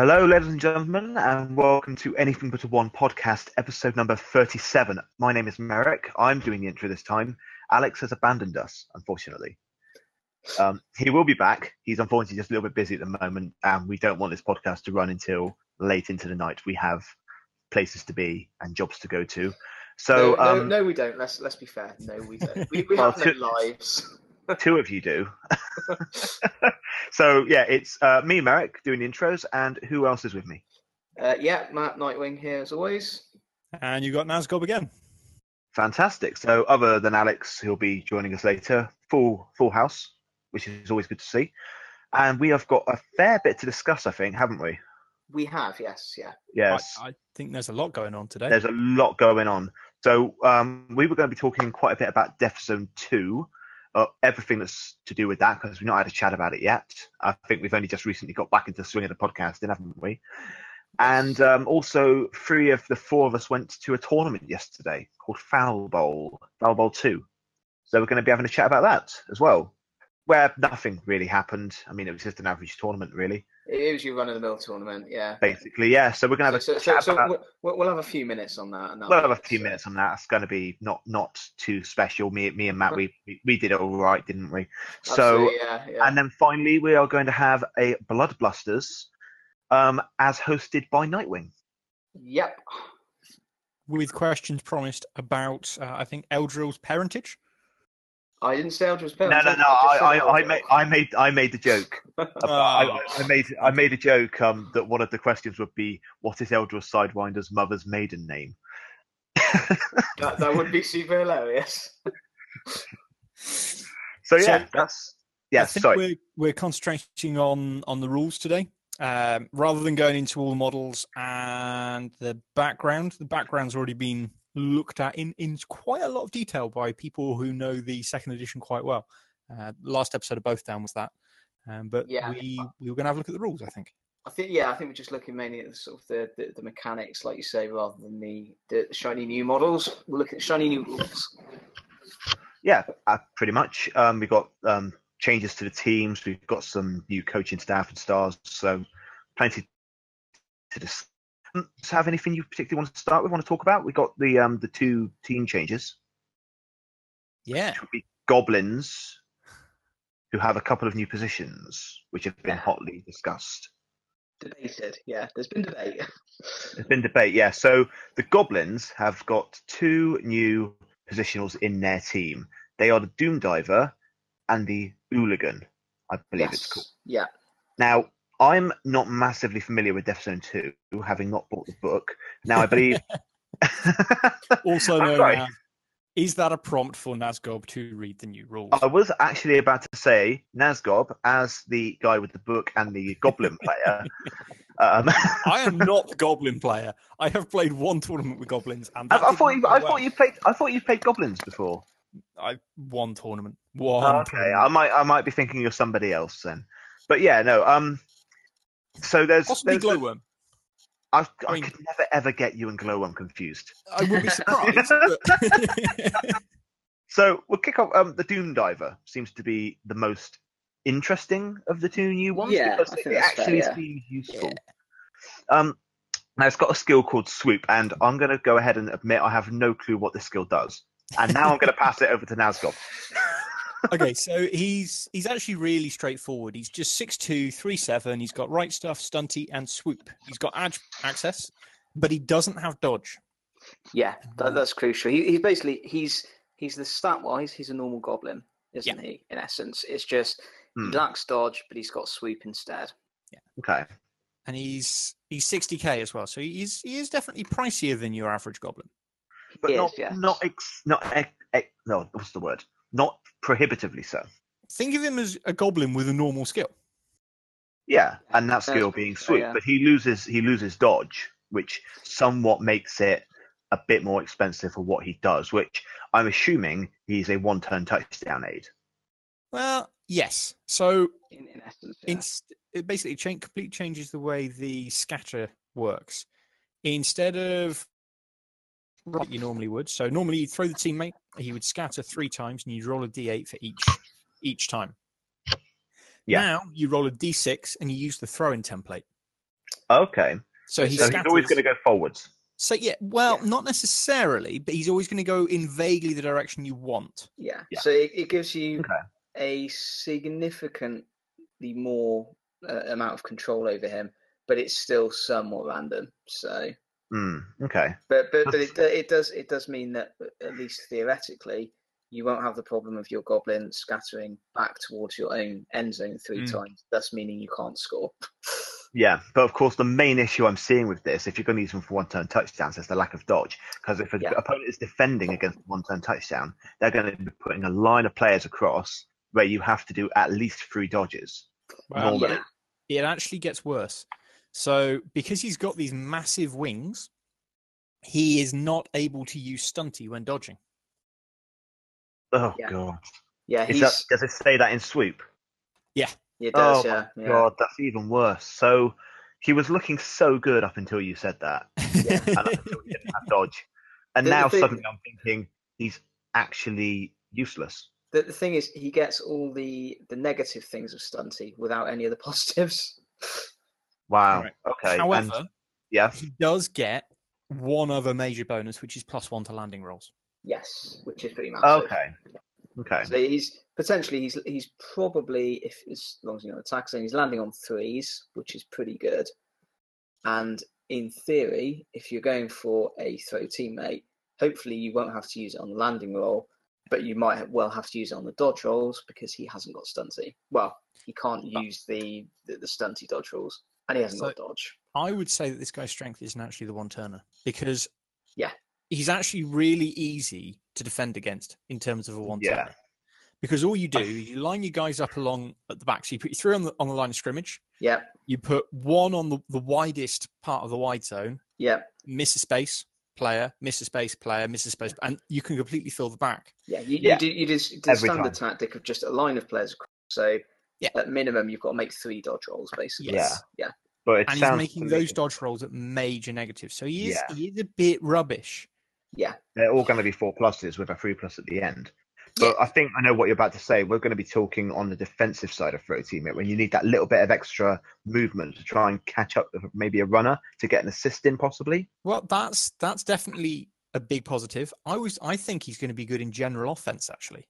Hello, ladies and gentlemen, and welcome to Anything But a One podcast, episode number 37. My name is Merrick. I'm doing the intro this time. Alex has abandoned us, unfortunately. Um, he will be back. He's unfortunately just a little bit busy at the moment, and we don't want this podcast to run until late into the night. We have places to be and jobs to go to. So, no, no, um, no, we don't. Let's let's be fair. No, we don't. We, we Well, have no to- lives. Two of you do. so, yeah, it's uh, me, Merrick, doing the intros, and who else is with me? Uh, yeah, Matt Nightwing here as always. And you got Nazgob again. Fantastic. So, other than Alex, who'll be joining us later, full full house, which is always good to see. And we have got a fair bit to discuss, I think, haven't we? We have, yes, yeah. Yes. I, I think there's a lot going on today. There's a lot going on. So, um, we were going to be talking quite a bit about Death Zone 2, uh, everything that's to do with that, because we've not had a chat about it yet. I think we've only just recently got back into the swing of the podcasting, haven't we? And um, also, three of the four of us went to a tournament yesterday called Foul Bowl, Foul Bowl 2. So we're going to be having a chat about that as well, where nothing really happened. I mean, it was just an average tournament, really, It was your run of the mill tournament, yeah. basically. Yeah. So we're going to have So, a so, so, chat so about. we'll, we'll have a few minutes on that. And We'll have a few so- minutes on that. It's going to be not not too special. Me, me and Matt, we we, we did it all right, didn't we? So, yeah, yeah. and then finally, we are going to have a Blood Blusters, um, as hosted by Nightwing. Yep. With questions promised about, uh, I think, Eldril's parentage. I didn't say Eldridge No, Parent. no, no. I, I, I made I made I made the joke. I, Oh. I made I made a joke um, that one of the questions would be, "What is Eldril Sidewinder's mother's maiden name?" that, that would be super hilarious. So yeah, So- that's yeah. I think Sorry. we're we're concentrating on on the rules today, um, rather than going into all the models and the background. The background's already been looked at in in quite a lot of detail by people who know the second edition quite well. Uh, last episode of both down was that, um, but Yeah. we we were going to have a look at the rules. I think. I think, yeah, I think we're just looking mainly at the sort of the, the, the mechanics, like you say, rather than the, the shiny new models. We're looking at shiny new rules. Yeah, uh, pretty much. Um, we've got um, changes to the teams. We've got some new coaching staff and stars. So plenty to discuss. Um, So have anything you particularly want to start with? Want to talk about? We got the um, the two team changes. Yeah. which would be goblins, who have a couple of new positions, which have been Yeah. hotly discussed. Debated, yeah. There's been debate. There's been debate, yeah. So the goblins have got two new positionals in their team. They are the Doom Diver and the Hooligan, I believe it's called. Yeah. Now, I'm not massively familiar with Death Zone 2, having not bought the book. Now, I believe. Also I'm known as, is that a prompt for Nazgob to read the new rules? I was actually about to say Nazgob as the guy with the book and the goblin player. um, I am not the goblin player. I have played one tournament with goblins, and I, I thought you, I well. thought you played. I thought you played goblins before. I one tournament. One. Oh, okay, tournament. I might. I might be thinking of somebody else then. But yeah, no. Um. So there's. Possibly there's glowworm. I, I, I mean- could never ever get you and glowworm confused. I would be surprised. but- So we'll kick off. Um, the Doom Diver seems to be the most interesting of the two new ones Yeah, because I it think that's fair, actually yeah. seems useful. Um, now it's got a skill called Swoop, and I'm going to go ahead and admit I have no clue what this skill does. And now I'm going to pass it over to Nazgob. okay, so he's he's actually really straightforward. He's just 6'2", 3'7". He's got right stuff, stunty, and swoop. He's got edge access, but he doesn't have dodge. Yeah, that, that's crucial. He, he's basically he's he's the stat wise, he's a normal goblin, isn't Yeah. he? In essence, it's just Hmm. he lacks dodge, but he's got swoop instead. Yeah. Okay. And he's he's 60k as well, so he's he is definitely pricier than your average goblin. But Yes, not yes. not ex, not ex, ex, no. What's the word? Not prohibitively so. Think of him as a goblin with a normal skill. Yeah, and that skill pretty being fair, Swoop, yeah. but he loses he loses dodge, which somewhat makes it a bit more expensive for what he does. Which I'm assuming he's a one turn touchdown aid. Well, yes. So In, in essence, yeah. Inst- it basically change, completely changes the way the scatter works. Instead of right you normally would, so normally you'd throw the teammate, he would scatter three times, and you'd roll a d8 for each each time. Yeah. Now you roll a d6 and you use the throw-in template. Okay. So he So he's always going to go forwards. So yeah, well, Yeah. not necessarily, but he's always going to go in vaguely the direction you want. Yeah. Yeah. So it, it gives you Okay. a significantly more uh, amount of control over him, but it's still somewhat random. So, Hmm. Okay. but but, but it, it does it does mean that uh, at least theoretically, you won't have the problem of your goblin scattering back towards your own end zone three Mm. times, thus meaning you can't score. Yeah, but of course, the main issue I'm seeing with this, if you're going to use them for one-turn touchdowns, is the lack of dodge. Because if an Yeah. opponent is defending against one-turn touchdown, they're going to be putting a line of players across where you have to do at least three dodges. Well, Normally. yeah. it actually gets worse. So because he's got these massive wings, he is not able to use stunty when dodging. Oh Yeah. god! Yeah, he's that, does it say that in swoop? Yeah. It does. oh yeah, my yeah. god, that's even worse. So he was looking so good up until you said that, Yeah. and until he didn't have dodge, and The- the now thing- suddenly I'm thinking he's actually useless. The, the thing is, he gets all the the negative things of stunty without any of the positives. Wow. Right. Okay. and However, yeah. he does get one other major bonus, which is plus one to landing rolls. Yes, which is pretty massive. Okay. Okay. So he's potentially he's he's probably if as long as you're not attacking, he's landing on threes, which is pretty good. And in theory, if you're going for a throw teammate, hopefully you won't have to use it on the landing roll, but you might well have to use it on the dodge rolls because he hasn't got stunty. Well, he can't uh. use the the, the stunty dodge rolls, and he hasn't got dodge. I would say that this guy's strength isn't actually the one turner because Yeah. he's actually really easy to defend against in terms of a one turner. Yeah. Because all you do, you line your guys up along at the back. So you put your three on the on the line of scrimmage. Yep, You put one on the, the widest part of the wide zone, yep, miss a space player, miss a space player, miss a space, and you can completely fill the back. yeah. You, Yeah. you do you do the standard time. tactic of just a line of players. across. So Yeah. at minimum, you've got to make three dodge rolls, basically. Yes. yeah. But it and he's making to me those dodge rolls at major negatives. So he is Yeah. he is a bit rubbish. Yeah, they're all going to be four pluses with a three plus at the end. But I think I know what you're about to say. We're going to be talking on the defensive side of throw teammate when you need that little bit of extra movement to try and catch up with maybe a runner to get an assist in, possibly. Well, that's that's definitely a big positive. I was I think he's going to be good in general offense actually,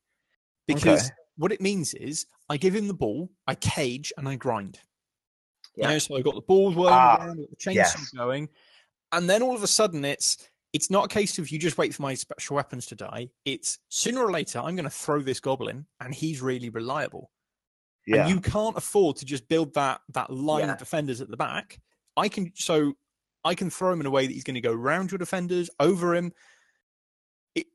because Okay. What it means is I give him the ball, I cage, and I grind. Yeah. You know, so I got the ball whirling Ah, around, the chainsaw yes. going, and then all of a sudden it's it's not a case of you just wait for my special weapons to die. It's sooner or later I'm going to throw this goblin, and he's really reliable. Yeah. And you can't afford to just build that that line Yeah. of defenders at the back. I can so I can throw him in a way that he's going to go around your defenders, over him. It,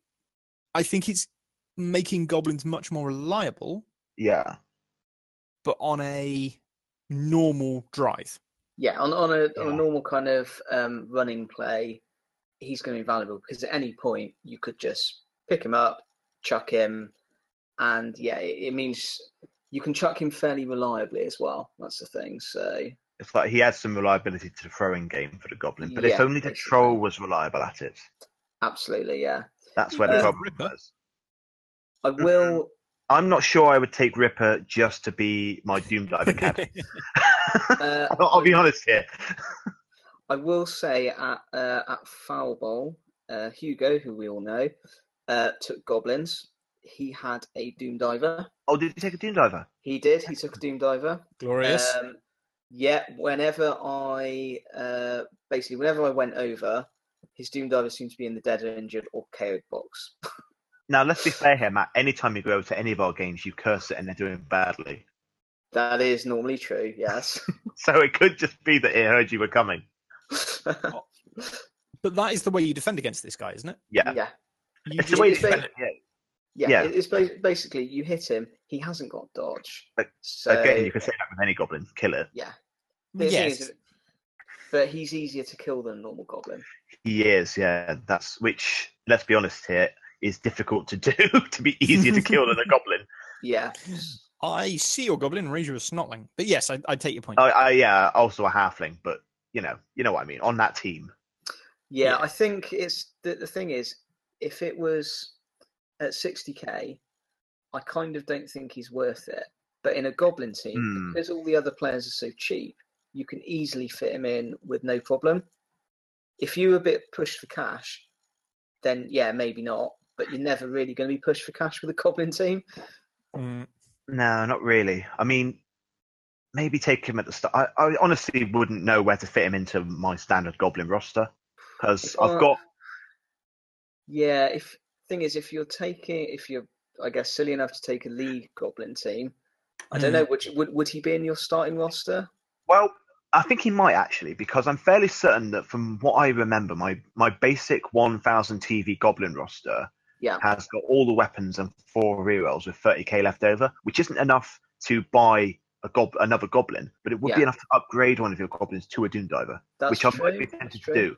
I think it's making goblins much more reliable, yeah. but on a normal drive. yeah. On on a on a normal kind of um, running play, he's going to be valuable because at any point you could just pick him up, chuck him, and yeah, it, it means you can chuck him fairly reliably as well. That's the thing. So It's like he adds some reliability to the throwing game for the goblin, but if only the basically. troll was reliable at it. absolutely, yeah. That's where the Uh, problem Ripper. was. I will. I'm not sure I would take Ripper just to be my Doom Diver cat. Uh, I'll, I'll be honest here. I will say at uh, at Foul Bowl, uh, Hugo, who we all know, uh, took goblins. He had a Doom Diver. Oh, did he take a Doom Diver? He did. He took a Doom Diver. Glorious. Um, yeah. Whenever I uh, basically whenever I went over, his Doom Diver seemed to be in the dead or injured or KO'd box. Now, let's be fair here, Matt. Anytime you go over to any of our games, you curse it and they're doing badly. That is normally true. Yes. So it could just be that it heard you were coming. but that is the way you defend against this guy, isn't it? Yeah. yeah. You It's just, the way you defend it. Yeah. Yeah. Yeah. It's basically you hit him. He hasn't got dodge. But So Again, you can say that with any goblin. Kill it. yeah. The yes. is, but he's easier to kill than a normal goblin. He is, yeah. That's which, let's be honest here, is difficult to do to be easier to kill than a goblin. Yeah. I see your goblin and raise you a snotling. But yes, I, I take your point. I, I, yeah, also a halfling, but you know, you know what I mean. On that team, Yeah, Yeah. I think it's the, the thing is, if it was at 60k, I kind of don't think he's worth it. But in a goblin team, Hmm. because all the other players are so cheap, you can easily fit him in with no problem. If you were a bit pushed for cash, then yeah, maybe not. But you're never really going to be pushed for cash with a Goblin team. Mm, No, not really. I mean, maybe take him at the start. I, I honestly wouldn't know where to fit him into my standard Goblin roster because I've I- got Yeah, if thing is, if you're taking, if you're, I guess, silly enough to take a league Goblin team, I don't Hmm. know. Would, you- would would he be in your starting roster? Well, I think he might actually, because I'm fairly certain that from what I remember, my, my basic 1000 TV Goblin roster Yeah. has got all the weapons and four rerolls with 30k left over, which isn't enough to buy a gob- another Goblin, but it would be enough to upgrade one of your Goblins to a Doom Diver, That's which I true. might be that's tempted true. to do.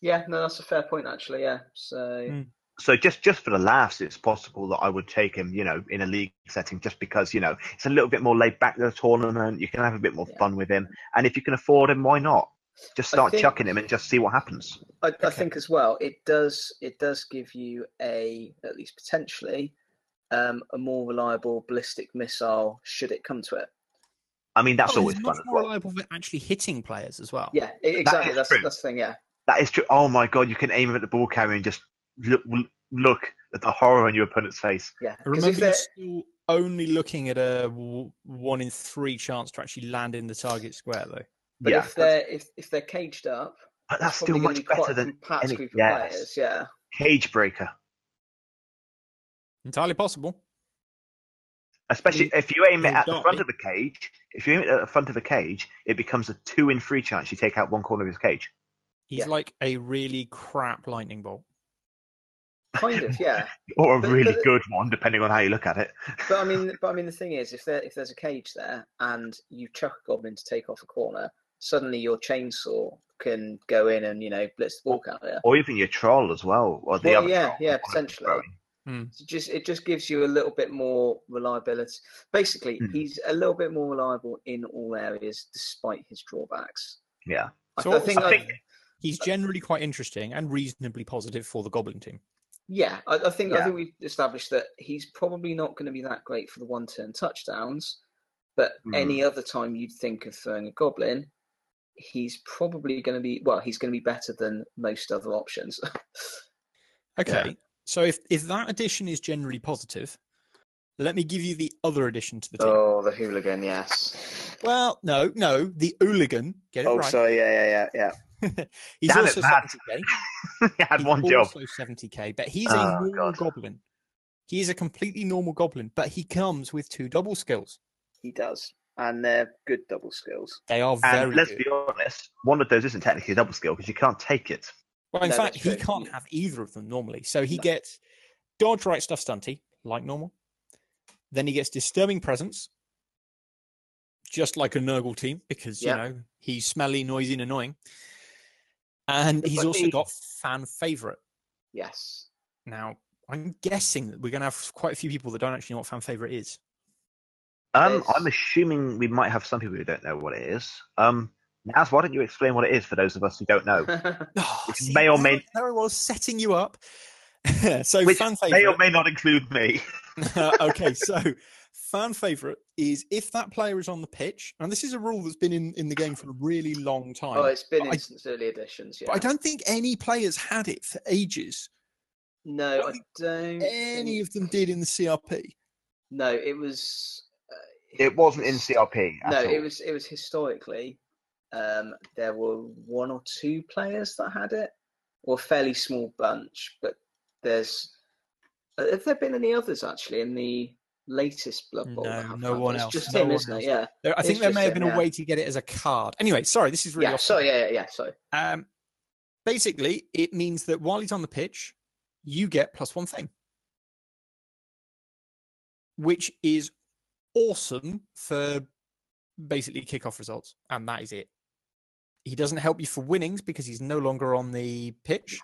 Yeah, no, that's a fair point actually. Yeah, so Hmm. So just just for the laughs, it's possible that I would take him, you know, in a league setting, just because you know it's a little bit more laid back than a tournament. You can have a bit more Yeah. fun with him, and if you can afford him, why not? Just start think- chucking him and just see what happens. I, I think as well it does it does give you a at least potentially um, a more reliable ballistic missile should it come to it. I mean, that's oh, always he's fun much more well. reliable for actually hitting players as well. Yeah, exactly. is That's true. that's the thing. Yeah, That is true. Oh my god, you can aim at the ball carrier and just look, look at the horror on your opponent's face. yeah. 'Cause Remember, if you're they're- still only looking at a w- one in three chance to actually land in the target square, though. But yeah, if they're if, if they're caged up, but that's still much be better than compact any- group of yes. players. Yeah, cage breaker. Entirely possible. Especially if you aim it at the front of the cage. If you aim it at the front of the cage, it becomes a two in three chance you take out one corner of his cage. He's Yeah. like a really crap lightning bolt. kind of. Yeah, Or a But- really but- good one, depending on how you look at it. but I mean, but I mean, the thing is, if there if there's a cage there and you chuck a goblin to take off a corner, suddenly your chainsaw can go in and you know blitz the ball there, Or even your troll as well. Or the Well, other yeah, yeah, the one that's potentially. throwing. It just it just gives you a little bit more reliability. Basically, Hmm. he's a little bit more reliable in all areas, despite his drawbacks. Yeah. I, So I think, I I- think He's generally quite interesting and reasonably positive for the Goblin team. yeah, I, I think I think we've established that he's probably not going to be that great for the one-turn touchdowns, but Hmm. any other time you'd think of throwing a goblin, he's probably going to be well, he's going to be better than most other options. Okay, so if if that addition is generally positive, let me give you the other addition to the team. oh, the hooligan, yes. Well, no, no, the hooligan. Get it Oh, right. sorry, yeah, yeah, yeah, yeah. He's Damn also Matt. 70k. he had He's one job. also 70k, but he's Oh, a normal God. goblin. He is a completely normal goblin, but he comes with two double skills. He does, and they're good double skills. They are very And let's good. be honest, one of those isn't technically a double skill because you can't take it. Well, in No, fact, he can't have either of them normally. So he No. gets dodge right stuff stunty, like normal. Then he gets disturbing presence, just like a Nurgle team, because Yeah. you know he's smelly, noisy, and annoying. And But he's also he- got fan favorite. Yes. Now, I'm guessing that we're going to have quite a few people that don't actually know what fan favorite is. Um, Yes. I'm assuming we might have some people who don't know what it is. Um, Naz, why don't you explain what it is for those of us who don't know? Oh, Which see, may or may- there I was setting you up. so Which fan may or may not include me. okay, so fan favorite is if that player is on the pitch, and this is a rule that's been in, in the game for a really long time. oh, it's been in I- since early editions. Yeah. But I don't think any players had it for ages. No, don't I don't. Any think- of them did in the CRP. No, it was. It wasn't in CRP. At no, all. it was. It was historically. Um, there were one or two players that had it, or a fairly small bunch. But there's. uh, Have there been any others actually in the latest Blood Bowl? that No, have no had one It's else, just no him, isn't else. it? Yeah. There, I It's think there just may have him, been a yeah. way to get it as a card. Anyway, sorry, this is really yeah. off Sorry. Yeah. Yeah. yeah sorry. Um, basically, it means that while he's on the pitch, you get plus one thing, which is awesome for basically kickoff results, and that is it. He doesn't help you for winnings because he's no longer on the pitch,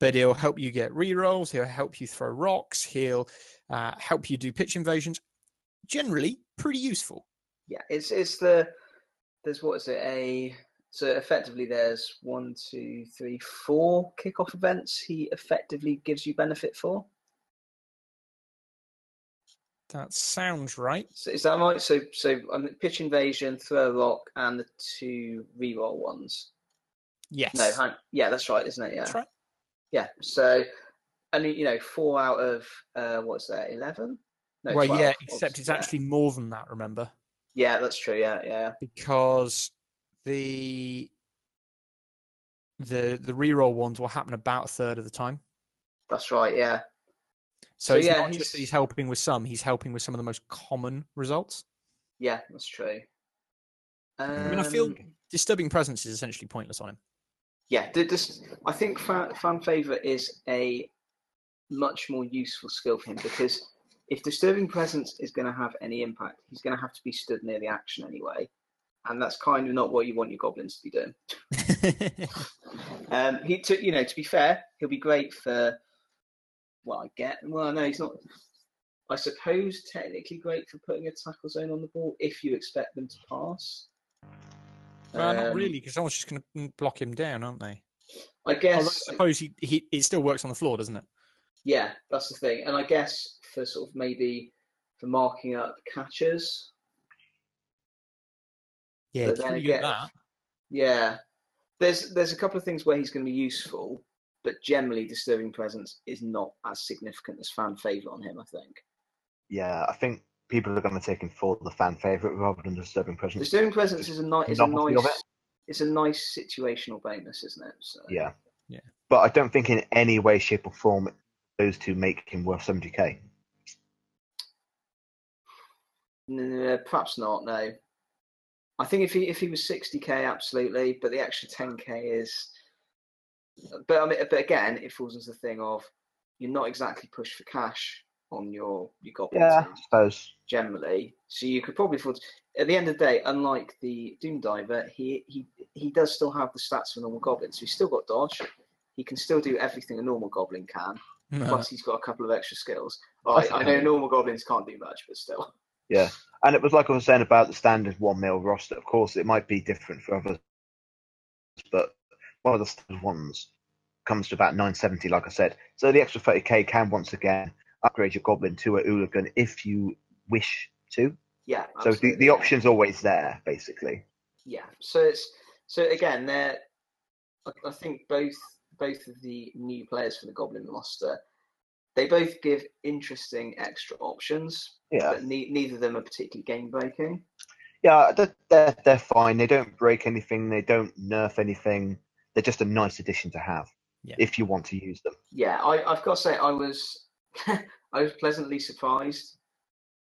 but he'll help you get rerolls. He'll help you throw rocks. He'll uh, help you do pitch invasions. Generally, pretty useful. Yeah, it's it's the there's what is it a so effectively there's one two three four kickoff events he effectively gives you benefit for. That sounds right. So is that right? So so um, pitch invasion, throw a rock, and the two reroll ones. Yes. No, hang, yeah, that's right, isn't it? Yeah, That's right. yeah. So, and you know, four out of uh, what's that? Eleven? No, well, 12, yeah, except it's yeah. actually more than that, remember? Yeah, that's true. Yeah, yeah, Because the the the reroll ones will happen about a third of the time. that's right. Yeah, So, So, it's yeah, not just that he's helping with some, he's helping with some of the most common results. yeah, that's true. Um, mean, I feel- Disturbing presence is essentially pointless on him. yeah. th- This, I think fan, fan favorite is a much more useful skill for him because if disturbing presence is going to have any impact, he's going to have to be stood near the action anyway, and that's kind of not what you want your goblins to be doing. Um, he, to, you know, to be fair, he'll be great for. Well, I get. Well, no, he's not. I suppose technically great for putting a tackle zone on the ball if you expect them to pass. well, not Um, really, because someone's just going to block him down, aren't they? I Although I guess. suppose he, he it still works on the floor, doesn't it? Yeah, that's the thing, and I guess for sort of maybe for marking up catches. Yeah, then pretty good at again- that. Yeah, there's there's a couple of things where he's going to be useful, but generally disturbing presence is not as significant as fan favourite on him. I think. Yeah, I think people are going to take him for the fan favorite rather than disturbing presence. Disturbing presence is a nice, is a nice, it. it's a nice situational bonus, isn't it? So, Yeah. Yeah. But I don't think in any way, shape, or form those two make him worth 70k. N- uh, perhaps not. No, I think if he if he was sixty k, absolutely. But the extra ten k is. But I mean, but again, it falls into the thing of you're not exactly pushed for cash on your your goblin Yeah, I suppose. generally. So you could probably afford. At the end of the day, unlike the Doom Diver, he he he does still have the stats for normal goblins. So he's still got dodge. He can still do everything a normal goblin can. Plus, he's got a couple of extra skills. I, I know normal goblins can't do much, but still. Yeah, and it was like I was saying about the standard one mil roster. Of course, it might be different for others, but one of the standard ones comes to about 970, like I said. So the extra 30k can once again upgrade your goblin to a hooligan if you wish to. Yeah. So the, the option's always there, basically. Yeah. So it's so again, they're. I, I think both both of the new players for the Goblin roster, they both give interesting extra options, Yeah, but ne- neither of them are particularly game breaking. yeah, they're, they're they're fine. They don't break anything. They don't nerf anything. They're just a nice addition to have Yeah. if you want to use them. Yeah, I, I've got to say, I was I was pleasantly surprised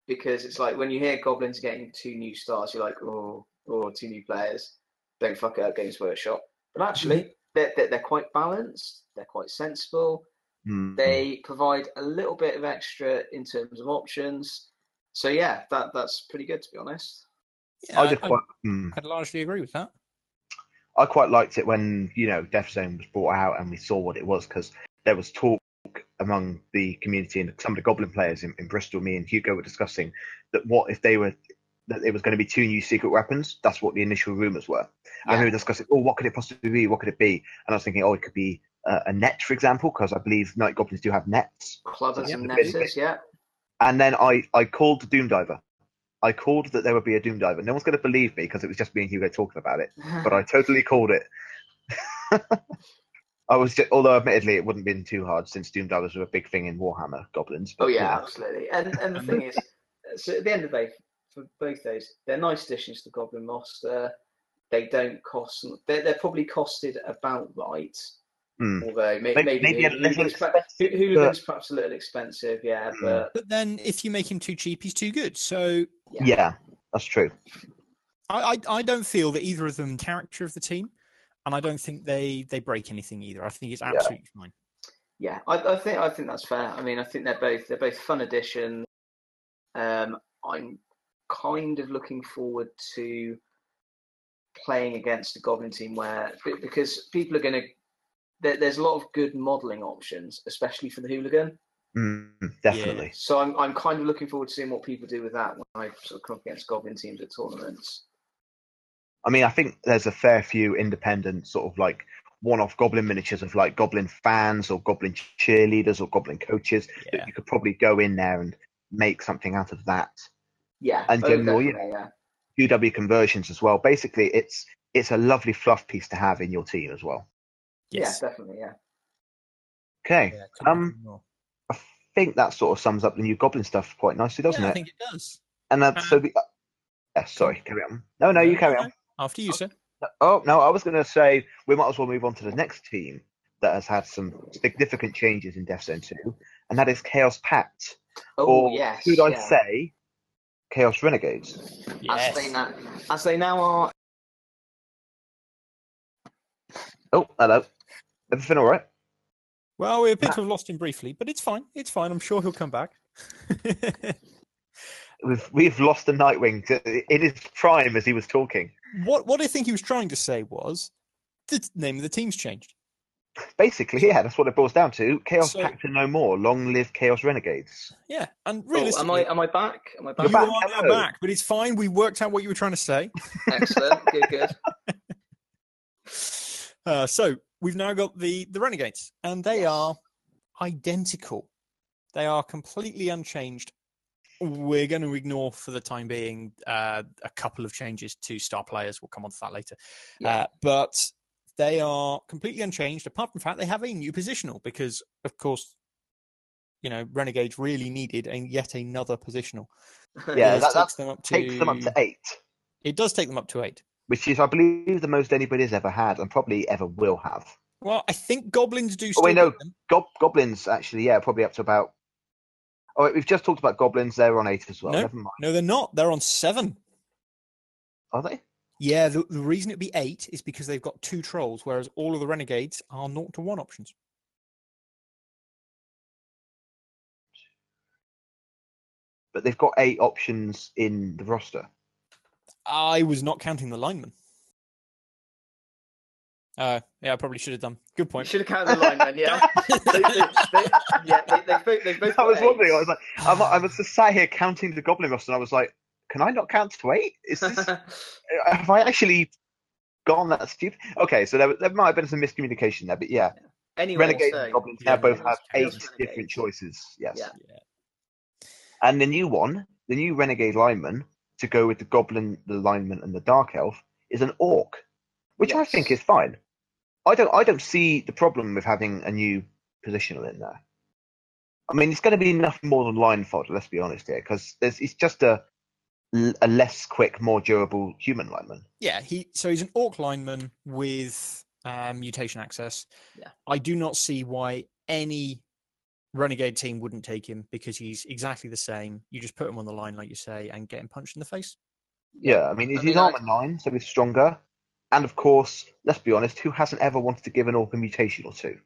because it's like when you hear goblins getting two new stars, you're like, oh, oh, two new players. Don't fuck it up, Games Workshop. But actually, they're, they're, they're quite balanced. They're quite sensible. Hmm. They provide a little bit of extra in terms of options. So yeah, that that's pretty good to be honest. Yeah, I I, just quite, hmm. I'd largely agree with that. I quite liked it when you know Death Zone was brought out and we saw what it was because there was talk among the community and some of the Goblin players in, in Bristol. Me and Hugo were discussing that what if they were that it was going to be two new secret weapons. That's what the initial rumors were, and we were discussing, oh, what could it possibly be? What could it be? And I was thinking, oh, it could be uh, a net, for example, because I believe Night Goblins do have nets. Clubbers Yeah. and netters, yeah. And then I I called the Doom Diver. I called that there would be a Doom Diver. No one's going to believe me because it was just me and Hugo talking about it but I totally called it. I was, just, although admittedly it wouldn't have been too hard since Doom Divers were a big thing in Warhammer goblins. Oh but, yeah, absolutely. And and the thing is, so at the end of the day, for both those, they're nice additions to the Goblin roster. They don't cost. They're, they're probably costed about right. Hmm. Although Maybe- maybe, maybe a little Hooligans, per- expensive, Hoo- Hooligans perhaps a little expensive, yeah. Hmm. But But then if you make him too cheap, he's too good. So yeah, yeah, that's true. I, I, I don't feel that either of them character of the team, and I don't think they they break anything either. I think it's Yeah. absolutely fine. yeah, I, I think I think that's fair. I mean, I think they're both they're both fun additions. Um, I'm kind of looking forward to playing against a Goblin team where because people are going to there, there's a lot of good modelling options, especially for the hooligan. Mm, definitely. So I'm I'm kind of looking forward to seeing what people do with that when I sort of come up against Goblin teams at tournaments. I mean, I think there's a fair few independent sort of like one-off goblin miniatures of like goblin fans or goblin cheerleaders or goblin coaches Yeah. that you could probably go in there and make something out of that. Yeah, And oh, general, you definitely, yeah. UW conversions as well. Basically, it's it's a lovely fluff piece to have in your team as well. Yes. Yeah, definitely, yeah. Okay, Yeah, Um, more. I think that sort of sums up the new Goblin stuff quite nicely, doesn't yeah, I think it does. And that, so the. Uh, sorry, carry on. No, no, you carry on. After you, sir. Oh no, I was going to say we might as well move on to the next team that has had some significant changes in Death Zone 2, and that is Chaos Pact. Oh, or yes. should I yeah. say Chaos Renegades? As they, now, as they now are. Oh, hello. Everything all right? Well, we appear to have lost him briefly, but it's fine. It's fine. I'm sure he'll come back. We've we've lost the Nightwing to, in his prime as he was talking. what what I think he was trying to say was the t- name of the team's changed. Basically, yeah, that's what it boils down to. Chaos So- Pact and no more. Long live Chaos Renegades. Yeah, and Oh, am I am I back? Am I back? you back? back, are now back, but it's fine. We worked out what you were trying to say. Excellent. good, good. Uh, so we've now got the the renegades, and they are identical. They are completely unchanged. We're going to ignore for the time being uh, a couple of changes to star players. We'll come on to that later. Yeah. Uh, but they are completely unchanged, apart from the fact they have a new positional because, of course, you know, Renegades really needed a, yet another positional. Yeah, that- them Takes them up to eight, It does take them up to eight. Which is, I believe, the most anybody's ever had, and probably ever will have. Well, I think goblins do. Oh, wait, no. Gob- goblins, actually, yeah, probably up to about. Oh, we've just talked about goblins. They're on eight as well. No. Never mind. No, they're not. They're on seven. Are they? Yeah, the, the reason it'd be eight is because they've got two trolls, whereas all of the renegades are naught to one options. But they've got eight options in the roster. I was not counting the linemen. Uh, yeah, I probably should have done. Good You point. should have counted the line then, yeah. they, they, they, yeah, they, they've both, they've both I was got wondering. I was like, I'm, I was just sat here counting the goblin roster, and I was like, can I not count to eight? Is this? have I actually gone that stupid? Okay, so there, there might have been some miscommunication there, but yeah, anyway, Renegades so, and Goblins yeah, now both have eight Chaos different choices. Yes. Yeah. Yeah. And the new one, the new Renegade lineman, to go with the Goblin, the lineman, and the Dark Elf, is an Orc, which I think is fine. I don't, I don't see the problem with having a new positional in there. I mean, it's going to be nothing more than line fodder. Let's be honest here, because it's just a a less quick, more durable human lineman. Yeah, he so he's an orc lineman with um, mutation access. Yeah. I do not see why any renegade team wouldn't take him because he's exactly the same. You just put him on the line, like you say, and get him punched in the face. Yeah, I mean, he's I mean, his armor nine, so he's stronger. And of course, let's be honest, who hasn't ever wanted to give an orc a mutation or two?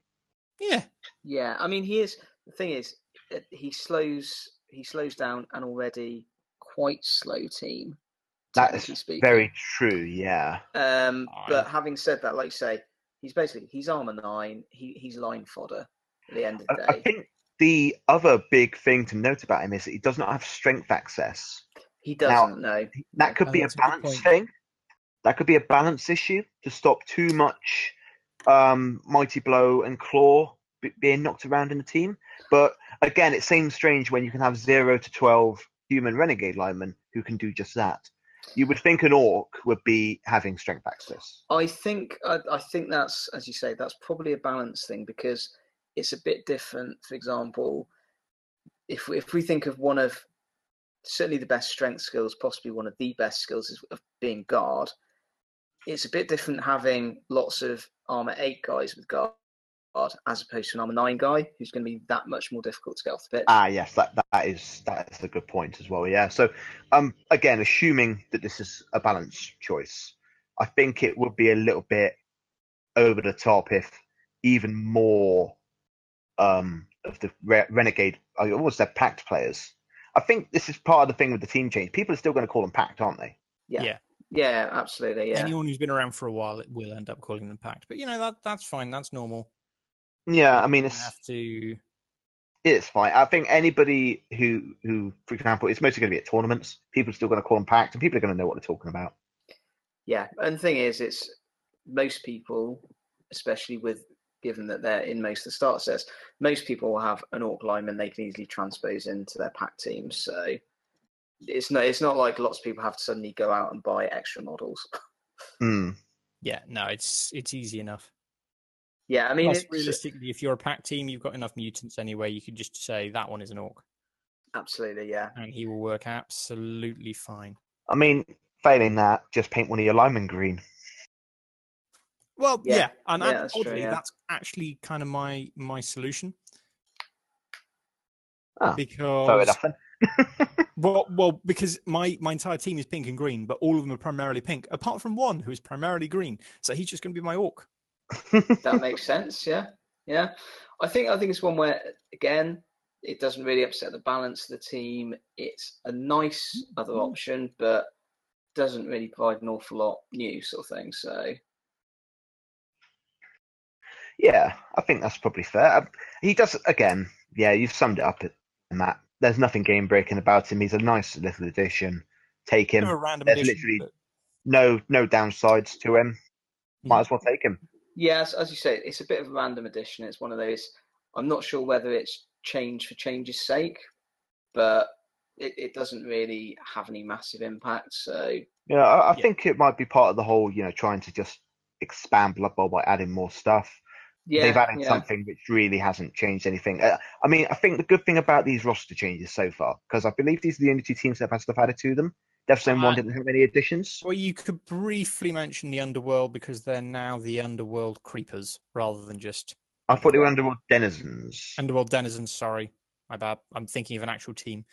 Yeah, Yeah, I mean, he is. The thing is, uh, he slows. He slows down an already quite slow team. That technically is speaking. very true. Yeah. Um, but having said that, like you say, he's basically he's armor nine. He he's line fodder at the end of I, the I think the other big thing to note about him is that he does not have strength access. he doesn't know. That could Oh, be a that's a balance thing. That could be a balance issue to stop too much um, mighty blow and claw b- being knocked around in the team. But again, it seems strange when you can have zero to twelve human renegade linemen who can do just that. You would think an orc would be having strength access. I think I, I think that's as you say that's probably a balance thing because it's a bit different. For example, if we, if we think of one of certainly the best strength skills, possibly one of the best skills is of being guard. It's a bit different having lots of armor eight guys with guard as opposed to an armor nine guy who's going to be that much more difficult to get off the pitch. Ah, yes, that that is that is a good point as well. Yeah. So, um, again, assuming that this is a balanced choice, I think it would be a little bit over the top if even more um of the re- renegade, I almost said Pact players. I think this is part of the thing with the team change. People are still going to call them Pact, aren't they? Yeah. yeah. yeah, absolutely. Yeah. Anyone who's been around for a while it will end up calling them Pact. But you know that that's fine. That's normal. Yeah. I mean, it's have to. it's fine. I think anybody who who, for example, it's mostly going to be at tournaments. People are still going to call them Pact, and people are going to know what they're talking about. Yeah, and the thing is, it's most people, especially with given that they're in most of the start sets. Most people will have an orc lineman they can easily transpose into their pack teams. So it's not it's not like lots of people have to suddenly go out and buy extra models. Hmm. Yeah, no, it's it's easy enough. yeah, I mean, Plus, realistically, if you're a pack team, you've got enough mutants anyway. You could just say that one is an orc, absolutely, yeah. and he will work absolutely fine. I mean, failing that, just paint one of your linemen green. Well, Yeah, yeah, and yeah, that's true, yeah. that's actually kind of my my solution Ah, because Fair enough then. well, well, because my my entire team is pink and green, but all of them are primarily pink, apart from one who is primarily green. So he's just going to be my orc. that makes sense. Yeah, yeah. I think I think it's one where again it doesn't really upset the balance of the team. It's a nice other option, but doesn't really provide an awful lot new sort of thing. So Yeah, I think that's probably fair. Um, He does again. Yeah, you've summed it up in that. There's nothing game breaking about him. He's a nice little addition. Take him. A random there's addition, literally- but- No, no downsides to him. Might as well take him. yes, as you say, it's a bit of a random addition. It's one of those. I'm not sure whether it's change for change's sake, but it, it doesn't really have any massive impact. So Yeah, I, I Yeah. think it might be part of the whole, you know, trying to just expand Blood Bowl by adding more stuff. Yeah, They've added yeah. something which really hasn't changed anything. Uh, I mean, I think the good thing about these roster changes so far, because I believe these are the only two teams that have had stuff added to them. Death Zone 1 Uh, didn't have any additions. Well, you could briefly mention the underworld because they're now the underworld creepers rather than just I thought they were Underworld Denizens. underworld denizens. Sorry, my bad. I'm thinking of an actual team.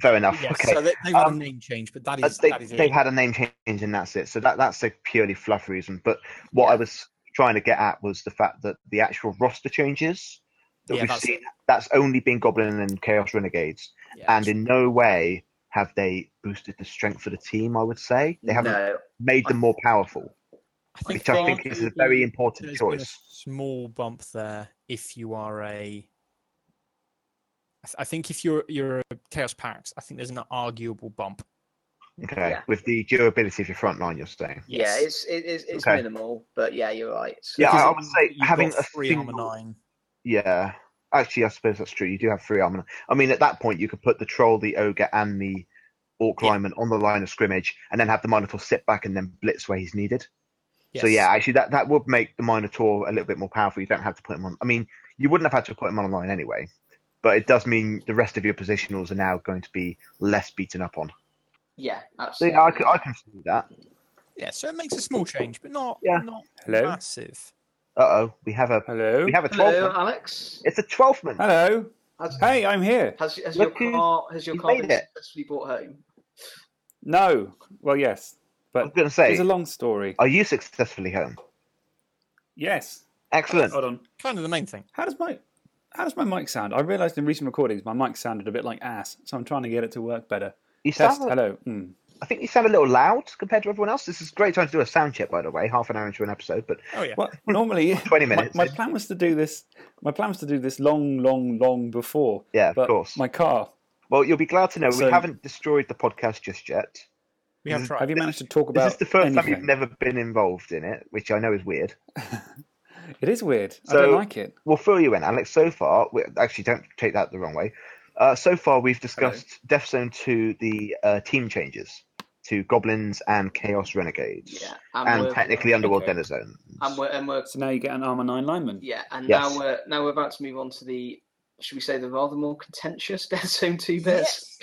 Fair enough. Yes, okay. so they, they've had Um, a name change, but that Uh, they, that is they've it. had a name change and that's it. So that that's a purely fluff reason. But what I was trying to get at was the fact that the actual roster changes that Yeah, we've that's seen that's only been Goblin and Chaos Renegades, Yeah, and in no way have they boosted the strength of the team. I would say they haven't No, made them more powerful, I think which I think is a very important there's been a choice. small bump there if you are a. I th- I think if you're you're a Chaos Pact, I think there's an arguable bump. Okay, Yeah. with the durability of your front line, you're saying. yeah, it's it, it's, it's Okay. minimal, but yeah, you're right. So- Yeah, Because I would say having a three armor single- nine. Yeah, actually, I suppose that's true. You do have three armor. I mean, at that point, you could put the troll, the ogre, and the orc Yeah. lineman on the line of scrimmage, and then have the minotaur sit back and then blitz where he's needed. So yeah, actually, that that would make the minotaur a little bit more powerful. You don't have to put him on. I mean, you wouldn't have had to put him on a line anyway, but it does mean the rest of your positionals are now going to be less beaten up on. Yeah, absolutely. yeah, I can, I can see that. Yeah, so it makes a small change, but not Yeah. not Hello? massive. Uh oh, we have a Hello. we have a Hello, twelfth. Alex. It's a twelfth man. Hello. Has, Hey, I'm here. has, has your car has your car been it. successfully brought home? No. Well, yes, but I was but going to say, it's a long story. are you successfully home? Yes. Excellent. Hold on. Kind of the main thing. How does my how does my mic sound? I realised in recent recordings my mic sounded a bit like ass, so I'm trying to get it to work better. You Test. sound, Hello. Mm. I think you sound a little loud compared to everyone else. This is a great time to do a sound check, by the way. Half an hour into an episode, but Oh yeah. Well, normally 20 minutes. My, plan was to do this. My plan was to do this long, long, long before. yeah, of course. my car. Well, you'll be glad to know So- we haven't destroyed the podcast just yet. we have tried. Have you managed to talk about? This is the first time you've never been involved in it, which I know is weird. It is weird. I don't like it. We'll fill you in, Alex. So far, we, actually, don't take that the wrong way. Uh, so far, we've discussed Death Zone 2, the uh, team changes to Goblins and Chaos Renegades, Yeah, and we're- technically Underworld Okay. Denizens. and we're and we're So now you get an armor nine lineman. yeah, and Yes. now we're now we're about to move on to the should we say the rather more contentious Death Zone Two bits?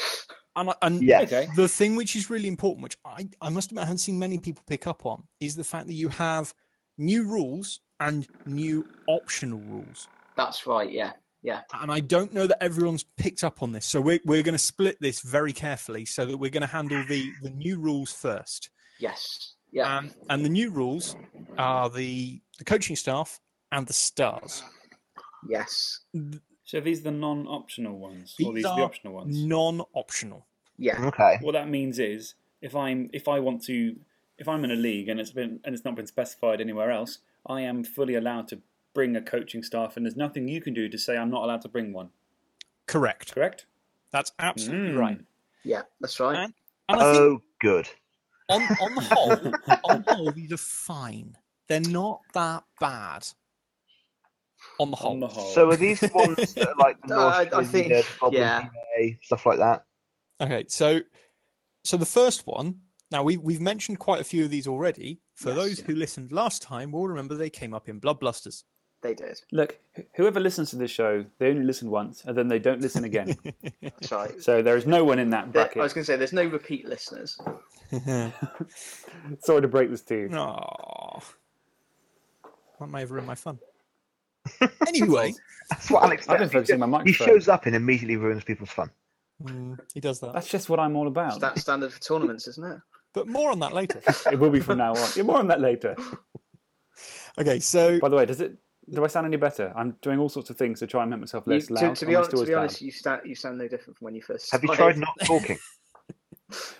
And, and Yes. Okay. the thing which is really important, which I, I must admit I haven't seen many people pick up on, is the fact that you have new rules and new optional rules. That's right. Yeah, yeah, And I don't know that everyone's picked up on this. So we're, we're going to split this very carefully so that we're going to handle the, the new rules first. yes, yeah. Um, and the new rules are the, the coaching staff and the stars. yes, So these are the non-optional ones, or These these are the optional ones. Non optional. yeah, Okay. What that means is, if I'm if I want to, if I'm in a league and it's been and it's not been specified anywhere else, I am fully allowed to bring a coaching staff, and there's nothing you can do to say I'm not allowed to bring one. Correct. Correct? That's absolutely Mm. right. yeah. That's right. And- And Oh, good. on, on the whole, on the whole, these are fine. They're not that bad. on the whole. On the whole. So are these the ones that are like the Uh, I- North I think- Korea, yeah. PA, stuff like that? Okay, so so the first one. Now we we've mentioned quite a few of these already. For Yes, those yeah. who listened last time, will remember they came up in Bloodblusters. They did. Look, whoever listens to this show, they only listen once and then they don't listen again. That's right. so there is no one in that There- I was going to say, there's no repeat listeners. Sorry to break this to you. Aww. That may have ruined my fun. Anyway, That's what Alex I've does. been focusing He, my he shows up and immediately ruins people's fun. mm, he does that. That's just what I'm all about. That standard for tournaments, isn't it? But more on that later. It will be from now on. Yeah, more on that later. Okay, so By the way, does it? Do I sound any better? I'm doing all sorts of things to try and make myself You, less to, loud. to Am be, honest, to be honest, you sound you sound no different from when you first. Have you tried not talking?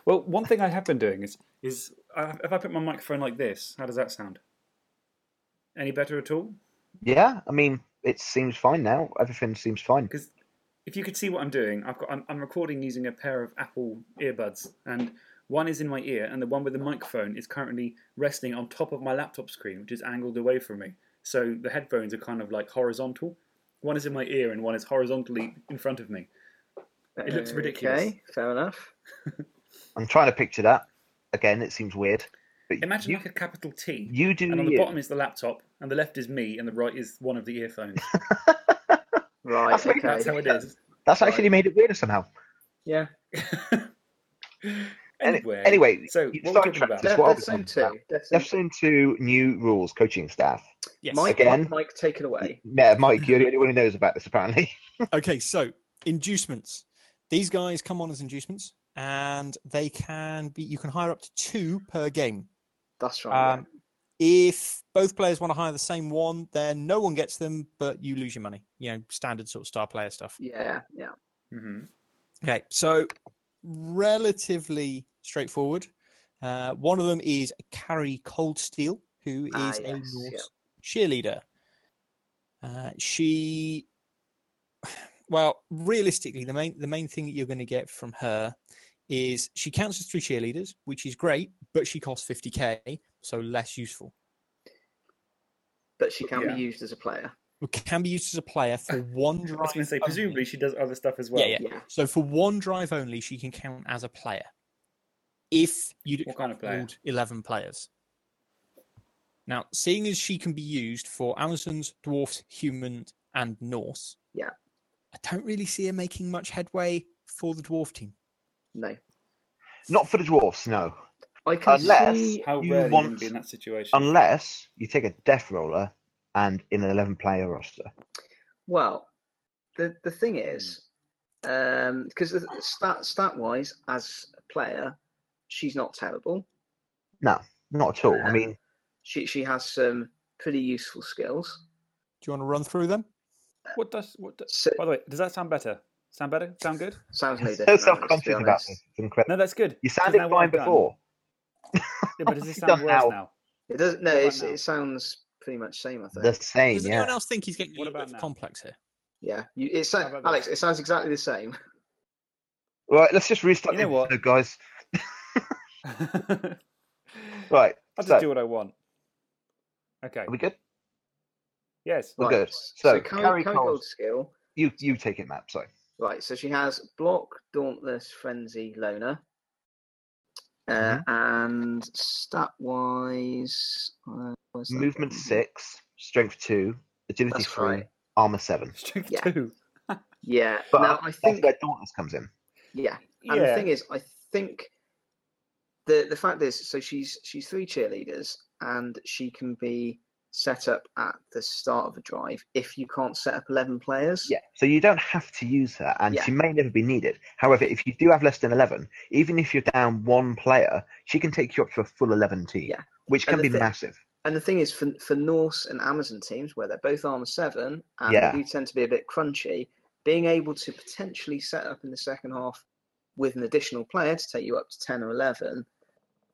Well, one thing I have been doing is is uh, if I put my microphone like this, how does that sound? Any better at all? yeah, I mean, it seems fine now. Everything seems fine. Because if you could see what I'm doing, I've got I'm, I'm recording using a pair of Apple earbuds, and one is in my ear, and the one with the microphone is currently resting on top of my laptop screen, which is angled away from me. So the headphones are kind of like horizontal. One is in my ear, and one is horizontally in front of me. It looks ridiculous. Okay, fair enough. I'm trying to picture that. Again, it seems weird. But Imagine you, like a capital T, you do and on the you. bottom is the laptop, and the left is me, and the right is one of the earphones. Right. That's okay. That's how it is. That's actually made it weirder somehow. Yeah. Anyway, anyway, so you what we're sidetracked talking about? us. Death, what I Death was Zone two. Death Zone two. Episode two, new rules, coaching staff. Yes. Mike, Again. Mike, Mike, take it away. Yeah, Mike, you're the only one who knows about this, apparently. Okay, so inducements. These guys come on as inducements, and they can be. You can hire up to two per game. That's right. Um, if both players want to hire the same one, then no one gets them, but you lose your money. You know, standard sort of star player stuff. yeah, yeah. hmm Okay, so relatively straightforward. Uh, one of them is Kari Coldsteel, who is Ah, a yes, Norse yep. Cheerleader. Uh, she, well, realistically, the main the main thing that you're going to get from her is she counts as three cheerleaders, which is great, but she costs 50k, so less useful. But she can Yeah. be used as a player. Can be used as a player for one drive. I drive. was going to say, only. presumably she does other stuff as well. Yeah, Yeah. So for one drive only, she can count as a player. If you What kind of player? 11 players. Now, seeing as she can be used for Amazons, dwarfs, humans, and Norse, Yeah. I don't really see her making much headway for the dwarf team. No. Not for the dwarfs, no. I can Unless- see. How You rare are you want- to be in that situation? Unless you take a death roller and in an 11 player roster. Well, the the thing is, um, because the stat stat wise, as a player, she's not terrible. No, not at all. I Um, mean, She she has some pretty useful skills. Do you want to run through them? Uh, what does what? Does, So, by the way, does that sound better? Sound better? Sound good? sounds no so self Alex, conscious about this. It's incredible. No, that's good. You sounded fine before. Yeah, but does this You've sound worse now. now? It doesn't. No, What it's, now? it sounds pretty much the same. I think. The same, Does anyone else think he's getting a What little about bit complex here? Yeah, you, it How sounds Alex. this? It sounds exactly the same. Right, let's just restart You know the what? episode, guys. I'll Right, just so, do what I want. Okay. are we good? Yes. We're Right, good. So, Carrie, Carrie Carrie Coles- Gold skill. You you take it, Matt. Sorry. Right, so she has block, dauntless, frenzy, loner, uh, Mm-hmm. and stat wise, uh, where's that Movement gone? six, strength two, agility That's three, right. armor seven. Strength Yeah. two. Yeah. But now I think where Dauntless comes in. yeah, and the thing is, I think the the fact is, so she's she's three cheerleaders, and she can be set up at the start of a drive if you can't set up eleven players. Yeah. So you don't have to use her, and Yeah. she may never be needed. However, if you do have less than eleven, even if you're down one player, she can take you up to a full eleven team, Yeah. which can be thi- massive. And the thing is, for for Norse and Amazon teams, where they're both armor seven and Yeah. do tend to be a bit crunchy, being able to potentially set up in the second half with an additional player to take you up to ten or eleven,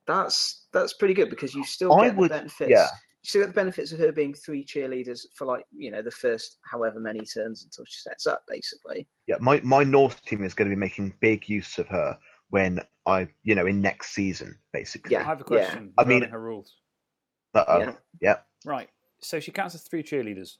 that's that's pretty good because you still I get would- the benefits. yeah. You still get the benefits of her being three cheerleaders for like you know the first however many turns until she sets up, basically. Yeah, my my Norse team is going to be making big use of her when I, you know, in next season, basically. Yeah, I have a question. I mean- her rules. Uh-oh. Yeah. Yeah. Right. So she counts as three cheerleaders.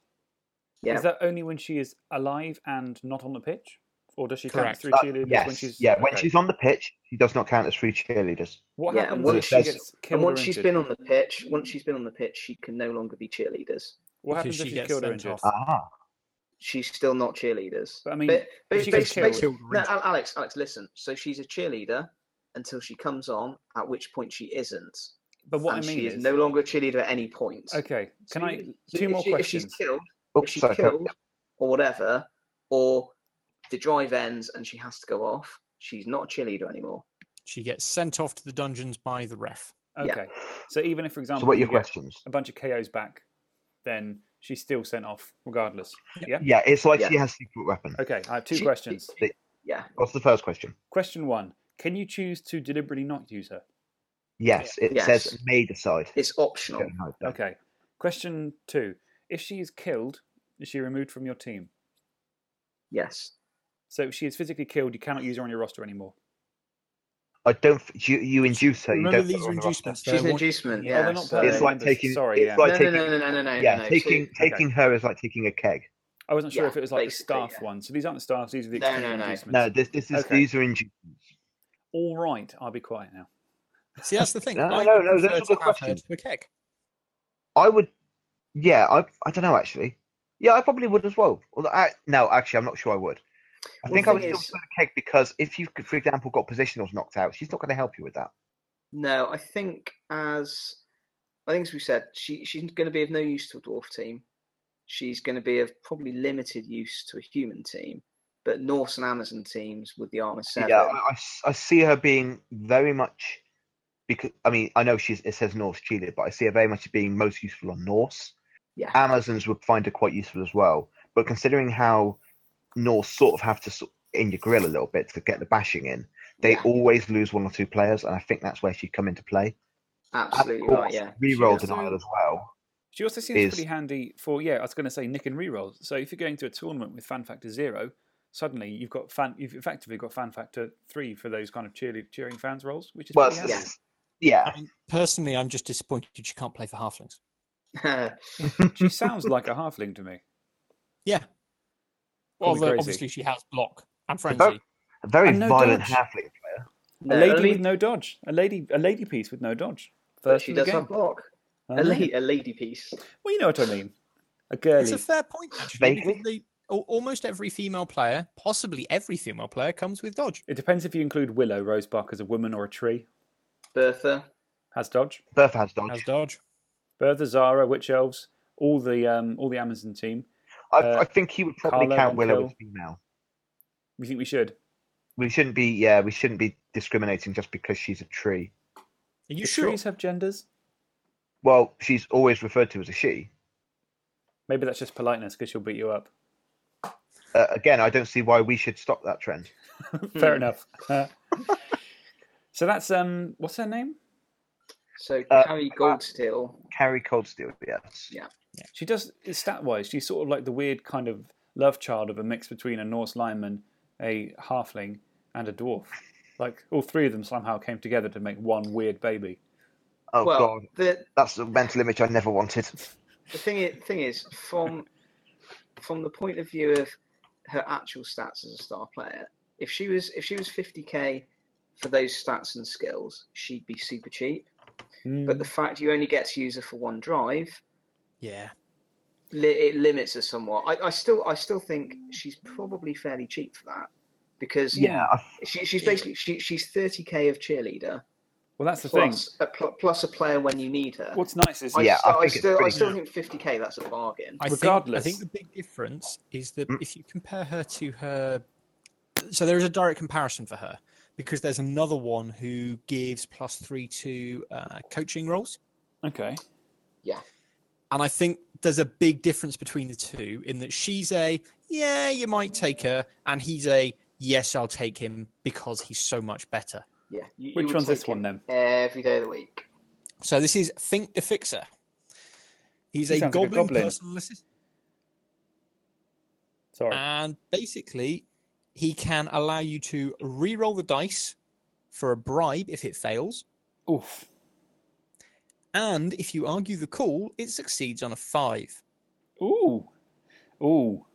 Yeah. Is that only when she is alive and not on the pitch, or does she count Correct. as three Uh, cheerleaders yes, when she's? yeah. When okay. she's on the pitch, she does not count as three cheerleaders. What Yeah, happens and once she she's- gets killed and once or she's injured? been on the pitch, once she's been on the pitch, she can no longer be cheerleaders. What happens she if she's gets killed or sent injured? off. Ah, She's still not cheerleaders. But I mean, but, but she bas- gets killed- basically- Killed no, Alex, Alex, listen. So she's a cheerleader until she comes on, at which point she isn't, But what and I mean she is, is no longer a cheerleader at any point. okay. So Can I two if more she- If questions? she's killed, if she's sorry. killed or whatever, or the drive ends and she has to go off, she's not a cheerleader anymore. She gets sent off to the dungeons by the ref. yeah. Okay. So even if, for example, So, what are you your get questions? a bunch of KOs back, then she's still sent off regardless. Yeah. Yeah, it's like Yeah. she has secret weapon. Okay. I have two She- questions. Yeah. What's the first question? Question one: Can you choose to deliberately not use her? Yes, it Yes. says may decide. It's optional. Okay, no, it doesn't. Okay. Question two: If she is killed, is she removed from your team? Yes. So if she is physically killed, you cannot use her on your roster anymore. I don't. f- You, you induce her. You don't these are on the roster. inducements. She's an uh, inducement. Oh, Yeah. they're not so- It's like members. taking. Sorry, it's yeah. like no, taking. no, no, no, no, no, yeah, no. taking So- taking her is like taking a keg. I wasn't sure Yeah, if it was like the basically, staff yeah. one. So these aren't the staffs; these are the No, extended no, no. inducements. No, this this is Okay. these are inducements. All right, I'll be quiet now. See, that's the thing. No, I no, would no, those prefer are to good have her questions. to a keg. I would. Yeah, I I don't know actually. Yeah, I probably would as well. Although I, no, actually, I'm not sure I would. I Well, think I would still is- put a keg because if you, could, for example, got positionals knocked out, she's not going to help you with that. No, I think as I think as we said, she she's going to be of no use to a dwarf team. She's going to be of probably limited use to a human team. But Norse and Amazon teams with the armor seven. Yeah, I, I see her being very much because I mean I know she's it says Norse cheated, but I see her very much being most useful on Norse. Yeah. Amazons would find her quite useful as well, but considering how Norse sort of have to sort in your grill a little bit to get the bashing in, they Yeah. always lose one or two players, and I think that's where she'd come into play. Absolutely And of right. Yeah. Reroll She denial also- as well. She also seems Is- pretty handy for yeah. I was going to say nick and rerolls. So if you're going to a tournament with fan factor zero, suddenly you've got fan. You've effectively got fan factor three for those kind of cheerlead, cheering fans roles, which is Well, pretty it's- handy. yeah, I mean, personally, I'm just disappointed she can't play for halflings. She sounds like a halfling to me. Yeah. Call me Although obviously she has block and frenzy. a very And no violent dodge. halfling player. no, a lady I mean, with no dodge. A lady. A lady piece with no dodge. but First she does game. have block. I A, know. la- a lady piece. Well, you know what I mean. A girly. It's a fair point, actually. Vaguely. because they- al- almost every female player, possibly every female player, comes with dodge. It depends if you include Willow Rosebark as a woman or a tree. Bertha. Has dodge. Bertha has dodge. Has dodge. Bertha, Zara, Witch Elves, all the um, all the Amazon team. I, uh, I think he would probably Carla count Willow Phil. as female. We think we should. We shouldn't be, yeah, we shouldn't be discriminating just because she's a tree. Are you Do sure? trees have genders? Well, she's always referred to as a she. Maybe that's just politeness because she'll beat you up. Uh, again, I don't see why we should stop that trend. Fair Hmm. enough. so that's um, what's her name? So Uh, Carrie Goldsteel. Kari Coldsteel, yes. Yeah. She does stat wise. She's sort of like the weird kind of love child of a mix between a Norse lineman, a halfling, and a dwarf. Like all three of them somehow came together to make one weird baby. Oh well, god, the that's a mental image I never wanted. the thing is, thing is, from from the point of view of her actual stats as a star player, if she was if she was 50k for those stats and skills, she'd be super cheap. Hmm. But the fact you only get to use her for one drive, Yeah. li- it limits her somewhat. I, I still I still think she's probably fairly cheap for that because Yeah, she, she's basically she, she's 30k of cheerleader well, that's the thing. plus a, pl- plus a player when you need her. What's nice is I, Yeah, still, I I, think still, I still think 50k that's a bargain. I Regardless. think, I think the big difference is that Mm. if you compare her to her, so there is a direct comparison for her because there's another one who gives plus three to uh, coaching roles, okay. And I think there's a big difference between the two in that she's a yeah you might take her, and he's a yes I'll take him because he's so much better. Yeah. You, you Which would one's this one then? Every day of the week. So this is Fink Da Fixer. He's He a sounds like a goblin, goblin. personal assistant. Sorry. And basically, he can allow you to re-roll the dice for a bribe if it fails. Oof. And if you argue the call, it succeeds on a five. Ooh. Oh,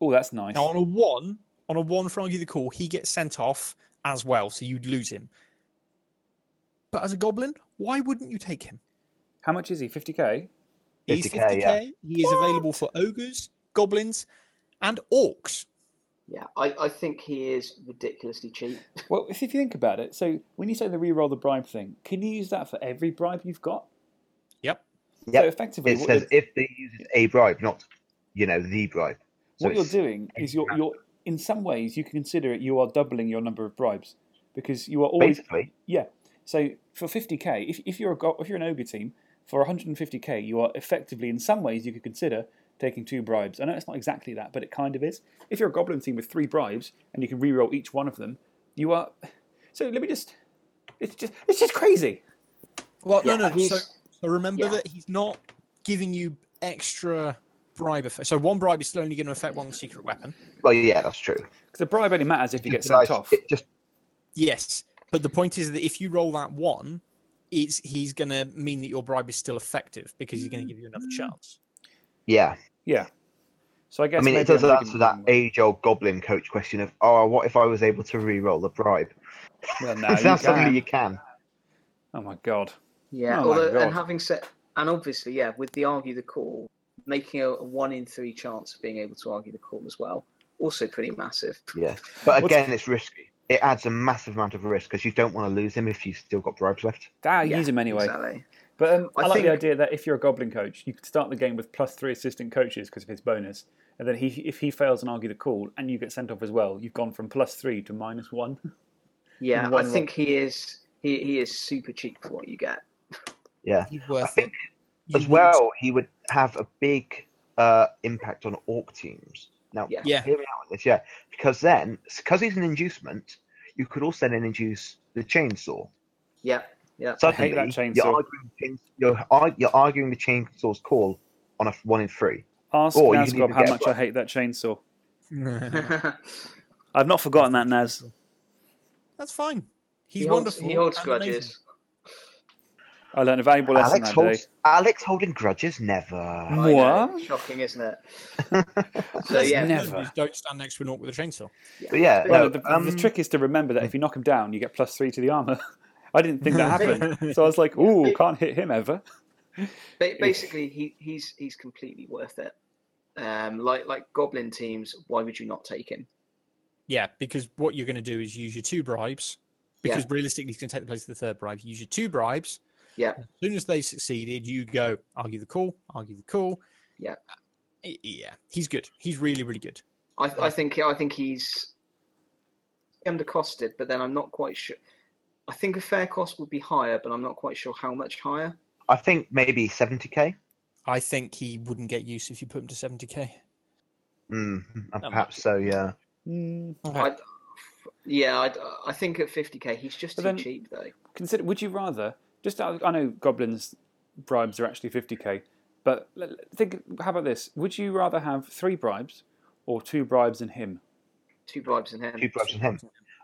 oh, that's nice. Now on a one, on a one for argue the call, he gets sent off as well, so you'd lose him. But as a goblin, why wouldn't you take him? How much is he? 50k? He's 50K, 50k. yeah. He is available for ogres, goblins, and orcs. Yeah, I, I think he is ridiculously cheap. Well, if you think about it, so when you say the re-roll the bribe thing, can you use that for every bribe you've got? Yep. So effectively, It says if they use a bribe, not you know the bribe. So what you're doing is you're, you're, in some ways, you can consider it you are doubling your number of bribes because you are always basically Yeah. So for 50k, if, if you're a go- if you're an ogre team for 150k, you are effectively in some ways you could consider taking two bribes. I know it's not exactly that, but it kind of is. If you're a goblin team with three bribes and you can re-roll each one of them, you are. So let me just. It's just it's just crazy. Well, Yeah, no, no. So, so remember yeah. that he's not giving you extra bribe effect. So one bribe is still only going to affect one secret weapon. well, yeah, that's true. Because the bribe only matters if you get Just sent off. It just Yes, but the point is that if you roll that one, it's he's going to mean that your bribe is still effective because he's going to give you another mm. chance. yeah. Yeah. So I guess I mean, it does I'm answer thinking that the wrong way. age-old goblin coach question of, oh, what if I was able to re-roll the bribe? Well, no, now you can. you can. Oh my god. Yeah, Oh although and having said and obviously, yeah, with the argue the call, making a, a one in three chance of being able to argue the call as well, also pretty massive. Yeah, but again, it's risky. It adds a massive amount of risk because you don't want to lose him if you've still got bribes left. Ah, Yeah, use him anyway. Exactly. But um, I, I like the idea that if you're a goblin coach, you could start the game with plus three assistant coaches because of his bonus, and then he, if he fails and argue the call, and you get sent off as well, you've gone from plus three to minus one. Yeah, In I one think he is he, he is super cheap for what you get. Yeah, He's I think it. As wouldn't- well, he would have a big uh, impact on orc teams. Now, Yeah. Yeah. hear me out on this, yeah, because then, because he's an inducement, you could also then induce the chainsaw. Yeah, yeah. I hate that chainsaw. You're arguing, chain- you're, you're arguing the chainsaw's call on a one in three. Ask Or you can Nazgob even how much one. I hate that chainsaw. I've not forgotten that, Naz. That's fine. He's he holds, wonderful. he holds grudges. I learned a valuable lesson Alex, that day. Alex holding grudges? Never. I know, What? Shocking, isn't it? so yeah, never. Don't stand next to an orc with a chainsaw. But yeah, Well, no, the, the um, trick is to remember that if you knock him down, you get plus three to the armor. I didn't think that happened, so I was like, "Ooh, can't hit him ever." Ba- basically, he, he's he's completely worth it. Um, like like goblin teams, why would you not take him? Yeah, because what you're going to do is use your two bribes. Because realistically, he's going to take the place of the third bribe. You use your two bribes. Yeah. As soon as they succeeded, you go argue the call, argue the call. Yeah. Yeah, he's good. He's really, really good. I, I think I think he's undercosted, but then I'm not quite sure. I think a fair cost would be higher, but I'm not quite sure how much higher. I think maybe 70k. I think he wouldn't get use if you put him to 70k. Mm, perhaps so, yeah. Mm, I, yeah, I, I think at 50k he's just But too then- cheap though. Consider. Would you rather? Just I I know goblins' bribes are actually fifty k, but l- l- think. How about this? Would you rather have three bribes or two bribes and him? Two bribes in him. Two bribes in him.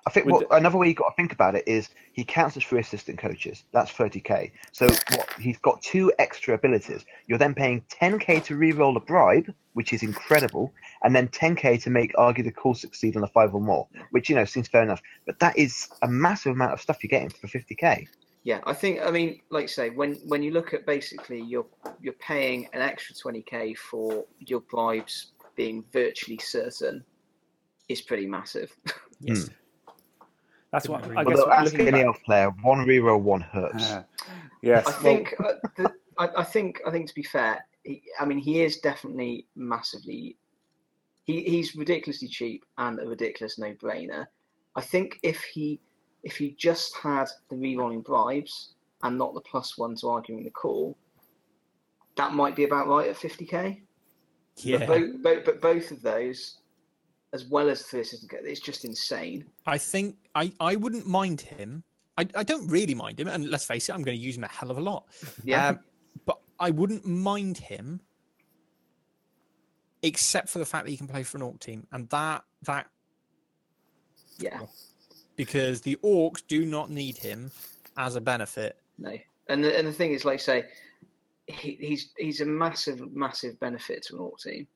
I think what, another way you got to think about it is he counts as three assistant coaches. That's 30k. So what he's got two extra abilities. You're then paying 10k to re-roll a bribe, which is incredible, and then 10k to make argue the call succeed on a five or more, which you know seems fair enough. But that is a massive amount of stuff you're getting for 50k. Yeah, I think I mean, like you say, when when you look at basically you're you're paying an extra 20k for your bribes being virtually certain is pretty massive. Yes. That's what Couldn't I guess. Although ask looking any back- elf player, one re-roll, one hurts. Ah, yes. I think uh, the, I, I think I think to be fair, he, I mean he is definitely massively. He, he's ridiculously cheap and a ridiculous no-brainer. I think if he if you just had the re-rolling bribes and not the plus one to arguing the call, that might be about right at 50k. Yeah. But, both, but both of those, as well as assistant, co- it's just insane. I think I, I wouldn't mind him. I, I don't really mind him, and let's face it, I'm going to use him a hell of a lot. Yeah, Um, but I wouldn't mind him, except for the fact that he can play for an orc team, and that that yeah, because the orcs do not need him as a benefit. no. And the, and the thing is, like say, he, he's he's a massive, massive benefit to an orc team.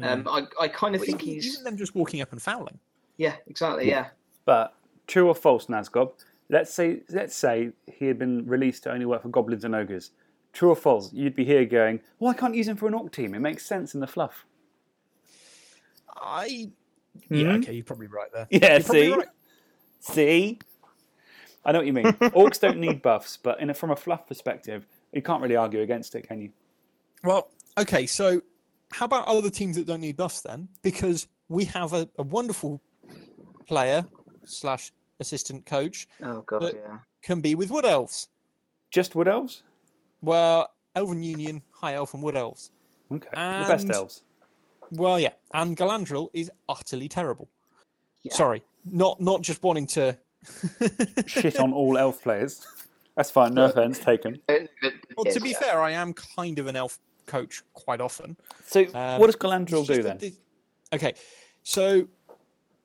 Um, I, I kind of Well, think even, he's even them just walking up and fouling. yeah, exactly, yeah. But true or false, Nazgob? Let's say let's say he had been released to only work for goblins and ogres. True or false? You'd be here going, "Well, I can't use him for an orc team. It makes sense in the fluff." I. Yeah, Mhm. okay, you're probably right there. Yeah, You're see, right. See. I know what you mean. Orcs don't need buffs, but in a, from a fluff perspective, you can't really argue against it, can you? Well, okay, so how about other teams that don't need buffs then? Because we have a, a wonderful player slash assistant coach Oh god, But- yeah. can be with wood elves. Just wood elves? Well, Elven Union, High Elf, and Wood Elves. Okay, the best elves. Well, yeah, and Galandril is utterly terrible. Yeah. Sorry, not not just wanting to. Shit on all elf players. That's fine. No offense taken. Well, to be fair, I am kind of an elf coach quite often. So, Um, what does Galandril do then? the- Okay, so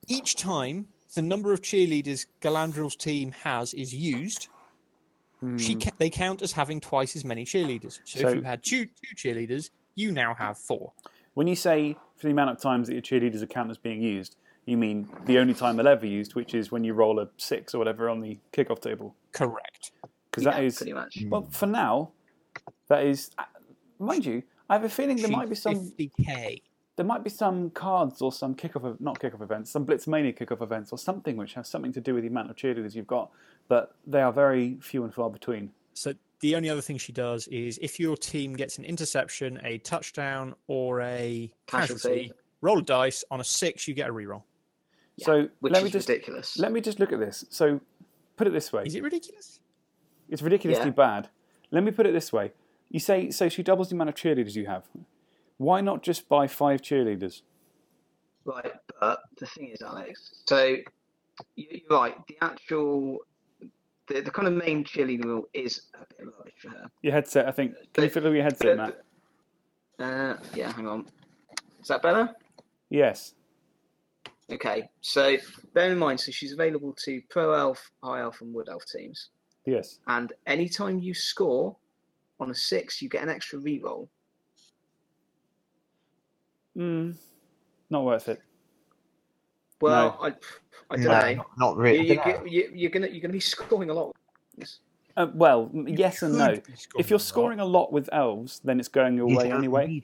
each time the number of cheerleaders Galandril's team has is used, she ca- they count as having twice as many cheerleaders. So, So- if you had two, two cheerleaders, you now have four. When you say for the amount of times that your cheerleaders account as being used, you mean the only time they'll ever used, which is when you roll a six or whatever on the kickoff table. Correct. Because yeah, that is pretty much. well for now. That is, uh, mind you, I have a feeling there might be some 50k. there might be some cards or some kickoff not kickoff events, some Blitzmania kickoff events or something which has something to do with the amount of cheerleaders you've got, but they are very few and far between. So the only other thing she does is if your team gets an interception, a touchdown, or a Casualty. casualty, roll a dice. On a six, you get a reroll. So Which let is me just ridiculous. let me just look at this. So put it this way: Is it ridiculous? it's ridiculously Yeah. bad. Let me put it this way: you say so she doubles the amount of cheerleaders you have. Why not just buy five cheerleaders? Right, but the thing is, Alex. So you- you're right. The actual, the, the kind of main cheerleading rule is a bit rubbish for her. Your headset, I think. Can you But- fiddle with your headset, Matt? Uh, yeah, hang on. Is that better? Yes. Okay, so bear in mind, so she's available to Pro Elf, High Elf, and Wood Elf teams. Yes. And anytime you score on a six, you get an extra reroll. Mm, not worth it. Well, I, I don't No, know. not, not really. you, get- you, you're gonna you're gonna be scoring a lot. Uh, well, m- yes and no. If you're a lot. scoring a lot with elves, then it's going your You way anyway.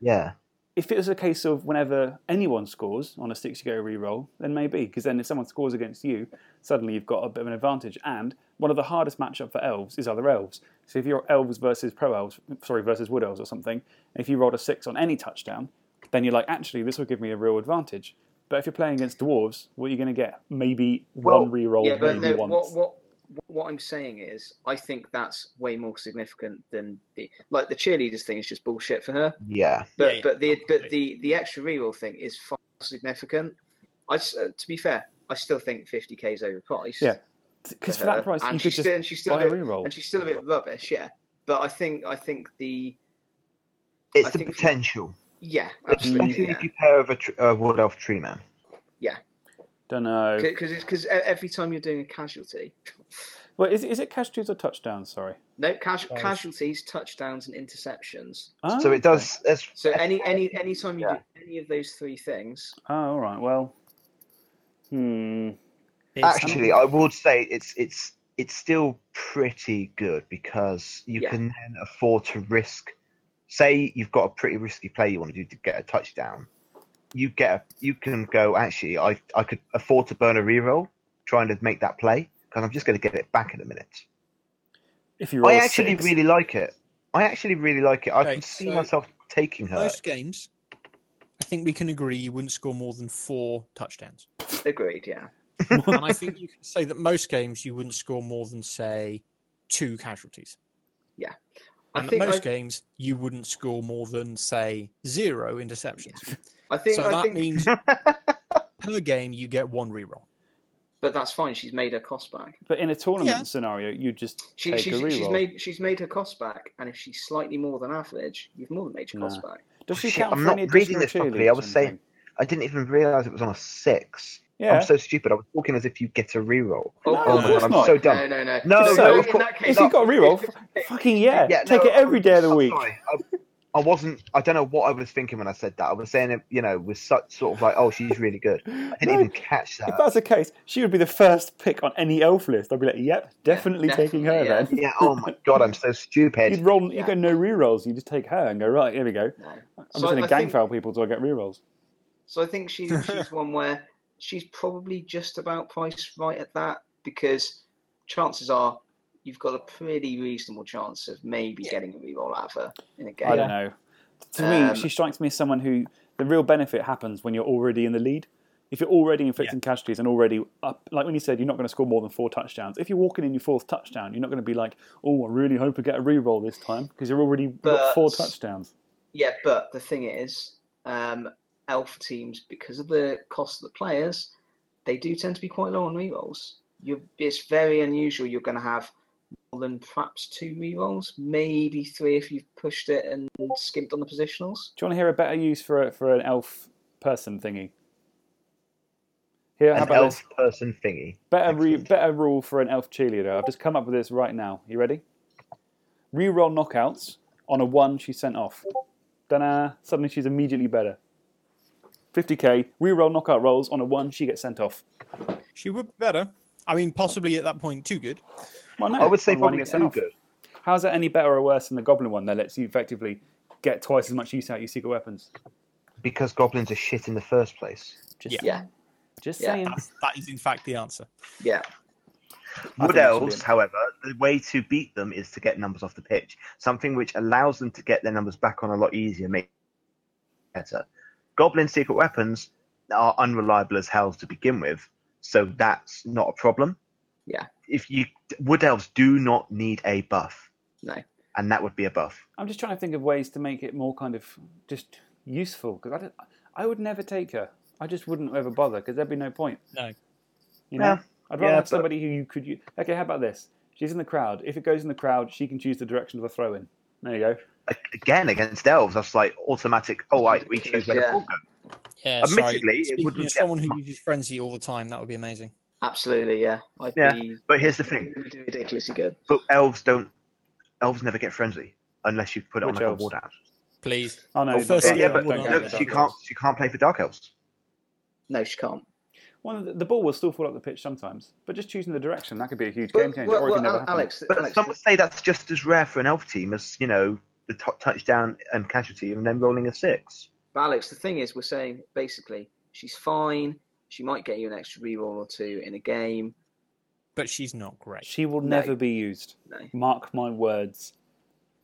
Yeah. If it was a case of whenever anyone scores on a six you go re-roll, then maybe because then if someone scores against you, suddenly you've got a bit of an advantage. And one of the hardest matchup for elves is other elves. So if you're elves versus pro elves, sorry versus wood elves or something, and if you rolled a six on any touchdown, then you're like, actually, this will give me a real advantage. But if you're playing against dwarves, what are you going to get? Maybe Well, one re-roll, Yeah, maybe no, once. what what what I'm saying is, I think that's way more significant than the like the cheerleaders thing is just bullshit for her. Yeah. But Yeah, yeah, but the but the the extra reroll thing is far more significant. I s- uh, to be fair, I still think 50k is overpriced. Yeah, Because for her, that price, and you she's could still, just and she's still buy a a bit, re-roll. and she's still a bit rubbish. Yeah, but I think I think the It's I the think if potential. yeah absolutely Especially yeah. if you pair of a tr- uh, Wood Elf Tree Man. Don't know. because because every time you're doing a casualty, Well, is, is it casualties or touchdowns? Sorry. no cas- Both. casualties, touchdowns, and interceptions. Oh, So it does. There's, So any any any time you Yeah. do any of those three things, Oh, all right. Well, hmm. It's- actually, I would say it's it's it's still pretty good because you Yeah. can then afford to risk. Say you've got a pretty risky play you want to do to get a touchdown. You get a, you can go. Actually, I I could afford to burn a reroll trying to make that play because I'm just going to get it back in a minute. if you I actually six, really like it. I actually really like it. I Okay, can see so myself taking her. most games, I think we can agree you wouldn't score more than four touchdowns. agreed. Yeah, and I think you can say that most games you wouldn't score more than say two casualties. I And think most I, games you wouldn't score more than say zero interceptions. I think so I that think, means per game you get one reroll. but that's fine. She's made her cost back. but in a tournament Yeah. scenario, you just She, take she's, a reroll. she's made she's made her cost back, and if she's slightly more than average, you've more than made your cost Nah. back. Does she Shit, count I'm for not reading additional this properly. I was saying- I didn't even realize it was on a six. Yeah. I'm so stupid. I was talking as if you get a reroll. Oh, No, of of course course I'm not. so dumb. No, no, no. No, no, so of course- case, if you got a reroll, f- fucking yeah, Yeah, take no, it every day of the I'm week. sorry. I, I wasn't. I don't know what I was thinking when I said that. I was saying it, you know, with such sort of like, oh, she's really good. I didn't No, even catch that. If that's the case, she would be the first pick on any elf list. I'd be like, yep, definitely, taking her definitely, then. Yeah. Oh my god, I'm so stupid. You'd roll, you Yeah. go no rerolls. You just take her and go right. Here we go. No. I'm So just gonna gang think- foul people till I get rerolls. So I think she's she's one where she's probably just about priced right at that because chances are you've got a pretty reasonable chance of maybe getting a reroll out of her in a game. I don't know. To Um, me, she strikes me as someone who the real benefit happens when you're already in the lead. If you're already inflicting casualties and already up, like when you said you're not going to score more than four touchdowns. If you're walking in your fourth touchdown, you're not going to be like, "Oh, I really hope I get a reroll this time," because you're already you've got four touchdowns. Yeah, but the thing is, um, elf teams because of the cost of the players, they do tend to be quite low on rerolls. You, it's very unusual. You're going to have more than perhaps two rerolls, maybe three if you've pushed it and skimped on the positionals. Do you want to hear a better use for a, for an elf person thingy? Here, how An about elf this? person thingy. Better, re, better rule for an elf cheerleader. I've just come up with this right now. You ready? Reroll knockouts on a one she sent off. Da Suddenly she's immediately better. 50k, reroll knockout rolls on a one she gets sent off. She would be better. I mean, possibly at that point too good. Well, no, I would say on one probably sent too off. good. How's that any better or worse than the goblin one that lets you effectively get twice as much use out of your secret weapons? Because goblins are shit in the first place. Just Yeah, Just Yeah. saying. That's, that is in fact the answer. yeah. I Wood think that should be elves, however, the way to beat them is to get numbers off the pitch. Something which allows them to get their numbers back on a lot easier, make better. Goblin secret weapons are unreliable as hell to begin with, so that's not a problem. Yeah. If you wood elves do not need a buff, No. and that would be a buff. I'm just trying to think of ways to make it more kind of just useful because I, don't- I would never take her. I just wouldn't ever bother because there'd be no point. No. You know, Yeah. I'd rather Yeah, have but- somebody who you could. u- Okay, how about this? She's in the crowd. If it goes in the crowd, she can choose the direction of a throw in. There you go. Again, against elves, that's like automatic. Oh, right, we choose where the Yeah. ball goes. Yeah, Admittedly, it wouldn't of get- someone who uses frenzy all the time, that would be amazing. Absolutely, yeah. I'd Yeah, be But here's the thing: ridiculously good. but elves don't. Elves never get frenzy unless you put it Which on like elves? a ward out. Please. Oh no, oh, Well, first- Yeah, Yeah, yeah, but but don't don't go no, she can't. elves. She can't play for dark elves. No, she can't. One the, the ball will still fall up the pitch sometimes, but just choosing the direction that could be a huge Well, game changer. well, or it well, never Al- happen. Alex, But Alex, some would say that's just as rare for an elf team as you know the t- touchdown and casualty, and then rolling a six. But Alex, the thing is, we're saying basically she's fine. She might get you an extra reroll or two in a game. But she's not great. She will No. never be used. No. Mark my words.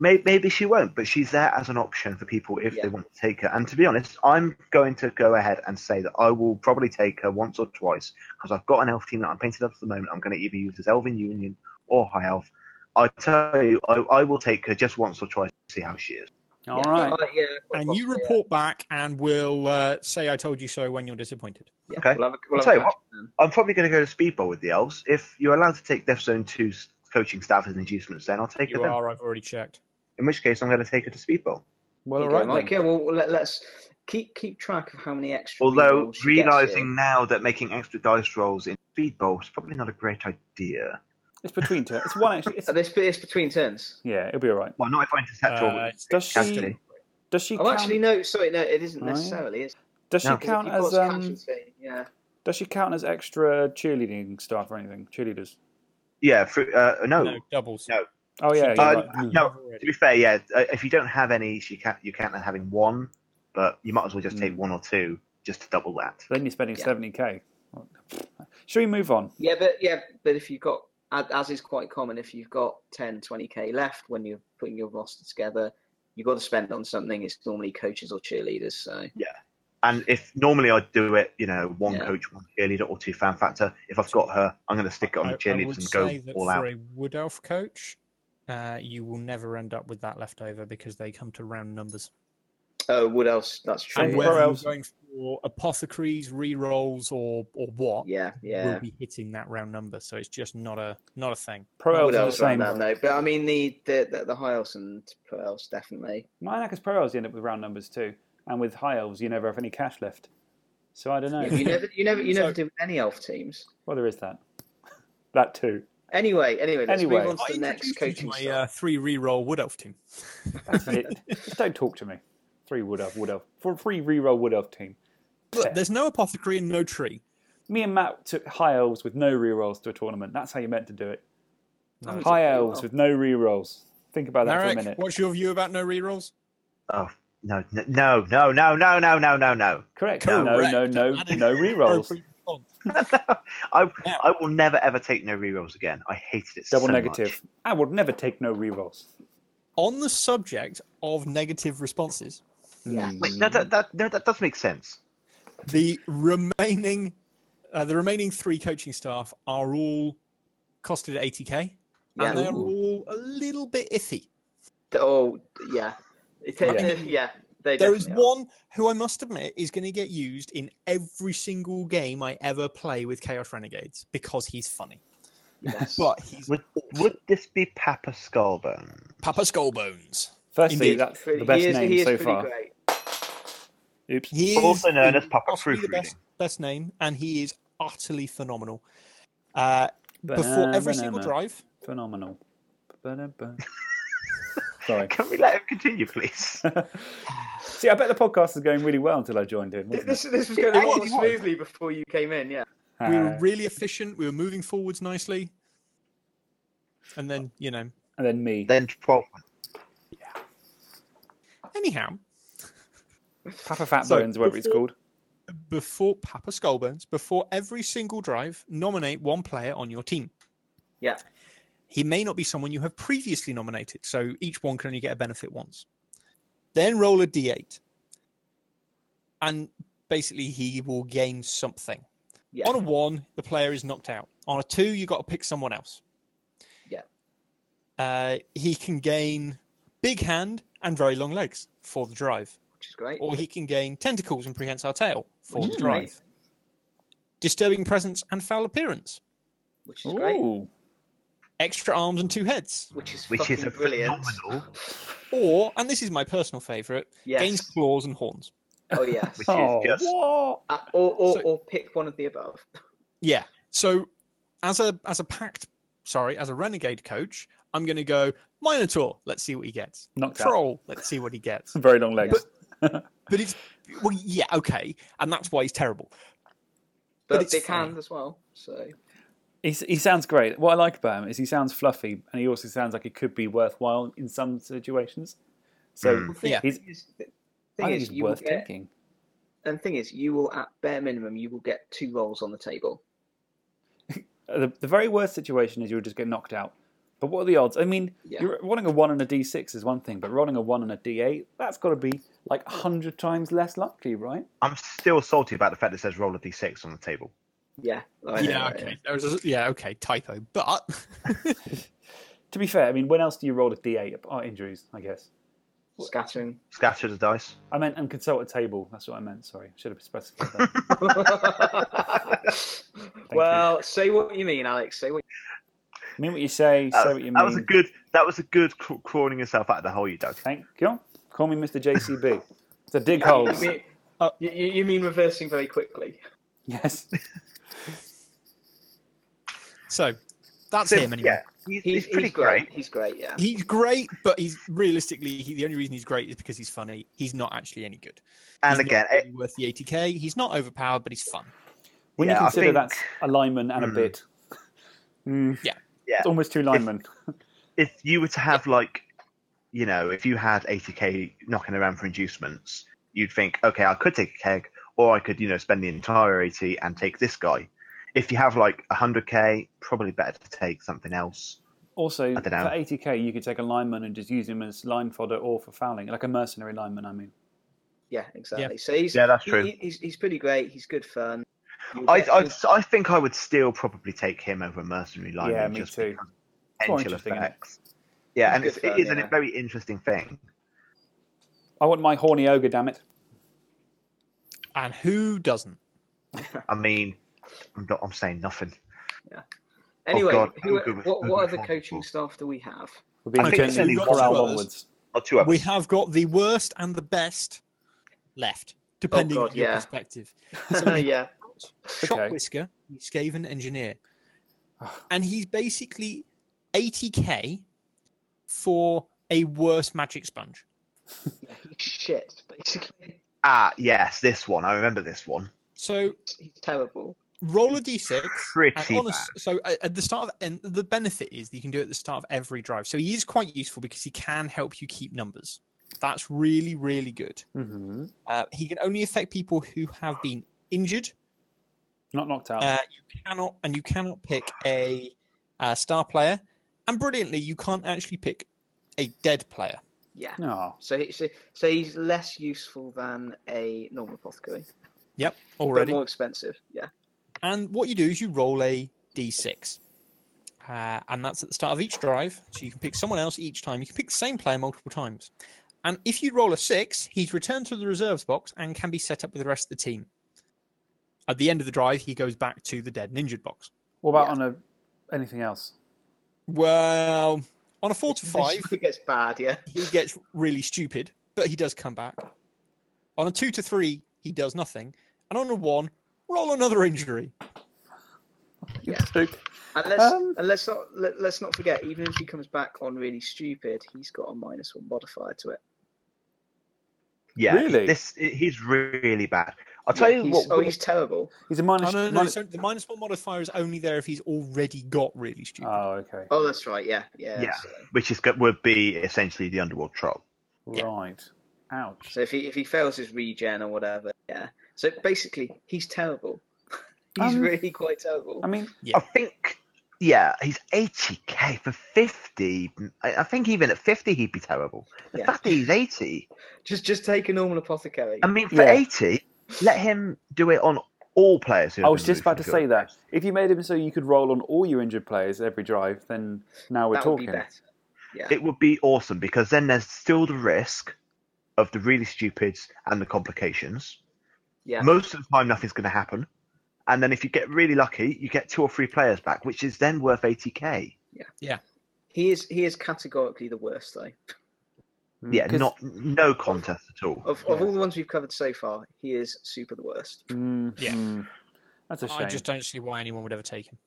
Maybe, maybe she won't, but she's there as an option for people if Yeah. they want to take her. And to be honest, I'm going to go ahead and say that I will probably take her once or twice because I've got an elf team that I'm painted up at the moment. I'm going to either use as Elven Union or High Elf. I tell you, I, I will take her just once or twice to see how she is. All yeah. right. Uh, yeah, And you possibly, yeah. report back, and we'll uh, say I told you so when you're disappointed. Yeah, Okay. We'll have a, we'll I'll tell you what, then. I'm probably going to go to Speedball with the elves. If you're allowed to take Death Zone 2's coaching staff as an inducements, then I'll take her You then. are. I've already checked. In which case, I'm going to take her to Speedball. Well, all There right. go, Mike. Yeah, well, let, us keep keep track of how many extra. Although rerolls she gets realizing now that making extra dice rolls in Speedball is probably not a great idea. It's between two. It's one actually. It's, here. This it's between turns. yeah, it'll be all right. Well, not if I intercept Uh, or Does she? casualty. Does she Oh, count? actually, no. Sorry, no. It isn't yeah. necessarily. It's does she No. because count as um? yeah. Does she count as extra cheerleading staff or anything? Cheerleaders. Yeah, for, uh, no. No doubles. No. Oh yeah. Uh, right. Mm. no. Already. To be fair, yeah, uh, if you don't have any, you can't you can't having one, but you might as well just take Mm. one or two just to double that. Then you're spending Yeah. seventy k. Should we move on? Yeah, but yeah, but if you've got, as as is quite common, if you've got 10, 20k left when you're putting your roster together, you've got to spend on something. It's normally coaches or cheerleaders. So yeah, And if normally I'd do it, you know, one Yeah. coach, one cheerleader, or two fan factor. If I've got her, I'm going to stick it on I, the I cheerleaders would and go say that all for out. a wood elf coach, uh, you will never end up with that left over because they come to round numbers. oh, what else? That's true. And Pro whether you're going for apothecaries, re-rolls, or or what, Yeah, yeah. will be hitting that round number. So it's just not a not a thing. Pro What elves are the else around same. that? No, but I mean the the the, the high elves and pro elves definitely. Mine because pro elves end up with round numbers too, and with high elves you never have any cash left. So I don't know. Yeah, you never, you never, you never So- do any elf teams. Well, there is that. That too. Anyway, anyway, let's Anyway. move on to the next introduced you to coaching my stuff. uh, three reroll wood elf team. That's it. Don't talk to me. Three wood elf, wood elf. For a free reroll wood elf team. Look, there's no apothecary and no tree. Me and Matt took high elves with no rerolls to a tournament. That's how you meant to do it. That was High pretty elves well. with no rerolls. Think about that for a minute. what's your view about no rerolls? Oh no, no, no, no, no, no, no, no, no, no. Correct. No, no, no, Correct. no, That is no rerolls. Appropriate response. I Now- I will never ever take no rerolls again. I hated it so much. Double so negative. I would never take no rerolls. On the subject of negative responses, Yeah. Much. Wait, no, that, that no, that does make sense. the remaining uh, the remaining three coaching staff are all costed at 80k, Yeah. and they're all a little bit iffy. Oh, yeah. It, Yeah. yeah. They There is are. one who I must admit is going to get used in every single game I ever play with Chaos Renegades because he's funny. Yes. But he's Would would this be Papa Skullbone? Papa Skullbones. Firstly, Indeed. that's Pretty- the best he is, name he is so pretty far. Great. Oops. He is Also known as Papa possibly the best, best name, and he is utterly phenomenal. Uh, before every single drive, Phenomenal. Ba-da-ba. Sorry. Can we let him continue, please? See, I bet the podcast is going really well until I joined in. This, this was going It a lot was. smoothly before you came in, yeah. we were Uh, really efficient. We were moving forwards nicely, and then you know. and then me. then twelve. Yeah. Anyhow, Papa Fat So, Bones, whatever it's called. before Papa Skullbones, before every single drive, nominate one player on your team. Yeah. He may not be someone you have previously nominated, so each one can only get a benefit once. Then roll a d8. And basically, he will gain something. Yeah. On a one, the player is knocked out. On a two, you got to pick someone else. Yeah. Uh, he can gain big hand and very long legs for the drive Which is great. or he can gain tentacles and prehensile tail for Which the drive. great. Disturbing presence and foul appearance. Which is great. Ooh. Extra arms and two heads. Which is Which is fucking a brilliant. phenomenal. Or, and this is my personal favourite, gains claws and horns. Oh, yes. Which is Oh, just- what? Uh, or, or, So- or pick one of the above. Yeah. So, as a as a pact, sorry, as a renegade coach, I'm going to go Minotaur. Let's see what he gets. Knocked out. Troll. Let's see what he gets. Very long legs. But it's well, yeah, okay, and that's why he's terrible. But, it's big funny. hand as well. So He, he sounds great. What I like about him is he sounds fluffy, and he also sounds like he could be worthwhile in some situations. So Mm. the thing Yeah. is, the I thing think is, he's you will worth get, taking. and the thing is, you will at bare minimum, you will get two rolls on the table. The, the very worst situation is you'll just get knocked out. But what are the odds? I mean, Yeah. you're rolling a one and a d6 is one thing, but rolling a one and a d8, that's got to be like a hundred times less likely, right? I'm still salty about the fact that it says roll a d6 on the table. Yeah. I yeah, right, okay. There's a, yeah, okay, typo. But To be fair, I mean, when else do you roll a d8? Oh, injuries, I guess. Scattering. Scatter the dice. I meant and consult a table. That's what I meant. Sorry, should have specified that. well, say what you mean, Alex. Say what. mean what you say. That, say what you that was a mean. good. That was a good cr- crawling yourself out of the hole, you dug. Thank you. Call me Mr. JCB. It's a dig You holes. mean, Uh, you, you you mean reversing very quickly? Yes. so that's So, him anyway. Yeah, he's, He's, he's pretty he's great. great. He's great. Yeah. He's great, but he's realistically he, the only reason he's great is because he's funny. He's not actually any good. And He's again, not it, worth the 80k. He's not overpowered, but he's fun. When Yeah, you consider think- that's a lineman and a Hmm. bit. Mm, yeah, it's almost two linemen. if you were to have like, you know, if you had 80k knocking around for inducements, you'd think, okay, I could take a keg, or I could, you know, spend the entire 80 and take this guy. If you have like 100k, probably better to take something else. Also, for dunno. 80k, you could take a lineman and just use him as line fodder or for fouling, like a mercenary lineman. I mean, Yeah. Exactly. So he's Yeah, that's true. he- he's he's pretty great. He's good fun. I, I, I think I would still probably take him over a mercenary lineman. Yeah, me just too. because It's more potential interesting, effects. Yeah, He's and it's, fun, is yeah. a very interesting thing. I want my horny ogre, damn it. And who doesn't? I mean, I'm not. I'm saying nothing. Yeah. Oh, anyway, God, who, Ogre was- what, Ogre what other wonderful. coaching staff do we have? We're being I think gently it's only one of onwards. Or two others. We have got the worst and the best left, depending oh, God, on your yeah. perspective. So yeah. Shot Okay. Whisker, Skaven Engineer. Ah. and he's basically 80k for a worse magic sponge. Shit, basically. Ah, yes, this one. I remember this one. So He's terrible. roll a d6. Pretty And honest, bad. so at at the start of, and the benefit is that you can do it at the start of every drive. So he is quite useful because he can help you keep numbers. That's really, really good. hmm Uh, he can only affect people who have been injured. Not knocked out. Uh, you cannot, and you cannot pick a, uh star player. And brilliantly, you can't actually pick a dead player. Yeah. no. So, so, so he's less useful than a normal apothecary, Yep, Already. but more expensive. Yeah. And what you do is you roll a d6. Uh, and that's at the start of each drive. So you can pick someone else each time. You can pick the same player multiple times. And if you roll a six, he's returned to the reserves box and can be set up with the rest of the team. At the end of the drive, he goes back to the dead and injured box. What about Yeah. on a anything else? Well, on a four to five, he gets bad. Yeah. he gets really stupid, but he does come back. On a two to three, he does nothing. And on a one, roll another injury. Yeah. Luke? And let's Um, and let's not let, let's not forget, even if he comes back on really stupid, he's got a minus one modifier to it. Yeah, Really? This he's really bad. I'll tell Yeah, you he's, what. Oh, he's terrible. He's a Oh, minus. no, no, no. minus- So the minus one modifier is only there if he's already got really stupid. Oh, okay. Oh, that's right. Yeah. Yeah. Yeah. So, which is would be essentially the underworld troll. Yeah. Right. Ouch. so if he if he fails his regen or whatever, yeah. So basically, he's terrible. he's Um, really quite terrible. I mean, I think, yeah, he's 80k for 50. I, I think even at 50 he'd be terrible. The Yeah. fact that he's 80, Just just take a normal apothecary. I mean, for Yeah. 80, let him do it on all players. Who I was just about to say that. If you made him so you could roll on all your injured players every drive, then now we're that would talking. be better. Yeah. It would be awesome because then there's still the risk of the really stupids and the complications. yeah. Most of the time, nothing's going to happen. And then if you get really lucky, you get two or three players back, which is then worth 80k. Yeah. Yeah. He is he is categorically the worst though. Mm, Yeah, 'cause- not no contest at all. Of of Yeah. all the ones we've covered so far, he is super the worst. Mm, Yeah. mm. That's a shame. I just don't see why anyone would ever take him.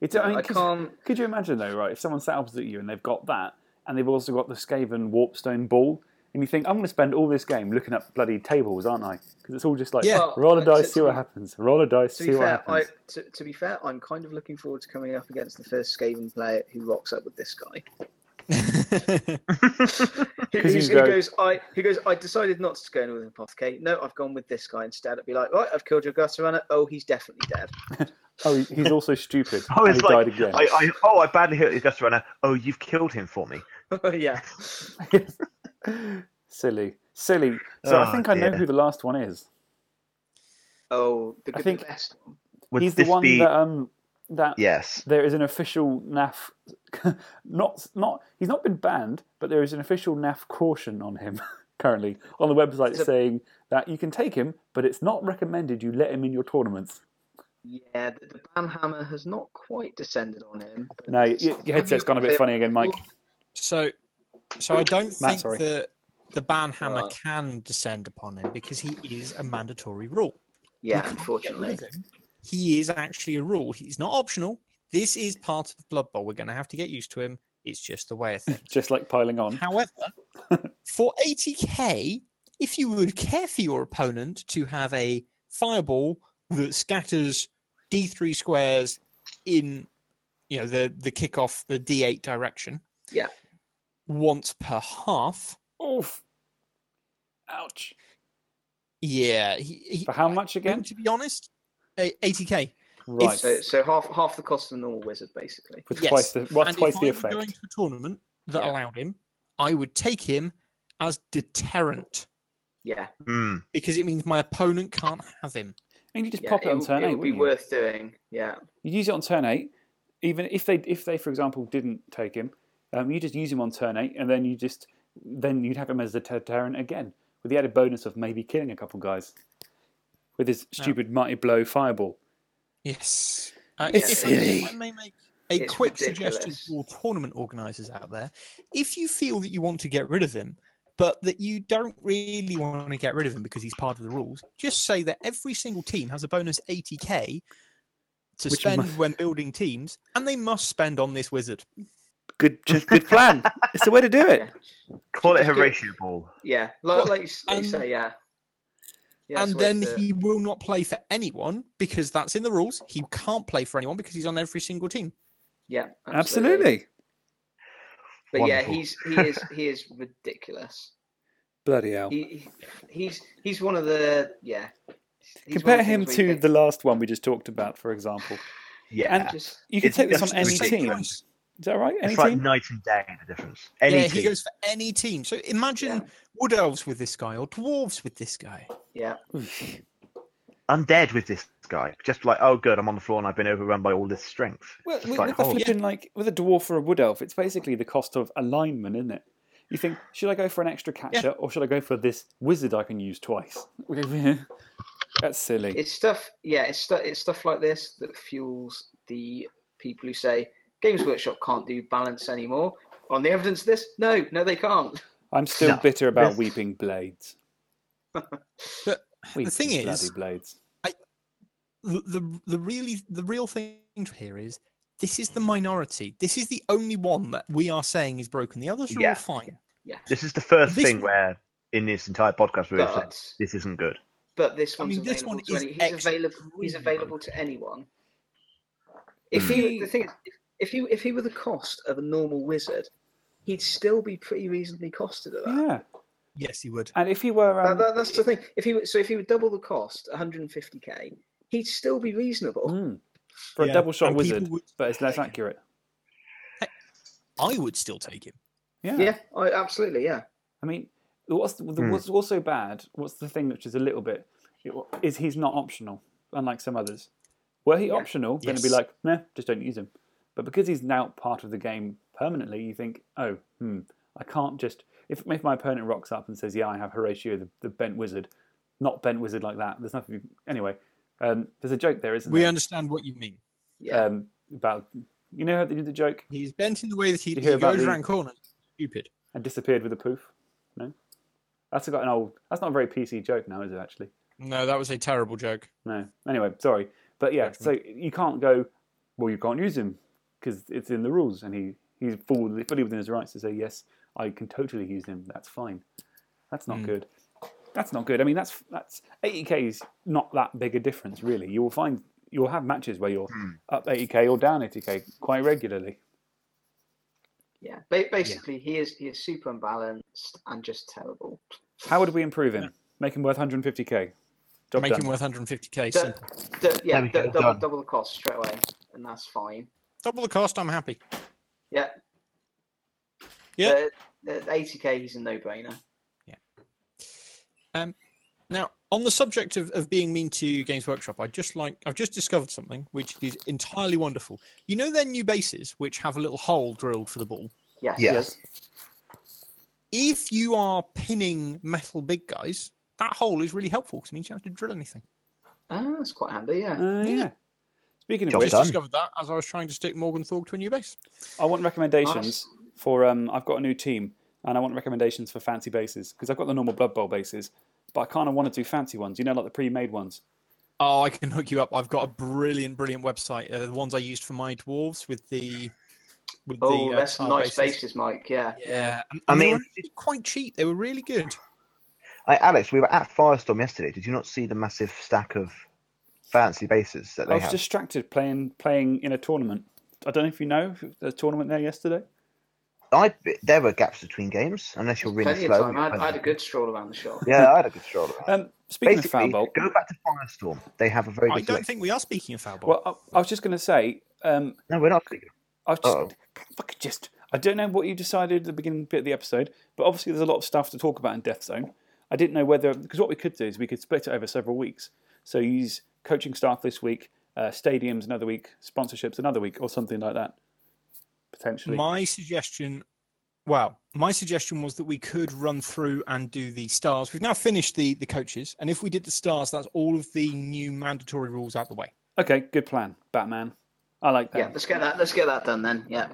It's, I mean, I could, can't. could you imagine though, right? If someone sat opposite you and they've got that, and they've also got the Skaven Warpstone ball, and you think, I'm going to spend all this game looking up bloody tables, aren't I? Because it's all just like, Yeah. Well, roll a dice, to- see what happens. Roll a dice, see be what fair, I happens. to, to be fair, I'm kind of looking forward to coming up against the first Skaven player who rocks up with this guy. Who, 'Cause who's- you who go- goes, I who goes, I decided not to go in with an apothecary. No, I've gone with this guy instead. I'd be like, right, I've killed your gutter runner. Oh, he's definitely dead. Oh, he's also stupid. oh, and he like, died again. I, I, oh, I badly hit his gutter runner. Oh, you've killed him for me. yeah. Silly. Silly. So I Oh, think I know who the last one is. Oh, the I think- the best one. Would he's the this one be? that um that Yes. there is an official NAF not not he's not been banned, but there is an official NAF caution on him currently on the website Is it- saying that you can take him, but it's not recommended you let him in your tournaments. Yeah, the, the banhammer has not quite descended on him. No, your, your headset's gone a bit funny again, Mike. so, so I don't Matt, think sorry. that the ban hammer Right. can descend upon him because he is a mandatory rule. Yeah, You can't get unfortunately. Rid of him. He is actually a rule. He's not optional. This is part of the Blood Bowl. We're going to have to get used to him. It's just the way of things. Just like piling on. However, for 80k, if you would care for your opponent to have a fireball that scatters d3 squares in, you know, the the kickoff, the d8 direction. Yeah. Once per half. Oof. Ouch. Yeah. He, he, For how much I mean, again? to be honest, a- 80k. Right. So, so half half the cost of a normal wizard, basically. With yes. twice the what's and twice if the I were going effect. to a tournament that Yeah. allowed him, I would take him as deterrent Yeah, Mm. because it means my opponent can't have him. And you just yeah. pop it, on would- turn it eight, would be wouldn't you? worth doing. Yeah, You use it on turn eight, even if they if they for example didn't take him, um, you just use him on turn eight, and then you just then you'd have him as a deterrent again, with the added bonus of maybe killing a couple guys with his stupid mighty blow fireball. Yes. Uh, It's if, silly. I may make a It's quick suggestion ridiculous. to all tournament organisers out there, if you feel that you want to get rid of him, but that you don't really want to get rid of him because he's part of the rules, just say that every single team has a bonus 80k to Which spend mu- when building teams, and they must spend on this wizard. Good, just good plan. it's the way to do it. Yeah, Call it Just go- Horatio Ball. yeah. Like, Well, like, you, you say, yeah. Yeah, and that's then it. he will not play for anyone because that's in the rules. He can't play for anyone because he's on every single team. yeah, Absolutely. But yeah, he's he is he is ridiculous. Bloody hell. He, he he's he's one of the yeah. Compare him things where you to think, the last one we just talked about, for example. Yeah. And just you can take this on just any team. Ridiculous. Is that right? Any it's like team? night and day the difference. Any yeah, he goes for any team. So imagine Yeah. wood elves with this guy or dwarves with this guy. yeah. undead with this guy. Just like, oh, good, I'm on the floor and I've been overrun by all this strength. Well, It's with, like, with oh, flipping, like with a dwarf or a wood elf, it's basically the cost of alignment, isn't it? You think, should I go for an extra catcher or should I go for this wizard I can use twice? That's silly. It's stuff. Yeah, it's stuff. It's stuff like this that fuels the people who say Games Workshop can't do balance anymore. On the evidence of this, no, no, they can't. I'm still No, bitter about this- weeping blades. But Weeping thing is- bloody blades. the, the the really the real thing here is this is the minority. This is the only one that we are saying is broken. The others are Yeah. all fine. This is the first This thing one- where, in this entire podcast, we've said this isn't good. but this I mean, this one is any. He's available. He's available to anyone. If Hmm. he, the thing is, if, if he if he were the cost of a normal wizard, he'd still be pretty reasonably costed at that. Yeah. Yes, he would. And if he were. Um, that- that's the thing. If he so, if he would double the cost, 150k, he'd still be reasonable. mm, for a double shot and wizard, would- but it's less accurate. I would still take him. Yeah. Yeah, I, absolutely. Yeah. I mean, what's the, the, Hmm. what's also bad? What's the thing which is a little bit is he's not optional, unlike some others. Were he Yeah. optional, then it'd be like, nah, just don't use him. But because he's now part of the game permanently, you think, oh, hmm, I can't just if if my opponent rocks up and says, yeah, I have Horatio, the, the bent wizard, not bent wizard like that. There's nothing. Anyway, um, there's a joke there, isn't We there? understand what you mean. Yeah. Um, about you know how they do the joke He's bent in the way that he, he hear about goes the- around corners. Stupid. and disappeared with a poof. No, that's got an old. That's not a very PC joke now, is it? Actually. No, that was a terrible joke. No. Anyway, sorry, but yeah, so you can't go. Well, you can't use him because it's in the rules, and he he's fully, fully within his rights to say yes, I can totally use him. That's fine. That's not Mm. good. That's not good. I mean, that's that's 80k is not that big a difference, really. You will find you'll have matches where you're Hmm. up 80k or down 80k quite regularly. yeah. Ba- basically, he is he is super unbalanced and just terrible. How would we improve him? Make him worth 150k. Job Make done. him worth 150k. Du- simple. yeah, There we du- go, double, double the cost straight away, and that's fine. Double the cost. I'm happy. Yeah. Yeah. The, the 80k, he's a no-brainer. Yeah. Um. Now, on the subject of, of being mean to Games Workshop, I just like I've just discovered something which is entirely wonderful. You know their new bases which have a little hole drilled for the ball. Yes. Yes. If you are pinning metal big guys, that hole is really helpful because it means you don't have to drill anything. Ah, that's quite handy. Yeah. Uh, Yeah. Yeah. Speaking of Job which, just done. discovered that as I was trying to stick Morg 'n' Thorg to a new base. I want recommendations Nice. for. Um, I've got a new team, and I want recommendations for fancy bases because I've got the normal Blood Bowl bases, but I kind of want to do fancy ones. You know, like the pre-made ones. Oh, I can hook you up. I've got a brilliant, brilliant website. Uh, the ones I used for my dwarves with the with Oh, the uh, that's tile nice bases. bases, Mike. Yeah. Yeah, and, I and they mean- were quite cheap. They were really good. Hey, Alex, we were at Firestorm yesterday. Did you not see the massive stack of fancy bases that they I was have? distracted playing playing in a tournament. I don't know if you know the tournament there yesterday. I there were gaps between games unless you're really Plenty slow. of time. I had, I had a good stroll around the shop. Yeah, I had a good stroll. around. Um, speaking Basically, of Foul go back to Firestorm. They have a very I good. don't selection. think we are speaking of foul ball. well, I, I was just going to say, um, No, we're not. speaking. I was just, Uh-oh. fucking just, I don't know what you decided at the beginning bit of the episode, but obviously there's a lot of stuff to talk about in Death Zone. I didn't know whether because what we could do is we could split it over several weeks. So use coaching staff this week, uh, stadiums another week, sponsorships another week, or something like that. Potentially. My suggestion, well, my suggestion was that we could run through and do the stars. We've now finished the the coaches, and if we did the stars, that's all of the new mandatory rules out the way. Okay, good plan, Batman. I like that. Yeah. Let's get that. Let's get that done then. Yeah.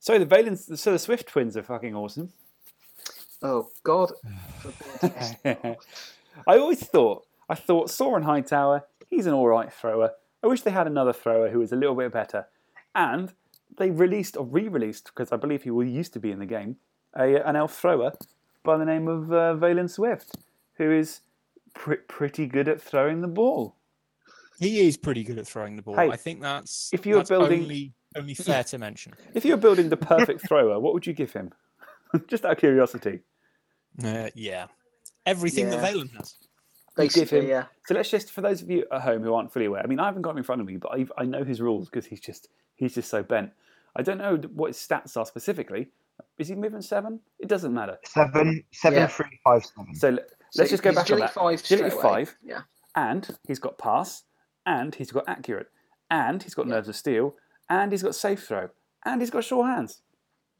So the Valens, so the Swift twins are fucking awesome. Oh God. I always thought, I thought Soren Hightower, he's an all right thrower. I wish they had another thrower who was a little bit better. And they released or re-released because I believe he used to be in the game a, an elf thrower by the name of uh, Valen Swift, who is pr- pretty good at throwing the ball. He is pretty good at throwing the ball. Hey, I think that's if you're that's building- only only fair to mention. If you were building the perfect thrower, what would you give him? Just out of curiosity. Uh, yeah, everything Yeah. that Valen has. You give Basically, him- yeah. So let's just, for those of you at home who aren't fully aware, I mean, I haven't got him in front of me, but I've, I know his rules because he's just he's just so bent. I don't know what his stats are specifically. Is he movement seven? It doesn't matter. Seven, seven, Yeah. three, five, seven. So So let's just go back to agility that. Five Agility straight away. five, Yeah. and he's got pass, and he's got accurate, and he's got Yeah. nerves of steel, and he's got safe throw, and he's got sure hands.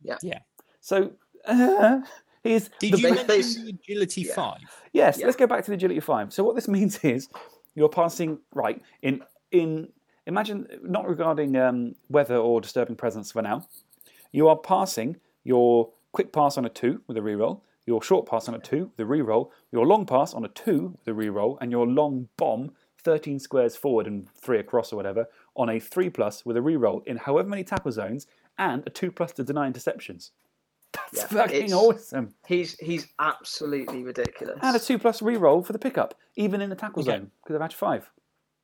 Yeah. Yeah. So uh, he's Did the you mention base- the agility yeah. five? Yes, Yeah. let's go back to the agility five. So what this means is you're passing right in in imagine not regarding um, weather or disturbing presence for now. You are passing your quick pass on a two with a reroll, your short pass on a two with a reroll, your long pass on a two with a reroll, and your long bomb, 13 squares forward and three across or whatever, on a three plus with a reroll in however many tackle zones and a two plus to deny interceptions. That's Yeah, fucking awesome. He's he's absolutely ridiculous. And a two plus re-roll for the pickup, even in the tackle Okay. zone, because I've had five.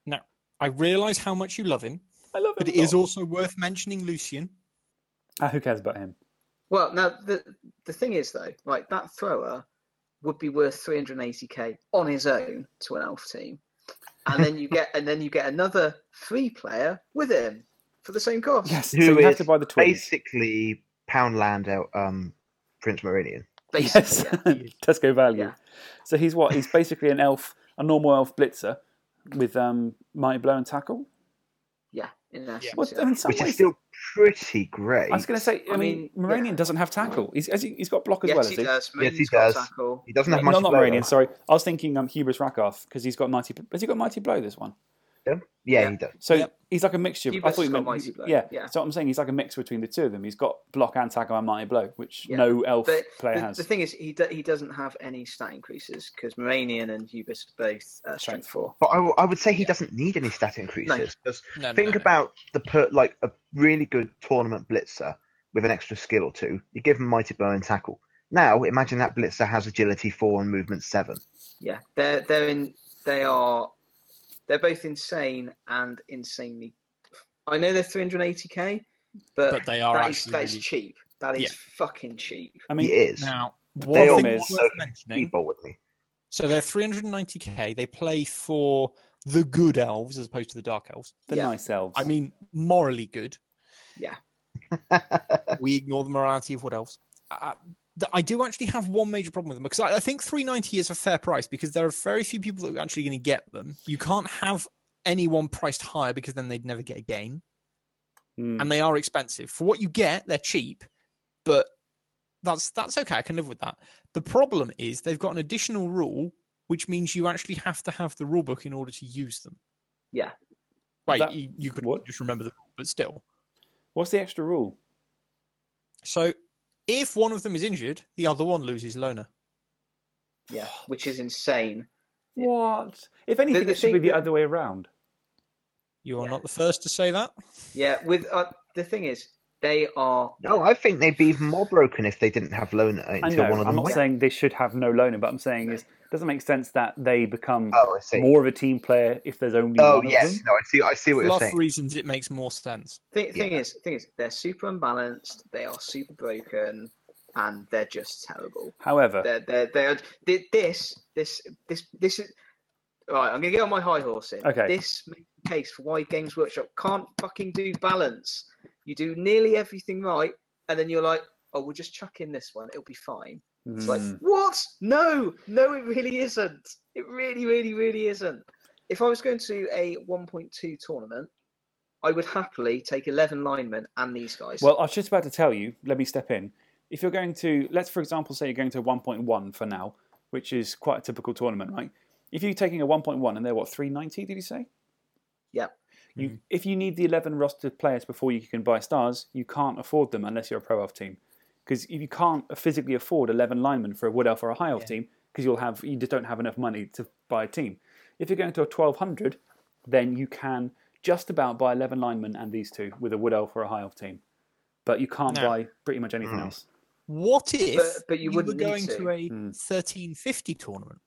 Now, I realise how much you love him, I love him. but it is also worth mentioning Lucien. Ah, who cares about him? Well, now the the thing is though, like that thrower would be worth 380k on his own to an elf team, and then you get and then you get another free player with him for the same cost. Yes, Who so you have to buy the twins. Basically, Poundland out um, Prince Moranion. Yes, Yeah. Tesco value. Yeah. So he's what? He's basically an elf, a normal elf blitzer with um, mighty blow and tackle. Yeah, in essence. Well, yeah. I mean, in some Which ways, is still pretty great. I was going to say. I, I mean, mean, Moranion yeah. doesn't have tackle. He's has he, he's got block as yes, well, he has he? Yes, he does. Tackle. He doesn't have no, much. not blow, Moranion. Sorry, I was thinking um, Hubris Rakarth because he's got mighty. Has he got mighty blow? This one. Yeah, Yeah. he does. So Yep. he's like a mixture. I thought you has got meant. mighty blow, Yeah, yeah. So I'm saying he's like a mix between the two of them. He's got block and tackle and mighty blow, which Yeah. no elf But player the, has. the thing is, he do, he doesn't have any stat increases because Moranion and Hubris are both uh, strength four. But I, w- I would say he doesn't need any stat increases. Because No, no, think no, no. about the per, like a really good tournament blitzer with an extra skill or two. You give him mighty blow and tackle. Now imagine that blitzer has agility four and movement seven. Yeah, they're they're in they are they're both insane and insanely. I know they're 380k, but, But they are that is, actually that is cheap. That is Yeah. fucking cheap. I mean, is. Now, They one all thing is- worth mentioning. People with me. So they're 390k. They play for the good elves as opposed to the dark elves. the Yeah. nice elves. I mean, morally good. Yeah. we ignore the morality of what else. Uh, th- I do actually have one major problem with them because I, I think 390 is a fair price because there are very few people that are actually going to get them. You can't have anyone priced higher because then they'd never get a game, Hmm. and they are expensive for what you get. They're cheap, but that's that's okay. I can live with that. The problem is they've got an additional rule, which means you actually have to have the rule book in order to use them. Yeah. Right, That- you, you could what? just remember the rule, but still. What's the extra rule? So if one of them is injured, the other one loses loner. Yeah, which is insane. What? If anything, the it should be the other way around. You are Yeah. not the first to say that. Yeah, with uh, the thing is, they are. No, I think they'd be even more broken if they didn't have loner I until know. one of them. I'm not went. saying they should have no loaner, but I'm saying is it doesn't make sense that they become Oh, more of a team player if there's only oh, one of yes. them. No, I see. I see what For you're lots saying. of reasons, it makes more sense. Thing, thing Yeah. is, thing is, they're super unbalanced. They are super broken, and they're just terrible. However, They're they're they're thi- this this this this is. Right, I'm gonna get on my high horse here. Okay. This makes case for why Games Workshop can't fucking do balance. You do nearly everything right, and then you're like, oh, we'll just chuck in this one. It'll be fine. It's like, mm, what? No, no, it really isn't. It really, really, really isn't. If I was going to a 1.2 tournament, I would happily take 11 linemen and these guys. well, I was just about to tell you. Let me step in. If you're going to, let's for example say you're going to 1.1 for now, which is quite a typical tournament, right? If you're taking a 1.1 and they're what 390, did you say? yeah, You, If you need the 11 roster players before you can buy stars, you can't afford them unless you're a pro elf team. Because if you can't physically afford 11 linemen for a wood elf or a high elf Yeah. team, because you'll have you just don't have enough money to buy a team. If you're going to a 1200, then you can just about buy 11 linemen and these two with a Wood Elf or a High Elf team. But you can't No. buy pretty much anything Mm. else. What if But- but you were wouldn't need going to. to a Hmm. 1350 tournament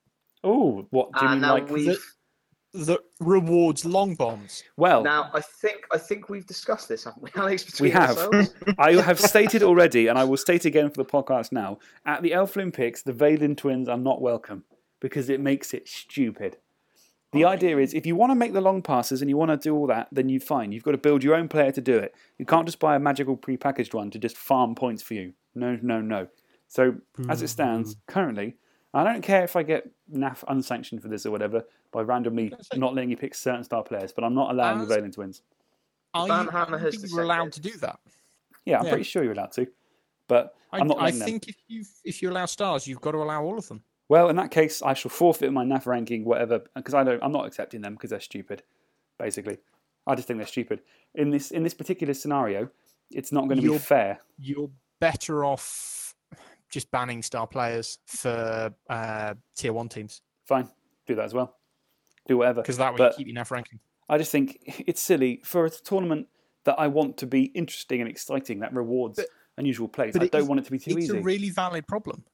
Oh, what do you and mean? Like, we've that rewards long bombs? well, now I think I think we've discussed this, haven't we, Alex? Between We have. I have stated already, and I will state again for the podcast now at the Elf Olympics, the Valen twins are not welcome because it makes it stupid. The oh. idea is if you want to make the long passes and you want to do all that, then you fine. You've got to build your own player to do it. You can't just buy a magical prepackaged one to just farm points for you. No, no, no. So as it mm-hmm. stands currently, I don't care if I get NAF unsanctioned for this or whatever by randomly That's not letting you pick certain star players, but I'm not allowing the As- Valen twins. Are Van you, Hammer I has think you're allowed to dissented. do that? Yeah, I'm Yeah. pretty sure you're allowed to, but I, I'm not I letting them. think if you if you allow stars, you've got to allow all of them. Well, in that case, I shall forfeit my NAF ranking, whatever, because I don't. I'm not accepting them because they're stupid. Basically, I just think they're stupid. In this in this particular scenario, it's not going to be fair. You're better off just banning star players for uh, tier one teams Fine, do that as well. Do whatever. because that you keep your NAF ranking. I just think it's silly for a tournament that I want to be interesting and exciting that rewards But- unusual plays. I don't want it to be too It's easy. It's a really valid problem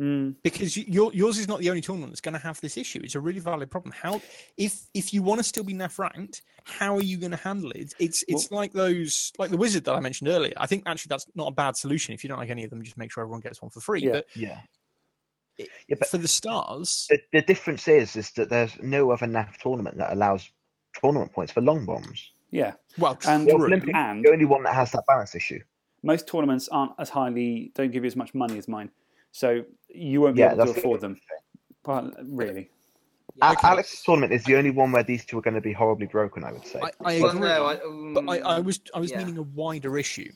Hmm. because your, yours is not the only tournament that's going to have this issue. It's a really valid problem. How if if you want to still be NAF ranked, how are you going to handle it? It's it's like those like the wizard that I mentioned earlier. I think actually that's not a bad solution. If you don't like any of them, just make sure everyone gets one for free. Yeah. But Yeah. it- Yeah, but- for the stars, The, the difference is is that there's no other NAF tournament that allows tournament points for long bombs. Yeah, well, And- The true. Olympics And- the only one that has that balance issue. most tournaments aren't as highly. Don't give you as much money as mine, so you won't be Yeah, able to afford them. Well, really. A- Okay. Alex's tournament is the only one where these two are going to be horribly broken. I would say. I, I Well, agree. no, I, But I, I um, was I was yeah. meaning a wider issue.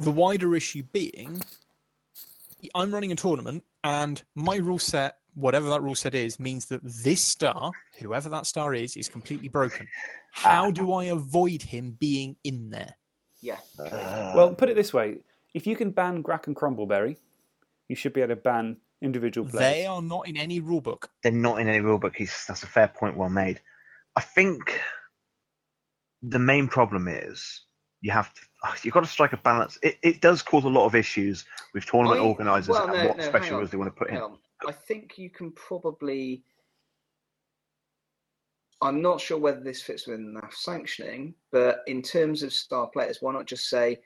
The wider issue being, I'm running a tournament, and my rule set, whatever that rule set is, means that this star, whoever that star is, is completely broken. How do I avoid him being in there? yeah. Uh, Well, put it this way: if you can ban Grak and Crumbleberry, you should be able to ban individual players. They are not in any rule book. they're not in any rule book. He's, that's a fair point, well made. I think the main problem is you have to, you've got to strike a balance. It, it does cause a lot of issues with tournament I- organisers well, and what no, special on, rules they want to put hang in. on. I think you can probably. I'm not sure whether this fits within NAF sanctioning, but in terms of star players, why not just say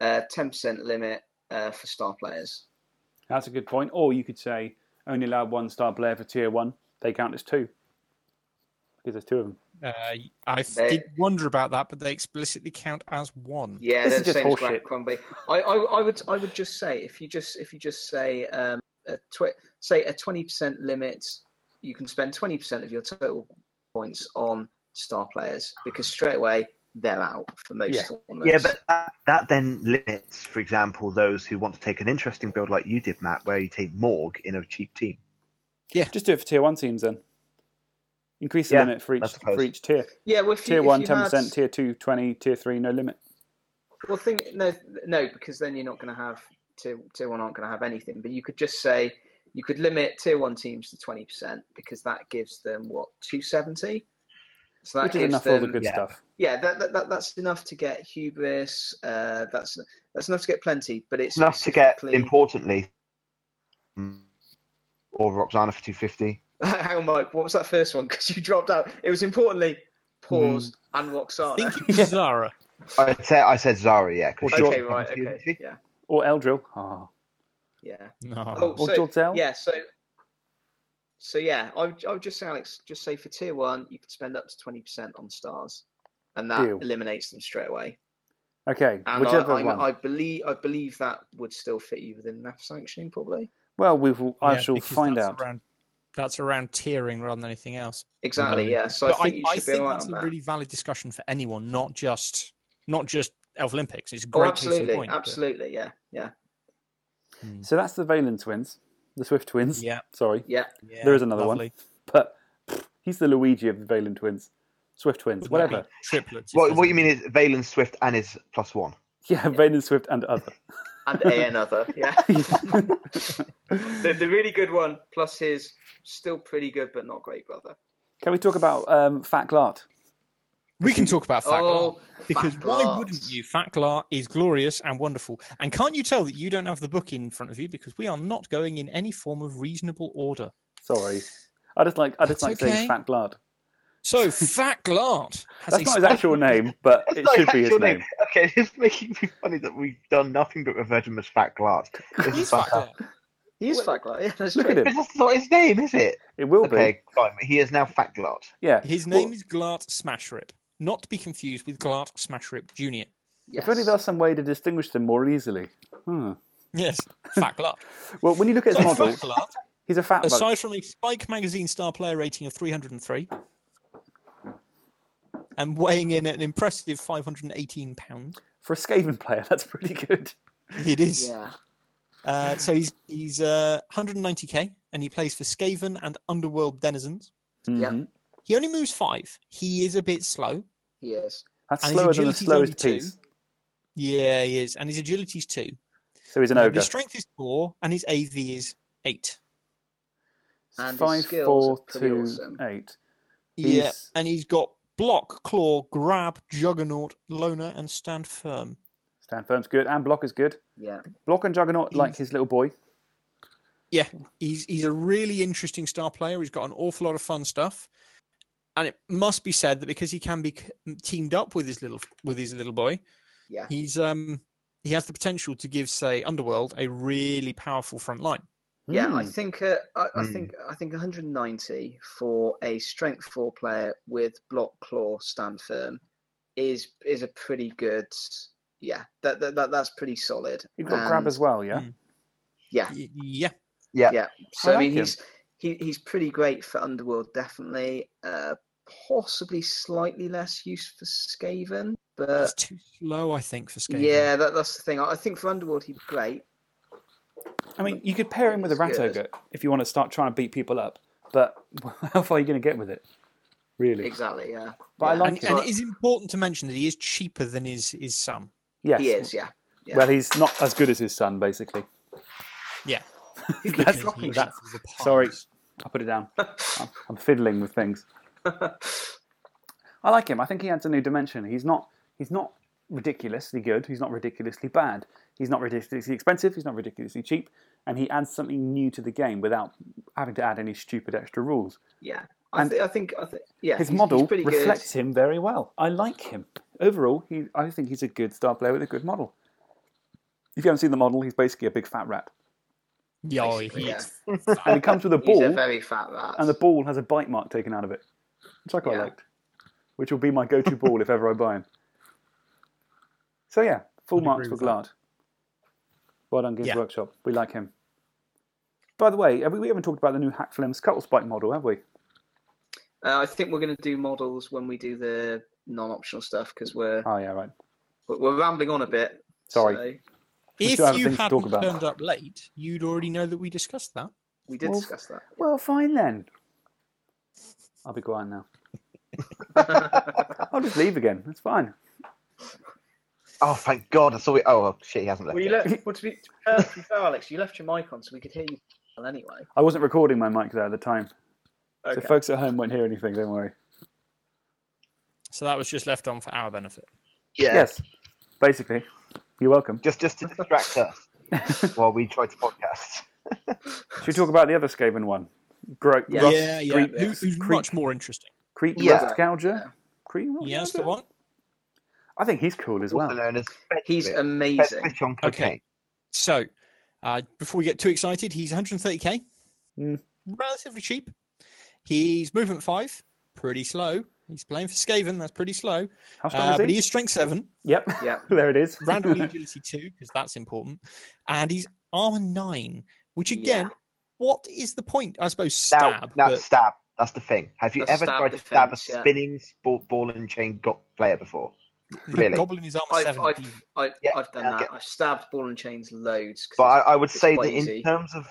uh, 10% limit uh, for star players? That's a good point. Or you could say only allow one star player for tier one. They count as two because there's two of them. Uh, I They- did wonder about that, but they explicitly count as one. Yeah, This they're is the just same as horseshit. Crumbly. I, I, I would, I would just say if you just, if you just say, um, a tw- say a twenty percent limit, you can spend twenty percent of your total points on star players because straight away they're out for most Yeah. tournaments. Yeah, but that, that then limits, for example, those who want to take an interesting build like you did, Matt, where you take Morg in a cheap team. Yeah, just do it for tier one teams then. Increase the Yeah, limit for each for each tier. yeah, well, if you, Tier if one, you 10%, had- tier two, 20, tier three, no limit. Well, think no, no, because then you're not going to have tier tier one aren't going to have anything. But you could just say you could limit tier one teams to twenty percent because that gives them what two seventy. So that Which is gives enough for all the good yeah. stuff. Yeah, that, that, that that's enough to get hubris. Uh, that's that's enough to get plenty, but it's It's enough to get, specifically- importantly, mm, or Roxanna for 250. Hang on, Mike. What was that first one? Because you dropped out. It was importantly paused and I Roxanna. think it was Zara. I said, I said Zara, Yeah. Or she's okay, on right. Okay. Yeah. Or Eldril. Ah. Yeah. No. Oh, Or so, Jordell. Yeah, so so yeah, I would, I would just say, Alex, just say for tier one, you could spend up to twenty percent on stars, and that Deal. eliminates them straight away. Okay, And whichever I, one. I, I believe I believe that would still fit you within NAF sanctioning, probably. Well, we will. I Yeah, shall find that's out. Around, that's around tiering rather than anything else. Exactly. Mhm. Yeah. So But I think you should be think that's on a that. really valid discussion for anyone, not just not just Elf Olympics. It's a Oh, great case in absolutely, but- absolutely. Yeah. Yeah. Hmm. So that's the Valen twins, the Swift twins. Yeah, Sorry, Yeah. yeah, There is another one. but pff, he's the Luigi of the Valen twins, Swift twins, Wouldn't whatever. Triplets. What, there's what you mean is Valen Swift and his plus one. Yeah, Valen Swift and other. And a another. Yeah. the, the really good one plus his still pretty good but not great brother. Can we talk about um, Fat Glart? We can talk about Fat Glart. Oh, Because Fat why Glart. wouldn't you? Fat Glart is glorious and wonderful. And can't you tell that you don't have the book in front of you because we are not going in any form of reasonable order. Sorry. I just like I just That's like okay. saying Fat Glart. So Fat Glart has That's not his actual name, but it not should be his actual name. Okay, it's making me funny that we've done nothing but refer to him as Fat Glart. This He's is Fat fantastic. Glart. He is Fat Glart. Yeah, that's Look true. at him. But that's not his name, is it? It will Okay, fine. He is now Fat Glart. Yeah. His Well, name is Glart Smash Rip, not to be confused with Glart Smash Rip Jr. Yes. If only there was some way to distinguish them more easily. Hmm. Yes, Fat Glart. Well, when you look at his So model, Fat Glart, he's a fat bug. aside from a Spike magazine star player rating of 303 and weighing in at an impressive 518 pounds, For a Skaven player, that's pretty good. it is. Yeah. Uh, so he's he's uh, 190k and he plays for Skaven and Underworld Denizens. Yeah. Mhm. He only moves five. He is a bit slow. He is. That's And his slower than the agility's only slowest two. Yeah, he is, and his agility's two. So he's an ogre. his strength is four, and his AV is eight. And his Five, skills four, two, awesome. eight. Yeah, and he's got block, claw, grab, juggernaut, loner, and stand firm. Stand firm's good, and block is good. Yeah. Block and Juggernaut like his little boy. Yeah, he's he's a really interesting star player. He's got an awful lot of fun stuff, and it must be said that because he can be teamed up with his little with his little boy, Yeah. he's um he has the potential to give say Underworld a really powerful front line. Yeah, I Hmm. think uh, I, I Hmm. think I think 190 for a strength four player with block claw stand firm is is a pretty good. Yeah, that, that, that that's pretty solid. You've got grab as well, yeah? Mm. Yeah, Y- Yeah, yeah. So I I, mean, him. he's he, he's pretty great for Underworld, definitely. Uh, possibly slightly less use for Skaven, but it's too slow, I think, for Skaven. yeah, that, that's the thing. I I think for Underworld he'd be great. I mean, you could pair him with a rat It's good. ogre if you want to start trying to beat people up, but how far are you going to get with it? Really? Exactly. Yeah. But I like and, him. and it is important to mention that he is cheaper than his his son. Yes. He is. Yeah. yeah. Well, he's not as good as his son, basically. Yeah, That's- because he dropping that- uses the sorry. I'll put it down. I'm, I'm fiddling with things. I like him. I think he adds a new dimension. He's not. He's not ridiculously good. He's not ridiculously bad. He's not ridiculously expensive. He's not ridiculously cheap. And he adds something new to the game without having to add any stupid extra rules. Yeah. I, And th- I think. I think. Yeah. His he's- he's model pretty reflects him very well. I like him. Overall, he, I think he's a good star player with a good model. If you haven't seen the model, he's basically a big fat rat. Yeah, oh, he yeah. is. And he comes with a Good. He's a ball, very fat rat. and the ball has a bite mark taken out of it, which I quite Yeah. liked. Which will be my go to ball if ever I buy him. So, yeah, full marks for with that. Glart. Well done, Games Yeah. Workshop. We like him. By the way, have we, we haven't talked about the new Hakflem Skuttlespike model, have we? Uh, I think we're going to do models when we do the non-optional stuff because we're Oh, yeah, right. we're we're rambling on a bit. Sorry. so If have you things to talk hadn't about. turned up late, you'd already know that we discussed that. we did Well, discuss that. Well, fine then. I'll be quiet now. I'll just leave again. That's fine. Oh, thank God! I saw it. Oh, shit, he hasn't left. well, you yet. left. Well, to be, to be fair, to be fair, Alex, you left your mic on so we could hear you well anyway. I wasn't recording my mic there at the time. Okay. So folks at home won't hear anything, don't worry. So that was just left on for our benefit. Yeah. Yes, basically. You're welcome. Just, just to distract us while we try to podcast. Should we talk about the other Skaven one? Gro- Yeah. Ross yeah, yeah. Creep, Who, who's Creep, much more interesting? Creep Yeah. Rust Gouger? Creep Rust Yes, the one. I think he's cool as well. He's amazing. Okay. So, uh, before we get too excited, he's 130k, Mm. relatively cheap. He's movement five, pretty slow. He's playing for Skaven, that's pretty slow. How strong Uh, is but he? he is strength seven, Yep, Yeah. there it is. randomly agility two, because that's important. And he's armor nine, which again, what is the point? I suppose stab. now but stab. That's the thing. Have you The ever stab tried to stab a defense, yeah. spinning ball, ball and chain got player before? The really? Goblin is armor I've, seven. I've. I've, Yeah, I've done yeah, that. okay. I've stabbed ball and chains loads. But I, I would say quite that in easy. terms of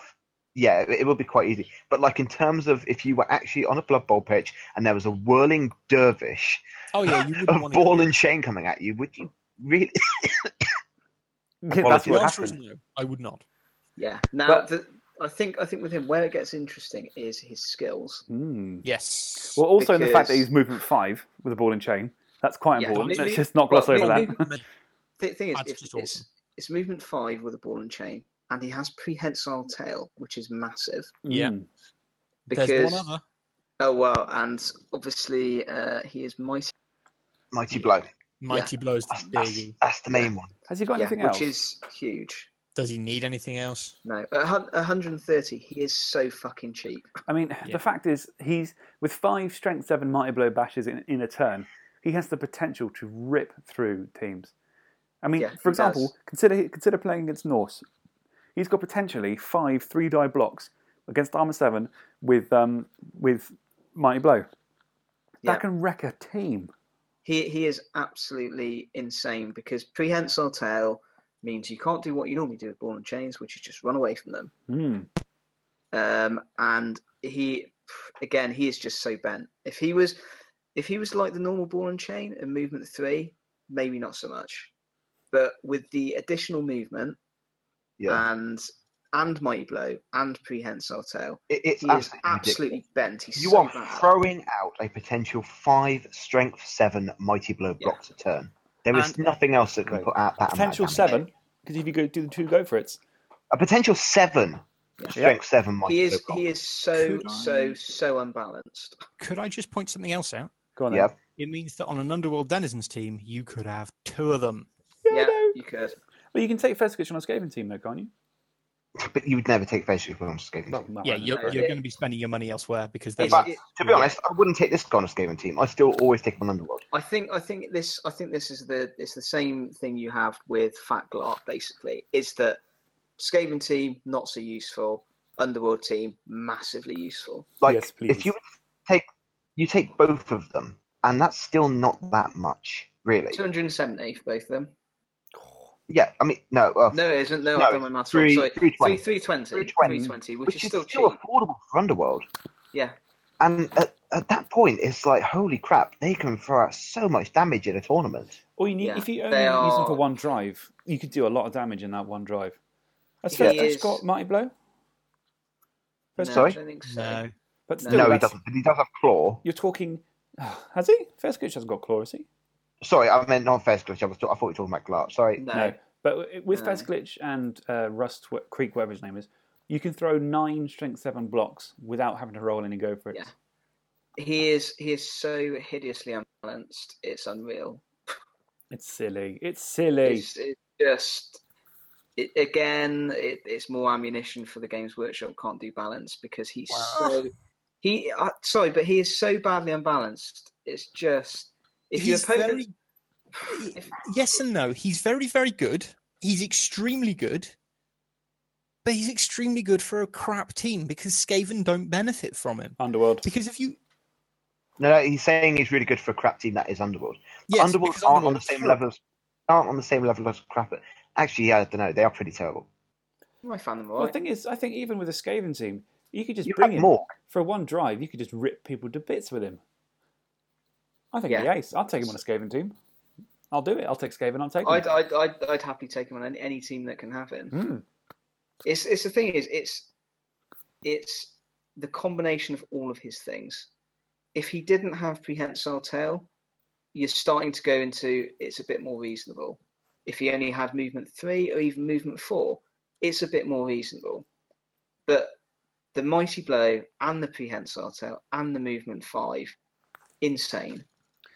yeah, it, it would be quite easy. But like in terms of if you were actually on a Blood Bowl pitch and there was a whirling dervish Oh yeah, you wouldn't of ball and chain coming at you, would you really? That's what answer is happened. no. I would not. Yeah. Now, But- the, I think I think with him, where it gets interesting is his skills. Hmm. Yes. Well, also in the fact that he's movement five with a ball and chain, That's quite Yeah, important. maybe- Let's just not gloss well, over maybe- that. The thing is, if just it's, awesome. it's movement five with a ball and chain, and he has prehensile tail, which is massive. Yeah. Mm. Because one other. oh well, and obviously uh, he is mighty, Mighty blow. Mighty blows the That's, that's, that's the main one. Has he got yeah, anything else? which is huge. Does he need anything else? No, a 130. He is so fucking cheap. I mean, Yeah. the fact is, he's with five strength seven mighty blow bashes in, in a turn. He has the potential to rip through teams. I mean, Yeah, for example, does. consider consider playing against Norse. He's got potentially five three die blocks against armor seven with um, with mighty blow. Yeah. That can wreck a team. He he is absolutely insane because prehensile tail means you can't do what you normally do with ball and chains, which is just run away from them. Mm. Um, and he, again, he is just so bent. If he was, if he was like the normal ball and chain and movement three, maybe not so much. But with the additional movement Yeah. and and mighty blow and prehensile tail, It, it's he is absolutely, absolutely ridiculous. bent. He's You so are bad. throwing out a potential five strength seven mighty blow Yeah. blocks a turn. There is And- nothing else that can put out that amount of Potential seven, because if you go do the two go for it, A potential seven strength seven mighty He is block. he is so Could so I- so unbalanced. Could I just point something else out? Go on. then. Yeah. It means that on an Underworld Denizens team, you could have two of them. Yeah, no. you could. But you can take Fezglitch on a Skaven team, though, can't you? But you would never take face if on Skaven. Well, team. no, Yeah, you're, you're it- going to be spending your money elsewhere because It's- there's But to be honest, I wouldn't take this guy on a Skaven team. I still always take him on Underworld. I think I think this I think this is the it's the same thing you have with Fat Glart basically. Is that Skaven team not so useful, Underworld team massively useful. Like Yes, please. if you take you take both of them, and that's still not that much, really. 270 for both of them. Yeah, I mean, no, uh, No, it isn't. No, No, I've done my maths wrong. Sorry, 320. 3, 320. 320, 320, which, which is is still still cheap. affordable for Underworld. Yeah, And at, at that point, it's like, holy crap, they can throw out so much damage in a tournament. Or you need, Yeah, if you only they use them for one drive, you could do a lot of damage in that one drive. Has He Fezglitch is- got Mighty Blow? First no, sorry? I don't think so. no. But No. still, no, he that's- doesn't. But he does have claw. You're talking. Has he? First Fezglitch hasn't got claw, has he? Sorry, I meant not Fast Glitch. I, was, I thought you were talking about Glart. Sorry. No. No. But with No. Fezglitch and uh, Rust Wh- Creek, whatever his name is, you can throw nine strength seven blocks without having to roll any go for it. Yeah. He is he is so hideously unbalanced. It's unreal. It's silly. It's silly. It's, it's just it, again. It, it's more ammunition for the Games Workshop. Can't do balance because he's so he. Uh, sorry, but he is so badly unbalanced. It's just if your He's opponent. very- yes and no. He's very, very good. He's extremely good. But he's extremely good for a crap team because Skaven don't benefit from him. Underworld. Because if you. No, no, he's saying he's really good for a crap team that is Underworld. Yes, Underworld aren't on the same crap. level as aren't on the same level as crap. Actually, yeah, I don't know. They are pretty terrible. I found them Well, the thing is, I think even with a Skaven team, you could just You bring him for one drive. You could just rip people to bits with him. I think Yeah. the ace. I'll take him on a Skaven team. I'll do it. I'll take Skaven. I'll take him. I'd, I'd, I'd, I'd happily take him on any, any team that can have him. Hmm. It's it's the thing is it's it's the combination of all of his things. If he didn't have prehensile tail, you're starting to go into it's a bit more reasonable. If he only had movement three or even movement four, it's a bit more reasonable. But the mighty blow and the prehensile tail and the movement five, insane.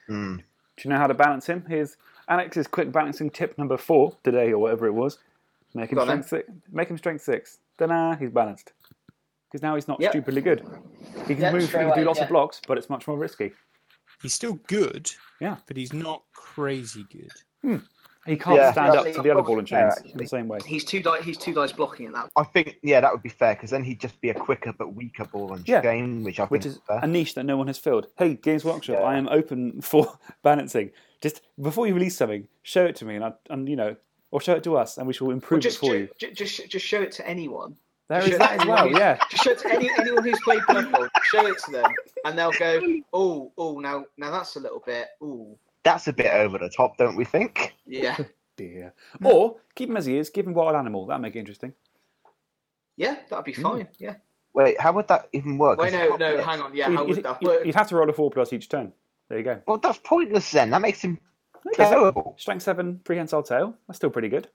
Hmm. Do you know how to balance him? Here's Alex's quick balancing tip number four today, or whatever it was. Make him Go on then. strength six. Make him strength six. Ta-da! He's balanced. Because now he's not Yep. stupidly good. He can Yep, move. He straight can do lots yeah. of blocks, but it's much more risky. He's still good. Yeah. But he's not crazy good. He can't Yeah. stand up to the other ball and yeah, chains in the same way. He's two di- he's two dice blocking at that. I think yeah, that would be fair because then he'd just be a quicker but weaker ball and Yeah. game, which I think Which is is fair. a niche that no one has filled. Hey, Games Workshop, Yeah. I am open for balancing. Just before you release something, show it to me, and, I, and you know, or show it to us, and we shall Well, improve just, it for ju- you. ju- just just show it to anyone. There just is show that as well. Yeah. Just show it to any, anyone who's played Blood Bowl. Show it to them, and they'll go, "Oh, oh, now, now that's a little bit, oh, That's a bit over the top, don't we think? yeah, Dear. Or keep him as he is. Give him wild animal. That'd make it interesting. yeah, that'd be fine." Yeah. Wait, how would that even work? Wait, no, it's no, not- hang on. Yeah, You'd- how you'd, would that you'd- work? you'd have to roll a four plus each turn. There you go. Well, that's pointless then. That makes him No, terrible. Strength seven, prehensile tail. That's still pretty good.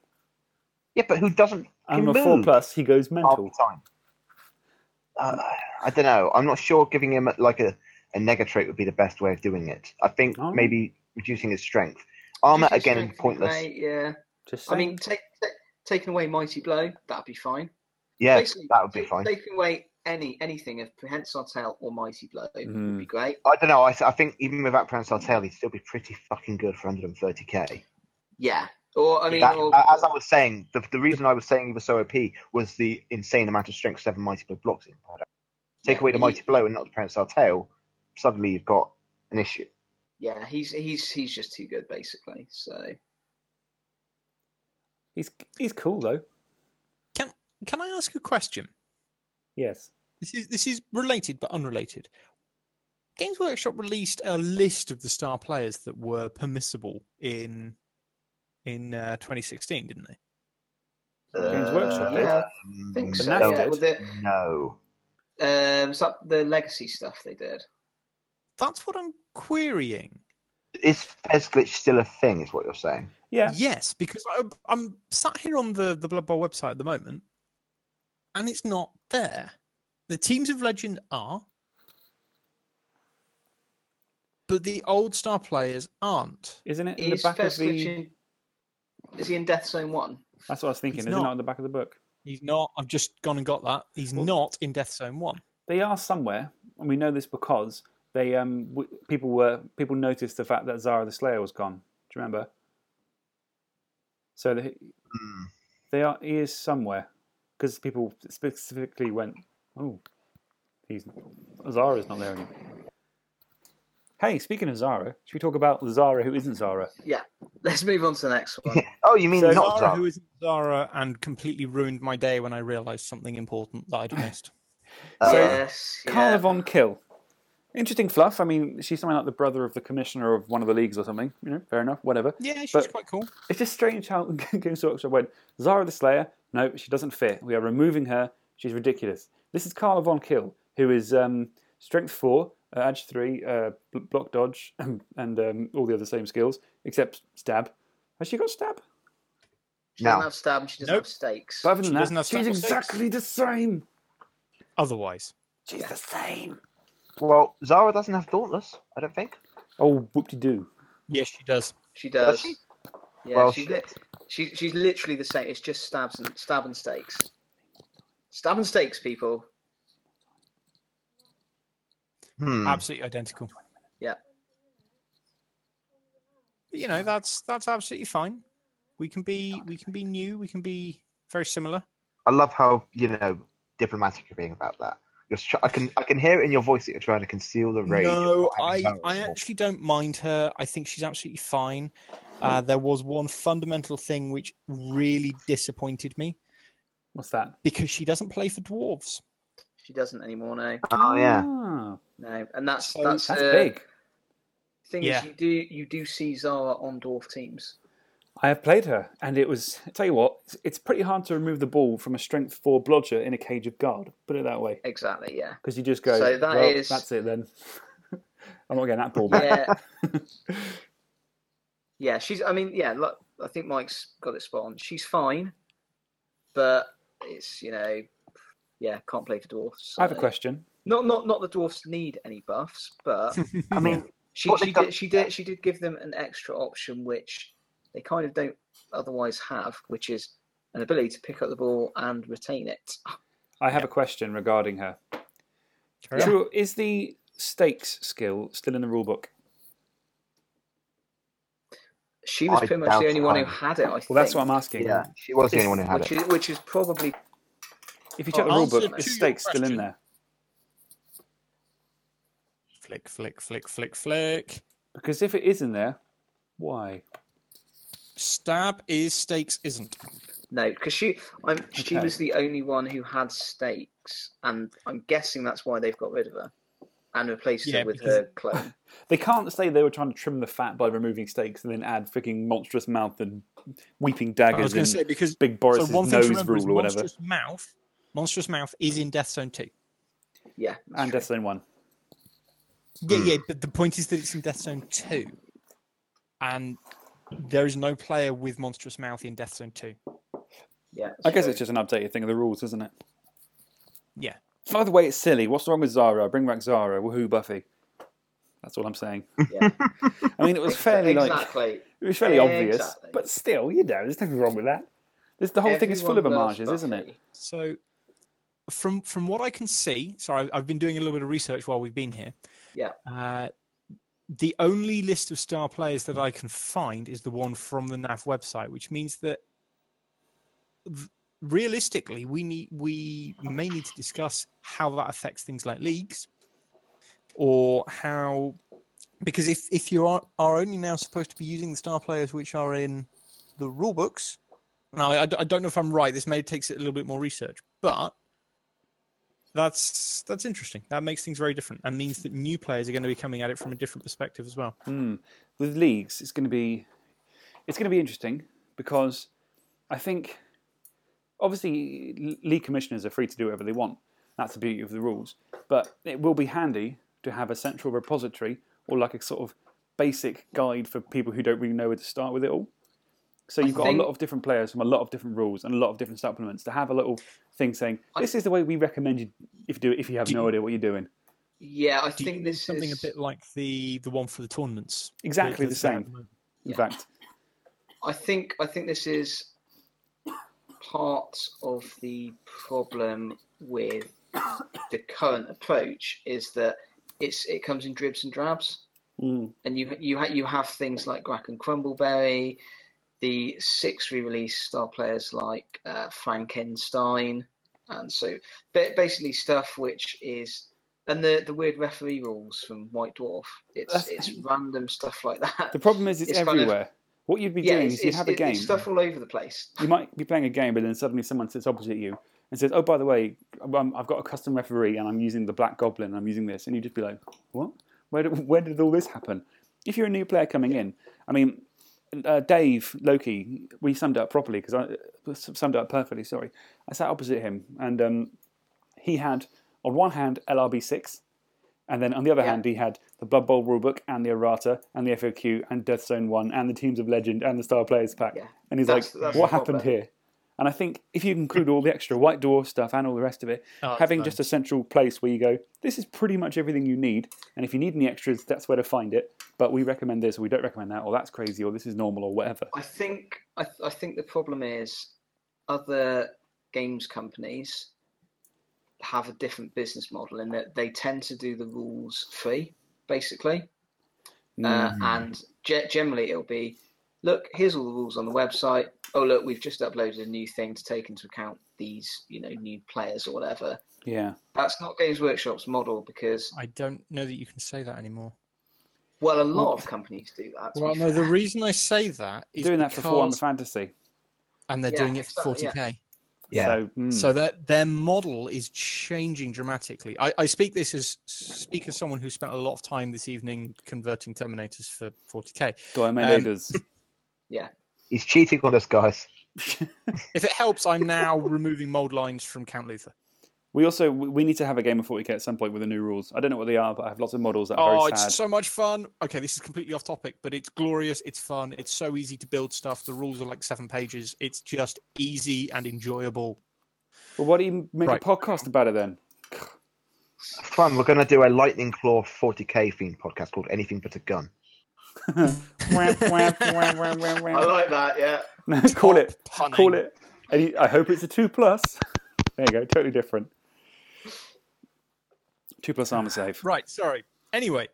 Yeah, but who doesn't And can a four move plus, he goes half mental. the time? Uh, I don't know. I'm not sure giving him like a, a nega trait would be the best way of doing it. I think Oh. maybe reducing his strength. Armor Reducing again strength pointless. away, yeah. Just I mean, take, take, taking away mighty blow, that'd be fine. Yeah, Basically, that would be take- fine. Taking away any anything of prehensile tail or mighty blow would Mhm. be great. I don't know. I, I think even without Prehensile Tail, he'd still be pretty fucking good for 130k. Yeah. Or I mean, That- or, as I was saying, the, the reason I was saying he was so OP was the insane amount of strength seven mighty blow blocks in. Take Yeah, away the he- mighty blow and not the Prehensile Tail, suddenly you've got an issue. Yeah, he's he's he's just too good, basically. So He's he's cool though. Can Can I ask a question? Yes. This is this is related but unrelated. Games Workshop released a list of the star players that were permissible in in uh, 2016, didn't they? Games Workshop did? yeah, Um, I think The so. NAF Yeah, did. No. um, is that the legacy stuff they did. That's what I'm querying. Is Fezglitch still a thing? Is what you're saying? Yeah. Yes, because I, I'm sat here on the the Blood Bowl website at the moment, and it's not there. The teams of legend are, but the old star players aren't. Isn't it in the Is back of the? in, is he in Death Zone One? That's what I was thinking. He's Isn't it not. not in the back of the book? He's not. I've just gone and got that. He's Well- not in Death Zone One. They are somewhere, and we know this because they um w- people were people noticed the fact that Zara the Slayer was gone. Do you remember? So they, Hmm. they are he is somewhere because people specifically went, oh, he's Zara's not there anymore. Hey, speaking of Zara, should we talk about Zara who isn't Zara? Yeah. Let's move on to the next one. Oh, you mean So- not Zara, Zara? who isn't Zara, and completely ruined my day when I realised something important that I'd missed. Uh, yes. Karla Yeah. von Kill. Interesting fluff. I mean, she's something like the brother of the commissioner of one of the leagues or something. You know, fair enough, whatever. Yeah, she's But- quite cool. It's just strange how Games Workshop went, Zara the Slayer, no, she doesn't fit. We are removing her. She's ridiculous. This is Karla von Kill, who is um, strength 4, uh, edge 3, uh, block dodge, and um, all the other same skills, except stab. Has she got stab? She doesn't No. have stab and she doesn't Nope. have stakes. But other than She doesn't that, have stab she's or stakes. exactly the same. Otherwise, She's the same. Well, Zara doesn't have Dauntless, I don't think. Oh, whoop-de-doo. yes, she does. She does. does she? Yeah, Well, she's, she- li- she, she's literally the same. It's just stabs and stab and stakes. Stab and stakes, people. Hmm. Absolutely identical. Yeah. But, you know, that's that's absolutely fine. We can be we can be new. We can be very similar. I love how you know diplomatic you're being about that. You're tr- I can I can hear it in your voice that you're trying to conceal the rage. No, I, I actually don't mind her. I think she's absolutely fine. Uh, there was one fundamental thing which really disappointed me What's that? because she doesn't play for dwarves. She doesn't anymore now. Oh yeah. Ah, No, and that's So that's, that's uh, big. Thing Yeah. is, you do you do see Zara on dwarf teams. I have played her, and it was. I tell you what, it's, it's pretty hard to remove the ball from a strength four blodger in a cage of guard. Put it that way, Exactly. Yeah. because you just go. So that well, is- That's it then. I'm not getting that ball back. Yeah. yeah. She's. I mean, yeah. Look, I think Mike's got it spot on. She's fine, but it's you know, yeah, can't play for dwarfs. I have a question. Not not not the dwarfs need any buffs, but I mean, she she did she did she did give them an extra option which they kind of don't otherwise have, which is an ability to pick up the ball and retain it. I have a question regarding her. Carry on. True, is the stakes skill still in the rulebook? She was I pretty much the only one who had it. I think. Well, that's what I'm asking. yeah, she was the only one who had which it. is which is probably If you check the Oh, answer rulebook, to is stakes still in there? Flick, flick, flick, flick, flick. Because if it is in there, why? Stab is stakes isn't. no, because she I'm she Okay. was the only one who had stakes, and I'm guessing that's why they've got rid of her and replaced Yeah, her with because- her clone. They can't say they were trying to trim the fat by removing stakes and then add freaking monstrous mouth and weeping daggers. I was daggers going and to say because big Boris's so one thing to nose remember is rule or whatever. monstrous mouth. Monstrous mouth is in Death Zone two. Yeah, that's And true. Death Zone 1. Yeah, Hmm. yeah, but the point is that it's in Death Zone 2. And there is no player with Monstrous Mouth in Death Zone 2. Yeah, I guess so- it's just an updated thing of the rules, isn't it? Yeah. By the way, it's silly. What's wrong with Zara? Bring back Zara. Woohoo, Buffy. That's all I'm saying. yeah. I mean, it was fairly like it was fairly obvious, but still, you know, there's nothing wrong with that. This, the whole thing is full of Everyone loves homages, isn't it? So, from from what I can see, sorry, I've been doing a little bit of research while we've been here. Yeah. Uh, the only list of star players that I can find is the one from the NAF website, which means that realistically, we need we may need to discuss how that affects things like leagues, or how because if if you are are only now supposed to be using the star players which are in the rule books. Now, I, I don't know if I'm right. This may takes it a little bit more research, but that's that's interesting. That makes things very different and means that new players are going to be coming at it from a different perspective as well. Hmm. With leagues, it's going to be it's going to be interesting because I think obviously league commissioners are free to do whatever they want. That's the beauty of the rules. But it will be handy to have a central repository or like a sort of basic guide for people who don't really know where to start with it all. So you've got think- a lot of different players from a lot of different rules and a lot of different supplements to have a little thing saying this is the way we recommend you if you do it if you have Do no you- idea what you're doing. Yeah, I Do think need this something is a bit like the the one for the tournaments. Exactly the that's there same. In Yeah. fact, I think I think this is part of the problem with the current approach is that it's it comes in dribs and drabs, Mm. and you you ha- you have things like Grak and Crumbleberry, the six re-release star players like uh, Frankenstein, and so basically stuff which is. And the, the weird referee rules from White Dwarf. It's That's- it's random stuff like that. the problem is it's, It's kind of- everywhere. what you'd be yeah, doing is you'd have a game. it's stuff all over the place. you might be playing a game, but then suddenly someone sits opposite you and says, "Oh, by the way, um, I've got a custom referee, and I'm using the Black Goblin. And I'm using this," and you'd just be like, "What? Where did, where did all this happen?" If you're a new player coming in, I mean, uh, Dave Loki, we summed it up properly because I summed it up perfectly. Sorry, I sat opposite him, and um, he had on one hand LRB six, and then on the other Yeah. hand he had the Blood Bowl rulebook and the errata and the FAQ and Death Zone one and the Teams of Legend and the Star Players pack. Yeah. And he's That's- like, that's "What happened problem. here?" And I think if you include all the extra White Dwarf stuff and all the rest of it, Oh, having fine. just a central place where you go, this is pretty much everything you need. And if you need any extras, that's where to find it. But we recommend this, or we don't recommend that, or that's crazy, or this is normal, or whatever. I think I, th- I think the problem is other games companies have a different business model in that they tend to do the rules free, basically, uh, Mm. and ge- generally it'll be, look, here's all the rules on the website. Oh, look, we've just uploaded a new thing to take into account these, you know, new players or whatever. Yeah. That's not Games Workshop's model because, I don't know that you can say that anymore. well, a lot of companies do that. Well, be no, the reason I say that is Doing that for Warhammer because, Fantasy. and they're Yeah, doing it for 40k. Yeah. So, mm, So that their model is changing dramatically. I, I speak this as speak as someone who spent a lot of time this evening converting Terminators for 40k. Guy um, Leaders. He's cheating on us, guys. If it helps, I'm now removing mold lines from Count Luthor. we also we need to have a game of 40k at some point with the new rules. I don't know what they are, but I have lots of models that are Oh, very it's so much fun. Okay, this is completely off topic, but it's glorious. It's fun. It's so easy to build stuff. The rules are like seven pages. It's just easy and enjoyable. Well, why do you make Right. a podcast about it then? Fun. We're going to do a Lightning Claw 40k themed podcast called Anything But a Gun. I like that, yeah. No, call it. Punning. Call it. And you- I hope it's a two plus. There you go. Totally different. Two plus armor save. Right, sorry. Anyway,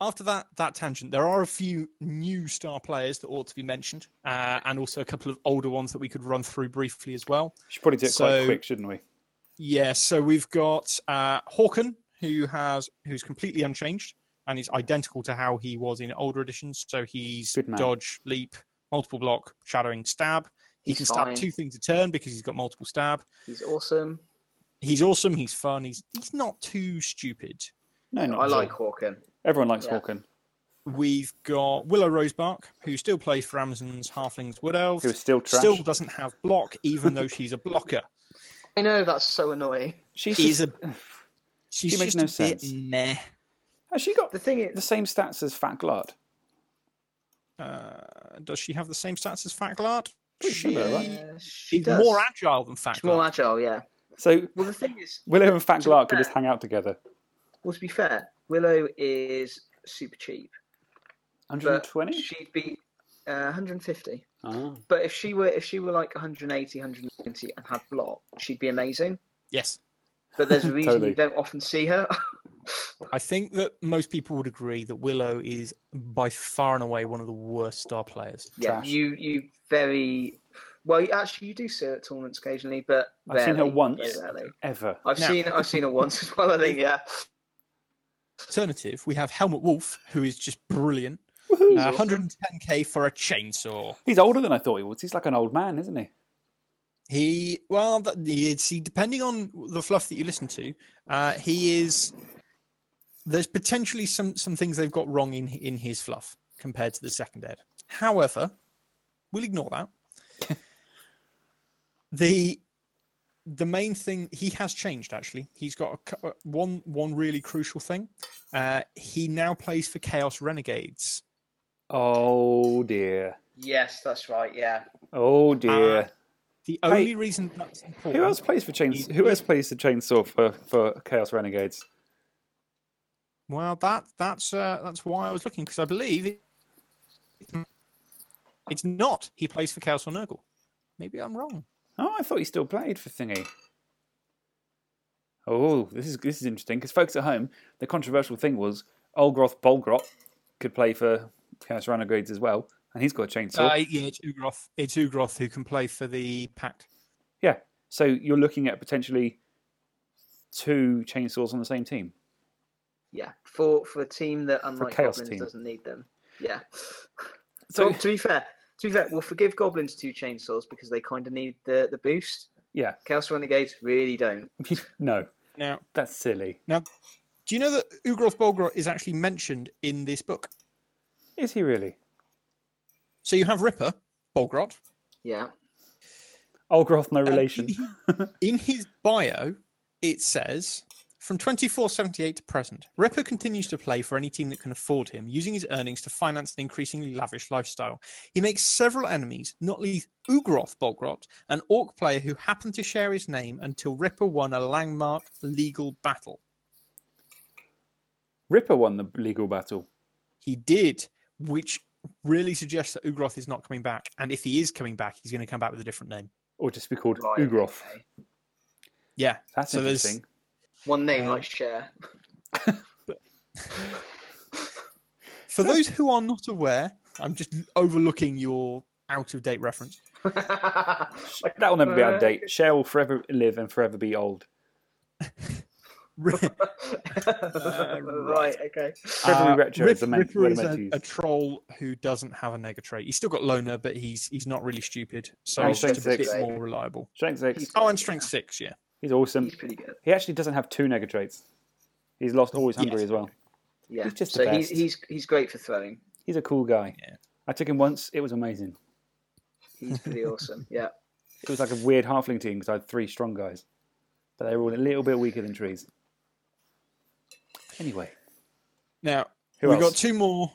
after that that tangent, there are a few new star players that ought to be mentioned, uh, and also a couple of older ones that we could run through briefly as well. Should probably do it quite quick, shouldn't we? Yeah, so we've got uh, Horkon, who has who's completely unchanged and is identical to how he was in older editions. So he's dodge, leap, multiple block, shadowing, stab. He He's can stab fine. two things a turn because he's got multiple stab. He's awesome. He's awesome. He's fun. He's he's not too stupid. No, not I like Horkon. Everyone likes Yeah. Horkon. We've got Willow Rosebark, who still plays for Amazon's Halflings Wood Elves. Who is still trash. Still doesn't have block, even though she's a blocker. I know that's so annoying. She's She's just, a she's She makes just no a bit sense. meh. Has she got The thing the same stats as Fat Glart? Uh, does she have the same stats as Fat Glart? Pretty similar, uh, she She's does. more agile than Fat She's more agile, yeah. So Well, the thing is, Willow and Fat To be Glart could just hang out together. well, to be fair, Willow is super cheap, 120? she'd be uh, 150. Oh. But if she were if she were like 180, 190 and had block, she'd be amazing. Yes. But there's a reason Totally. you don't often see her. I think that most people would agree that Willow is by far and away one of the worst star players. yeah, Trash. you you very well. you- Actually, you do see her at tournaments occasionally, but I've seen her once. very. Ever. I've Now- seen I've seen her once as well. I think yeah. Alternative, we have Helmut Wolf, who is just brilliant. Woohoo. Uh, 110k for a chainsaw. He's older than I thought he was. He's like an old man, isn't he? He well, that, see, depending on the fluff that you listen to, uh, he is. There's potentially some some things they've got wrong in in his fluff compared to the second ed. However, we'll ignore that. the the main thing he has changed actually. He's got a, uh, one one really crucial thing. Uh, he now plays for Chaos Renegades. Oh dear. Yes, that's right. Yeah. Oh dear. The Hey, only reason that's important. Who else plays for chains? Who else plays the chainsaw for, for Chaos Renegades? Well, that that's uh, that's why I was looking because I believe it, it's not. He plays for Chaos or Nurgle. Maybe I'm wrong. Oh, I thought he still played for Thingy. Oh, this is this is interesting because folks at home, the controversial thing was Olgroth Bolgrot could play for Chaos Renegades as well, and he's got a chainsaw. Uh, yeah, it's Ugroth. It's Ugroth who can play for the Pact. yeah, so you're looking at potentially two chainsaws on the same team. Yeah. For for a team that unlike Chaos Goblins team. doesn't need them. Yeah. So So to be fair, to be fair, we'll forgive Goblins two chainsaws because they kind of need the the boost. yeah, Chaos Renegades really don't. no, Now, that's silly. now, do you know that Ugroth Bolgrot is actually mentioned in this book? Is he really? So you have Ripper Bolgrot. Yeah. Olgroth, no and relation. in- in his bio, it says from 2478 to present, Ripper continues to play for any team that can afford him, using his earnings to finance an increasingly lavish lifestyle. He makes several enemies, not least Ugroth Bolgrot, an orc player who happened to share his name until Ripper won a landmark legal battle. Ripper won the legal battle. He did, which really suggests that Ugroth is not coming back. And if he is coming back, he's going to come back with a different name. Or just be called Right, Ugroth. okay. Yeah. That's So there's- interesting. One name Uh, like share. For those who are not aware, I'm just overlooking your out of date reference. like That will never be out of date. Cher will forever live and forever be old. right. Okay. Treasury Retro is the main- Uh, Ripper what is a, a troll who doesn't have a nega trait. He's still got loner, but he's he's not really stupid, so Oh, he's just a strength bit more reliable. Strength six. Oh, and strength six, yeah. He's awesome. He's pretty good. He actually doesn't have two nega traits. He's lost all his hungry Yes. as well. Yeah. He's just so the he's best. he's he's great for throwing. He's a cool guy. Yeah. I took him once. It was amazing. He's pretty awesome. Yeah. It was like a weird halfling team because I had three strong guys, but they were all a little bit weaker than trees. Anyway, Now who we've else? got two more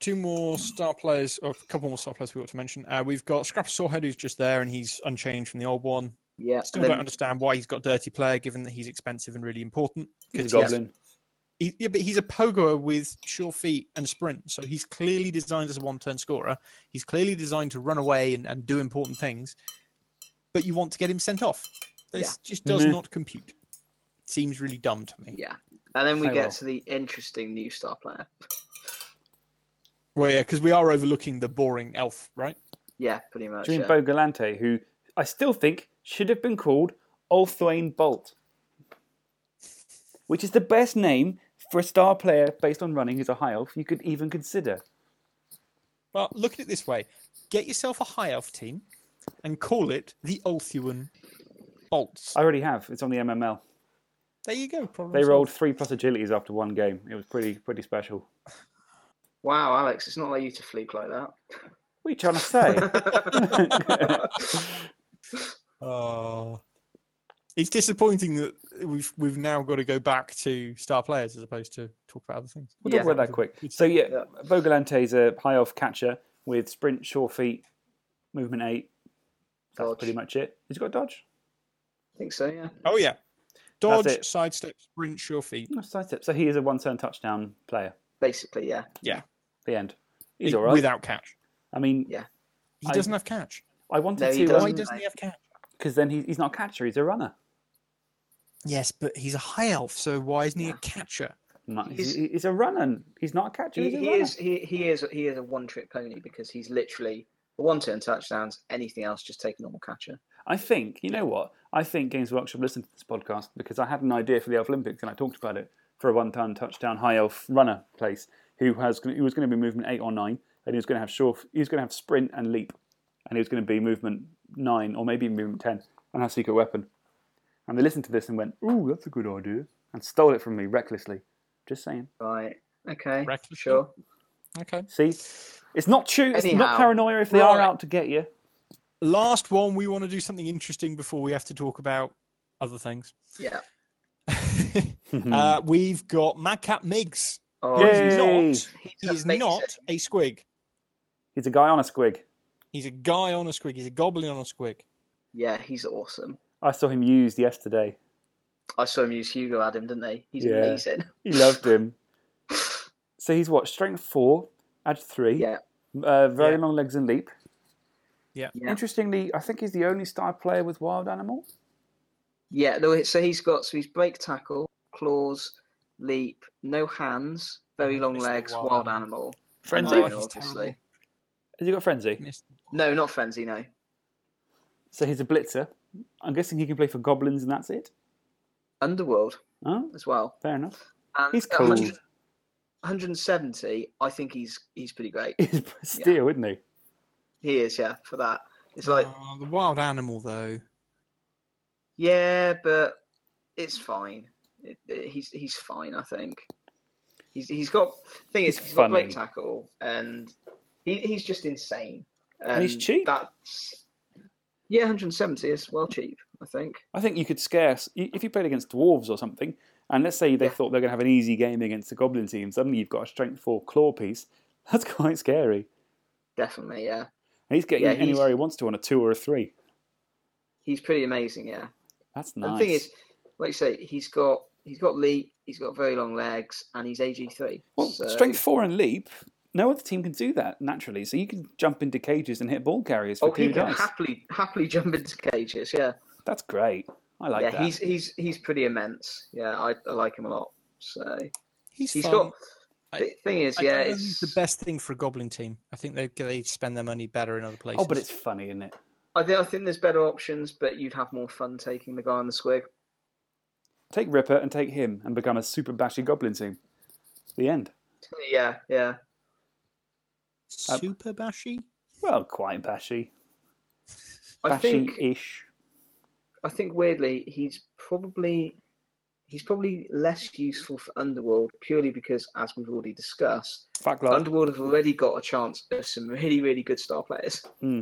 two more star players, or a couple more star players we got to mention. Uh, we've got Scrappa Sorehead, who's just there, and he's unchanged from the old one. Yeah. Still and don't understand why he's got Dirty Player, given that he's expensive and really important. He's a 'Cause he's- goblin. He, yeah, but he's a pogoer with sure feet and sprint, so he's clearly designed as a one-turn scorer. He's clearly designed to run away and, and do important things. But you want to get him sent off. This just does Meh. not compute. Seems really dumb to me. Yeah. And then we get well. to the interesting new star player. Well, yeah, because we are overlooking the boring elf, right? Yeah, pretty much. Dream yeah. Bo Gallante, who I still think should have been called Ulthuan Bolt, which is the best name for a star player based on running as a high elf you could even consider. Well, look at it this way: get yourself a high elf team and call it the Ulthuan Bolts. I already have. It's on the MML. There you go. They solved. rolled three plus agilities after one game. It was pretty pretty special. Wow, Alex, it's not like you to fluke like that. What are you trying to say? Oh. It's disappointing that we've we've now got to go back to star players as opposed to talk about other things. We'll Yeah. talk about that quick. So yeah, Bo Gallante is a high off catcher with sprint, sure feet, movement eight. That's Dodge. pretty much it. He's got dodge. I think so. Yeah. Oh yeah, dodge, it. sidestep, sprint, sure feet. No side step. So he is a one-turn touchdown player. Basically, yeah. Yeah. The end. He's He- all right. without catch. I mean, Yeah. He I- doesn't have catch. I wanted No, he to Why doesn't. doesn't he have catch? Because then he, he's not a catcher. He's a runner. Yes, but he's a high elf, so why isn't he a catcher? Not- He's, He's- he's a runner. He's not a catcher. He, He's a he runner. is he, he is he is a one trick pony because he's literally a one turn touchdowns. Anything else, just take a normal catcher. I think you know what? I think Games Workshop listened to this podcast because I had an idea for the Elf Olympics and I talked about it for a one-turn touchdown high elf runner place who has who was going to be movement eight or nine and he was going to have short he was going to have sprint and leap and he was going to be movement nine or maybe movement ten and have secret weapon. And they listened to this and went, "Ooh, that's a good idea," and stole it from me recklessly. Just saying. Right. Okay. Recklessly? Sure. Okay. See, it's not true. It's not paranoia if they are out to get you. Last one. We want to do something interesting before we have to talk about other things. Yeah. uh, we've got Madcap Miggs. Oh, Yay. He's not. he's He is amazing. not a squig. He's a guy on a squig. He's a guy on a squig. He's a goblin on a squig. Yeah, he's awesome. I saw him used yesterday. I saw him use Hugo Adam, didn't they? He's Yeah. amazing. He loved him. so he's what? Strength four, add three. Yeah. Uh, very Yeah. long legs and leap. Yeah. Interestingly, I think he's the only star player with wild animal. Yeah. no, So he's got so he's break tackle, claws, leap, no hands, very long legs, wild wild, animal. animal. Frenzy. Obviously. terrible. Has he got frenzy? Missed- No, not frenzy. No. So he's a blitzer. I'm guessing he can play for goblins and that's it. Underworld Oh, as well. fair enough. And He's at cool. 100 170. I think he's he's pretty great. He's a steal, isn't he? He is. Yeah. For that, it's like Oh, the wild animal, though. yeah, but it's fine. It, it- he's he's fine. I think. He's he's got thing is He's he's got break funny. tackle and he, he's just insane. And he's cheap. That's yeah, 170 is well cheap. I think. I think you could scare s- if you played against dwarves or something, and let's say they Yeah. thought they're going to have an easy game against the goblin team. Suddenly you've got a strength four claw piece. That's quite scary. Definitely, yeah. And he's getting Yeah, anywhere he's- he wants to on a two or a three. He's pretty amazing, yeah. That's And nice. the thing is, like you say, he's got he's got leap, he's got very long legs, and he's AG three. well, so, strength four and leap. No other team can do that naturally. So you can jump into cages and hit ball carriers for Oh, he can dice. happily happily jump into cages. Yeah, That's great. I like yeah. that. He's he's he's pretty immense. Yeah, I, I like him a lot. So He's, he's fun. got. I- The thing is, I yeah, don't know if it's he's the best thing for a goblin team. I think they they spend their money better in other places. oh, but it's funny, isn't it? I think I think there's better options, but you'd have more fun taking the guy on the squig. Take Ripper and take him and become a super bashy goblin team. The end. Yeah, yeah. Uh, super bashy. Well, quite bashy. I think Bashy-ish. I think weirdly he's probably he's probably less useful for Underworld purely because, as we've already discussed, Fat Glart. Underworld have already got a chance of some really really good star players. Hmm.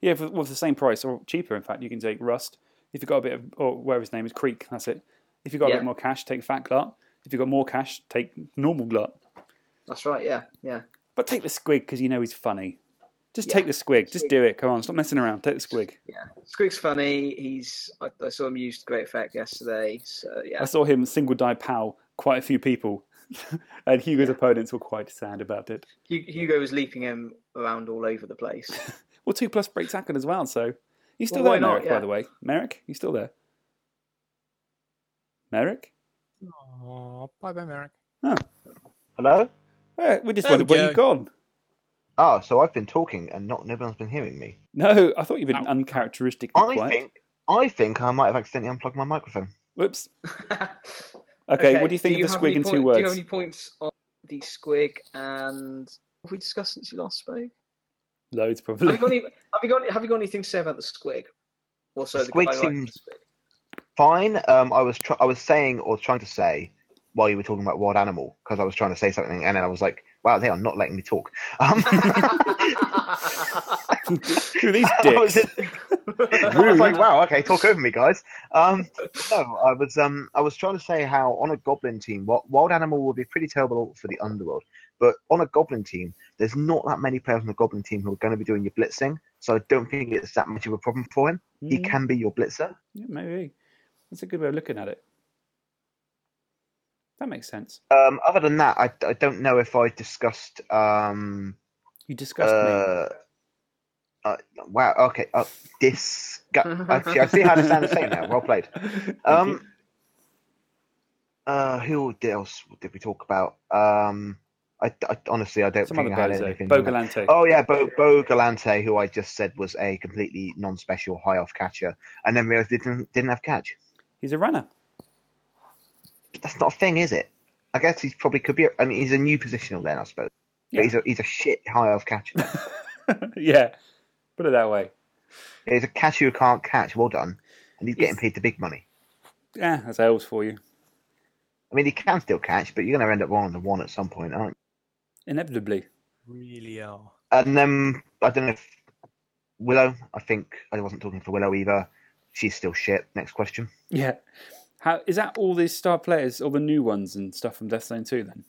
Yeah, for, well, for the same price or cheaper, in fact, you can take Rust. If you've got a bit of, or where his name is, Creek, that's it. If you've got a bit more cash, take Fat Glart. If you've got more cash, take normal Glart. That's right. Yeah, yeah. But take the Squig because you know he's funny. Just Yeah, take the Squig. Just Squig. do it. Come on, stop messing around. Take the Squig. Yeah, Squig's funny. He's I, I saw him use to great effect yesterday. So yeah, I saw him single die pow quite a few people, and Hugo's opponents were quite sad about it. Hugo was leaping him around all over the place. Well, two plus break tackle as well. So you still Well, why there, not? Merrick? By the way, Merrick, you still there? Merrick? Oh, bye bye, Merrick. Hello? Eh, we just There we wondered where go. you've gone. Ah, so I've been talking and not no one's been hearing me. No, I thought you've been Ow. uncharacteristically I quiet. think I think I might have accidentally unplugged my microphone. Whoops. Okay, what do you think of the squig in two point- words? Do you have any points on the squig and have we discussed since you last spoke? Loads, Have probably. you got any, have you got have you got anything to say about the squig? Also, The the, squig guy like seems- the squig. Fine. Um, I was tr- I was saying or trying to say while you were talking about wild animal because I was trying to say something and then I was like, wow, they are not letting me talk. Um, Who these I was dicks? I was like, wow, okay, talk over me, guys. Um, no, I was um, I was trying to say how on a goblin team, wild animal would be pretty terrible for the underworld, but on a goblin team, there's not that many players on the goblin team who are going to be doing your blitzing, so I don't think it's that much of a problem for him. He Mm, can be your blitzer. yeah, maybe. That's a good way of looking at it. That makes sense. Um, other than that, I, I don't know if I discussed um, You discussed me. uh, uh, wow, okay, uh, this. Actually, I see how to sound the same now. Well played. Um, uh, who else did we talk about? Um, I, I honestly, I don't Some think I had anything. Bo Gallante. Oh yeah, Bo, Gallante, who I just said was a completely non-special high off catcher, and then realized didn't didn't have catch. He's a runner. But that's not a thing, is it? I guess he's probably could be. I mean, he's a new positional then, I suppose. Yeah. But he's a he's a shit high off catcher. yeah, put it that way. he's a catcher who can't catch. Well done, and he's getting paid the big money. Yeah, that's L's for you. I mean, he can still catch, but you're going to end up one on the one at some point, aren't you? Inevitably. Really are. And then I don't know if Willow. I think I wasn't talking for Willow either. She's still shit. Next question. Yeah. How is that all these star players, all the new ones and stuff from Death Zone 2 then?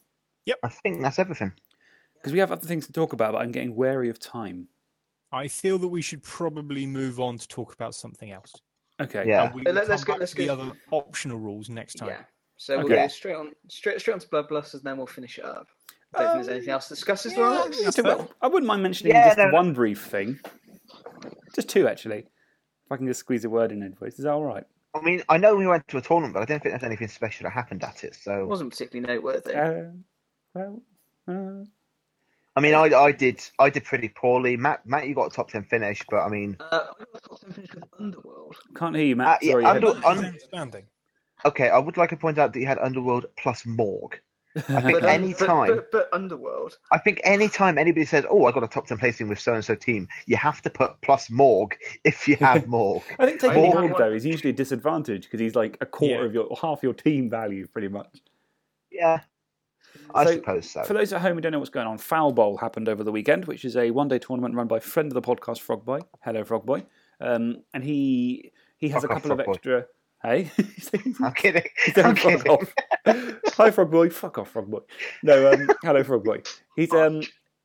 Yep. I think that's everything. Because we have other things to talk about, but I'm getting wary of time. I feel that we should probably move on to talk about something else. Okay. Yeah. And we let, let's come go- let's to the other optional rules next time. Yeah. So we'll go straight on, straight straight on to Bloodlust, and then we'll finish it up. I don't think there's anything um, else to discuss as well. I So, well, I wouldn't mind mentioning Yeah, just no, no. one brief thing. Just two, actually. If I can just squeeze a word in edgeways. Is that all right? I mean, I know we went to a tournament, but I don't think there's anything special that happened at it. So It wasn't particularly noteworthy. Uh, well, uh, I mean, I, I did I did pretty poorly. Matt, Matt, you got a top ten finish, but I mean, Uh, I got top 10 finish with Underworld. can't hear you, Uh, Matt. yeah, Sorry. under- your head- Understanding. okay, I would like to point out that you had Underworld plus Morg. I think But, um, any time, but, but Underworld. I think any time anybody says, "Oh, I got a top ten placing with so and so team," you have to put plus Morg if you have Morg. I think taking Morg- Morg, though, is usually a disadvantage because he's like a quarter Yeah. of your, half your team value, pretty much. yeah, I So, suppose so. For those at home who don't know what's going on, Foul Bowl happened over the weekend, which is a one-day tournament run by friend of the podcast, Frogboy. Hello, Frogboy. Um, and he he has Fuck a off, couple of Frogboy. extra. Hey, I'm kidding. He's I'm fuck kidding. off. Hi, Frogboy. Fuck off, Frogboy. No, um, hello, Frogboy. He's um,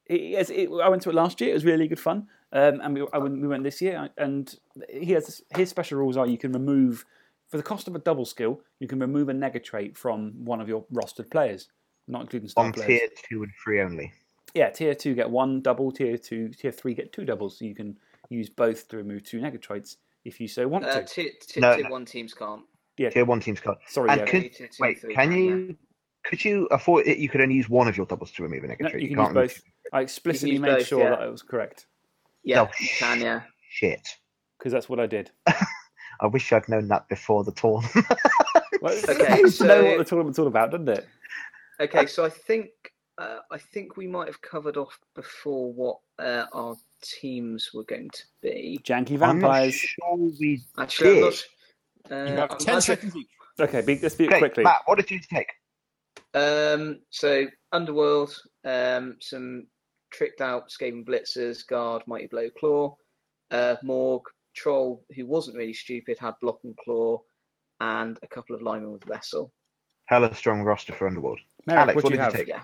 he has, it, I went to it last year. It was really good fun. Um, and we, I went, we went this year, and he has his special rules are you can remove for the cost of a double skill, you can remove a nega trait from one of your rostered players, not including star On players. tier two and three only. Yeah, tier two get one double, tier two, tier three get two doubles, so you can use both to remove two nega traits if you so want Uh, to. tier, tier, No, tier no. one teams can't. Yeah, Tier one teams card. sorry, And yeah. can, Tier two, wait, three can yeah. you? Could you afford it? You could only use one of your doubles to remove a No, negative. you can use can't both. I explicitly use made both, sure yeah. that it was correct Yeah, Oh, you can, yeah. Shit. because that's what I did. I wish I'd known that before the tournament. Well, it's Okay, nice to know what the tournament's all about, doesn't it? Okay, so I think uh, I think we might have covered off before what uh, our teams were going to be. Janky vampires. I'm not vampires. sure we Actually, I'm did. not. Uh, You have 10 seconds each. Okay, be, let's be Okay, quickly. Matt, what did you take? Um, so Underworld, um, some tricked out Skaven Blitzers, Guard, Mighty Blow, Claw, uh, Morg, Troll, who wasn't really stupid, had Block and Claw, and a couple of linemen with Vessel. Hella strong roster for Underworld. Merrick, Alex, what, what do you did you take? Yeah.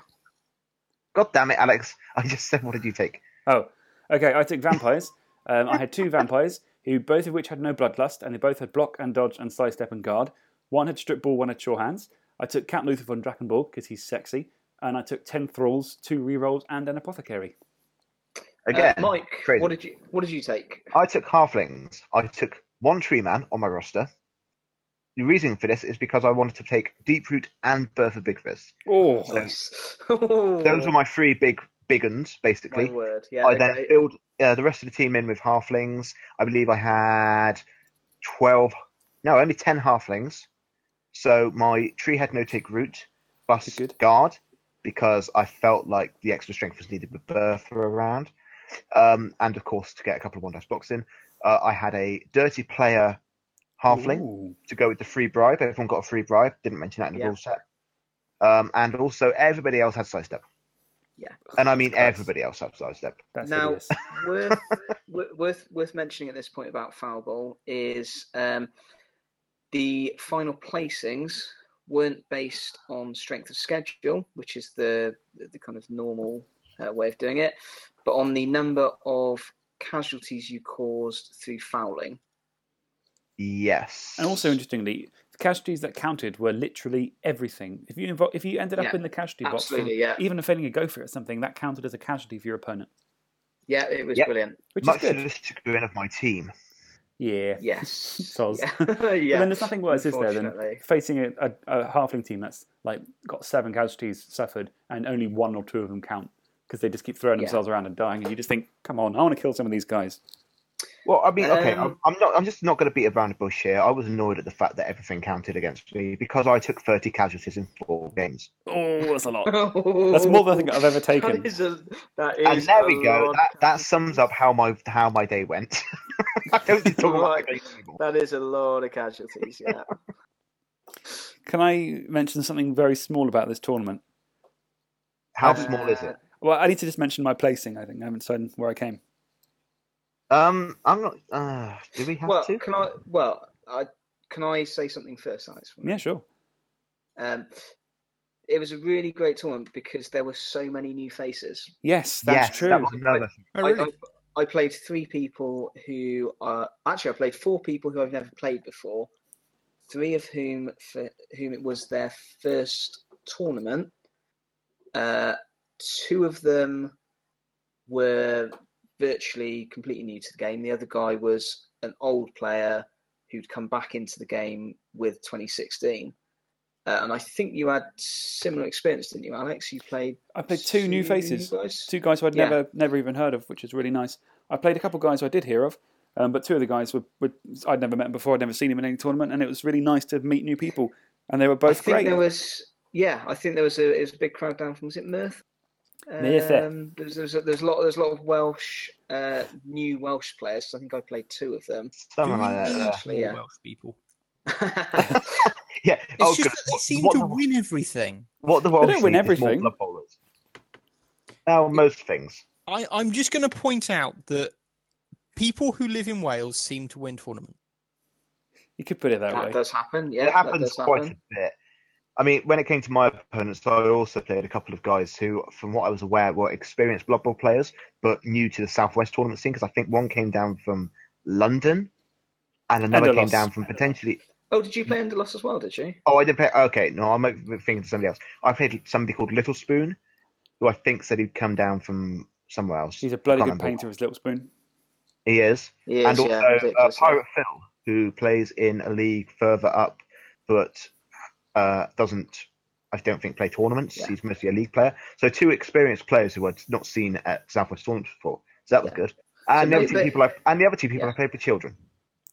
God damn it, Alex! I just said, what did you take? Oh, okay. I took vampires. Um, I had two vampires, who both of which had no bloodlust, and they both had block and dodge and sidestep and guard. One had strip ball, one had sure hands. I took Count Luthor von Drakenborg because he's sexy, and I took ten thralls, two rerolls, and an apothecary. Again, uh, Mike, crazy. what did you what did you take? I took halflings. I took one tree man on my roster. The reason for this is because I wanted to take Deep Root and Bertha Bigfist. Oh, Nice. Those were my three big big uns, my basically. word. Yeah. I then okay. filled uh, the rest of the team in with halflings. I believe I had 12, no, only 10 halflings. So my tree had no take root, plus Good, good. guard, because I felt like the extra strength was needed with Bertha around. Um, and of course, to get a couple of one dice blocks in, uh, I had a dirty player halfling Ooh. to go with the free bribe. Everyone got a free bribe. Didn't mention that in the Yeah. rule set. Um, and also, everybody else had sidestep. Yeah. And I mean everybody else outside step. That's now, worth, worth worth mentioning at this point about Foul Bowl is um, the final placings weren't based on strength of schedule, which is the the, the kind of normal uh, way of doing it, but on the number of casualties you caused through fouling. Yes. And also, interestingly, the casualties that counted were literally everything. If you invo- if you ended up Yeah, in the casualty box, for Absolutely, yeah, even failing a go for it or something, that counted as a casualty for your opponent, yeah, it was Yep. brilliant. which much is to good. the chagrin of my team. Yeah. Yes, Soz. yeah, But yeah. then there's nothing worse, is there, than facing a, a, a halfling team that's like got seven casualties suffered and only one or two of them count because they just keep throwing Yeah. themselves around and dying, and you just think, come on, I want to kill some of these guys. Well, I mean, okay, Um, I'm, I'm not. I'm just not going to beat around the bush here. I was annoyed at the fact that everything counted against me because I took 30 casualties in four games. Oh, that's a lot. That's That's more than I think I've ever taken. That is a, that is and there we go. lot. That that sums up how my how my day went. I don't need to talk about Right. my day anymore. That is a lot of casualties. Yeah. Can I mention something very small about this tournament? How small is it? Well, I need to just mention my placing. I think I haven't said where I came. Um, I'm not. Uh, do we have well, to? can I? Well, I can I say something first, Alex? Yeah, sure. Um, it was a really great tournament because there were so many new faces. Yes, that's yes, true. that was another. thing. Oh, I, really? I, I played three people who are actually I played four people who I've never played before. Three of whom for whom it was their first tournament. Uh, two of them were virtually completely new to the game. The other guy was an old player who'd come back into the game with 2016. Uh, and I think you had similar experience, didn't you, Alex? You played. I played two new faces. guys? Two guys who I'd Yeah. never never even heard of, which is really nice. I played a couple of guys who I did hear of, um, but two of the guys were, were I'd never met them before. I'd never seen them in any tournament, and it was really nice to meet new people. And they were I both think great. there was, yeah, I think there was a it was a big crowd down from was it Mirth? Merthyr. Um, there's there's a, there's a lot there's a lot of Welsh uh, new Welsh players. I think I played two of them. Something like that. Yeah. Actually, yeah. Welsh people. yeah. It's oh, just good. that they seem what to the- win everything. What the Welsh don't win need is more everything. Now, most things. I, I'm just going to point out that people who live in Wales seem to win tournaments. You could put it that, that way. does happen. Yeah, it happens quite happen. a bit. I mean, when it came to my opponents, I also played a couple of guys who, from what I was aware, were experienced Blood Bowl players, but new to the Southwest tournament scene. Because I think one came down from London, and another came down from potentially. Oh, did you play Endelos as well? Did you? Oh, I didn't play. Okay, no, I'm thinking of somebody else. I played somebody called Little Spoon, who I think said he'd come down from somewhere else. He's a bloody good remember. painter, his little spoon. He is. He is, and also yeah, uh. Pirate Phil, who plays in a league further up, but uh, doesn't, I don't think, play tournaments. Yeah. He's mostly a league player. So two experienced players who I'd not seen at Southwest tournaments before. So that was Yeah. good. And the they- other two people, I, and the other two people Yeah. I played for children.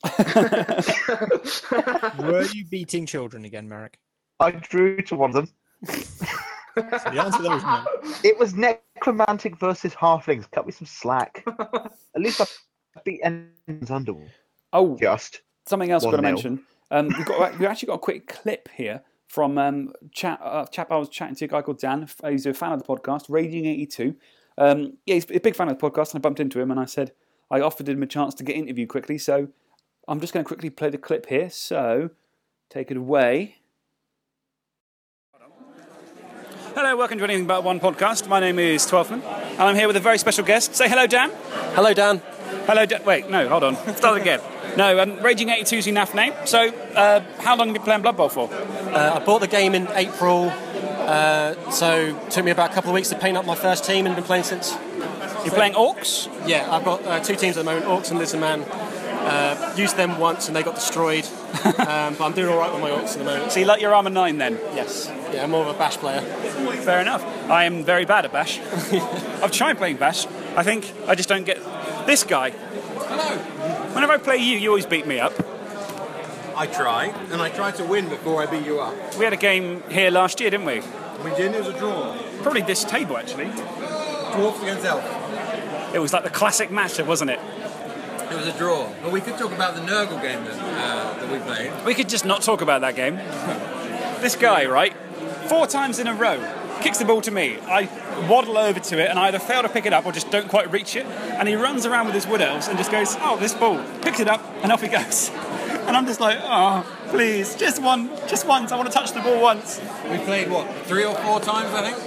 Were you beating children again, Merrick? I drew to one of them. So the answer there is no. It was necromantic versus halflings. Cut me some slack. At least I beat Ends Underworld. oh, Just. something else I've got to mention. Um, we've, got, we've actually got a quick clip here from um, chat, uh, chap I was chatting to, a guy called Dan. He's a fan of the podcast, Raging82. Um, yeah, he's a big fan of the podcast, and I bumped into him and I said, I offered him a chance to get interviewed quickly, so I'm just going to quickly play the clip here. So, take it away. Hello, welcome to Anything But One podcast. My name is Twelfman, and I'm here with a very special guest. Say hello, Dan. Hello, Dan. Hello. Wait, no, hold on. Start again. No, um, Raging 82 is your NAF name. So, uh, how long have you been playing Blood Bowl for? Uh, I bought the game in April, uh, so it took me about a couple of weeks to paint up my first team and been playing since. You're playing Orcs? Yeah, I've got uh, two teams at the moment, Orcs and Lizard Man. Uh, used them once and they got destroyed, um, but I'm doing all right with my Orcs at the moment. So you like your Armour 9 then? Yes, yeah, I'm more of a bash player. Fair enough. I am very bad at Bash. I've tried playing Bash. I think I just don't get. This guy. Hello. Whenever I play you, you always beat me up. I try, and I try to win before I beat you up. We had a game here last year, didn't we? We did. It was a draw. Probably this table, actually. Dwarfs against elf. It was like the classic matchup, wasn't it? It was a draw. But we could talk about the Nurgle game that, uh, that we played. We could just not talk about that game. this guy, right? Four times in a row, kicks the ball to me. I waddle over to it and I either fail to pick it up or just don't quite reach it. And he runs around with his wood elves and just goes, "Oh, this ball!" Picks it up and off he goes. And I'm just like, "Oh, please, just one, just once. I want to touch the ball once." We played what three or four times, I think.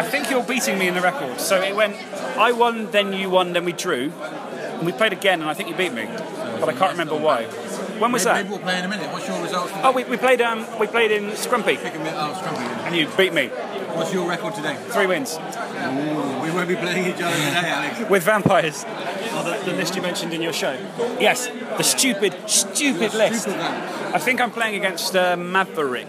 I think you're beating me in the record. So it went, I won, then you won, then we drew, and we played again, and I think you beat me, but I can't remember why. When was maybe, that? maybe we'll play in a minute. What's your results? Oh, we, we played um we played in Scrumpy, Pick a. Oh, Scrumpy. and you beat me. What's your record today? Three wins We won't be playing each other today, Alex. with vampires. Oh, the, the list you mentioned in your show. Yes, the stupid, stupid list. Stupid. I think I'm playing against uh, Maverick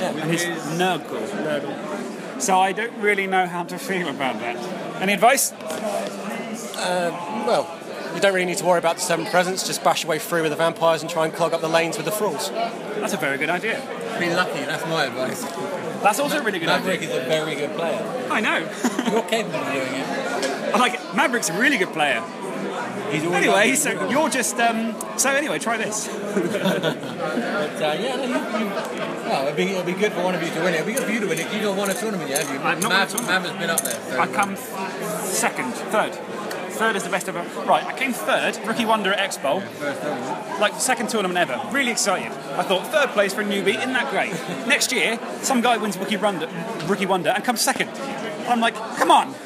and his Nurgle. So I don't really know how to feel about that. Any advice? Well, you don't really need to worry about the seven presents. Just bash your way through with the vampires and try and clog up the lanes with the thralls. That's a very good idea. Be lucky. That's my advice. That's also a really good Maverick idea. is a very good player. I know. You're capable of doing it. I like Maverick's a really good player. He's always Anyway, lucky. so you're just um. So anyway, try this. But, uh, yeah, no, you, you, well, it'll be, it'll be good for one of you to win it. It'll be good for you to win it. You don't won a tournament yet, have you? I've not won a Mav, tournament. Mav has been up there. So, I come second, third. Third is the best ever. Right, I came third, rookie wonder at Expo, First tournament. like the second tournament ever. Really excited. I thought third place for a newbie, isn't that great? Next year, some guy wins rookie wonder, rookie wonder, and comes second. I'm like, come on!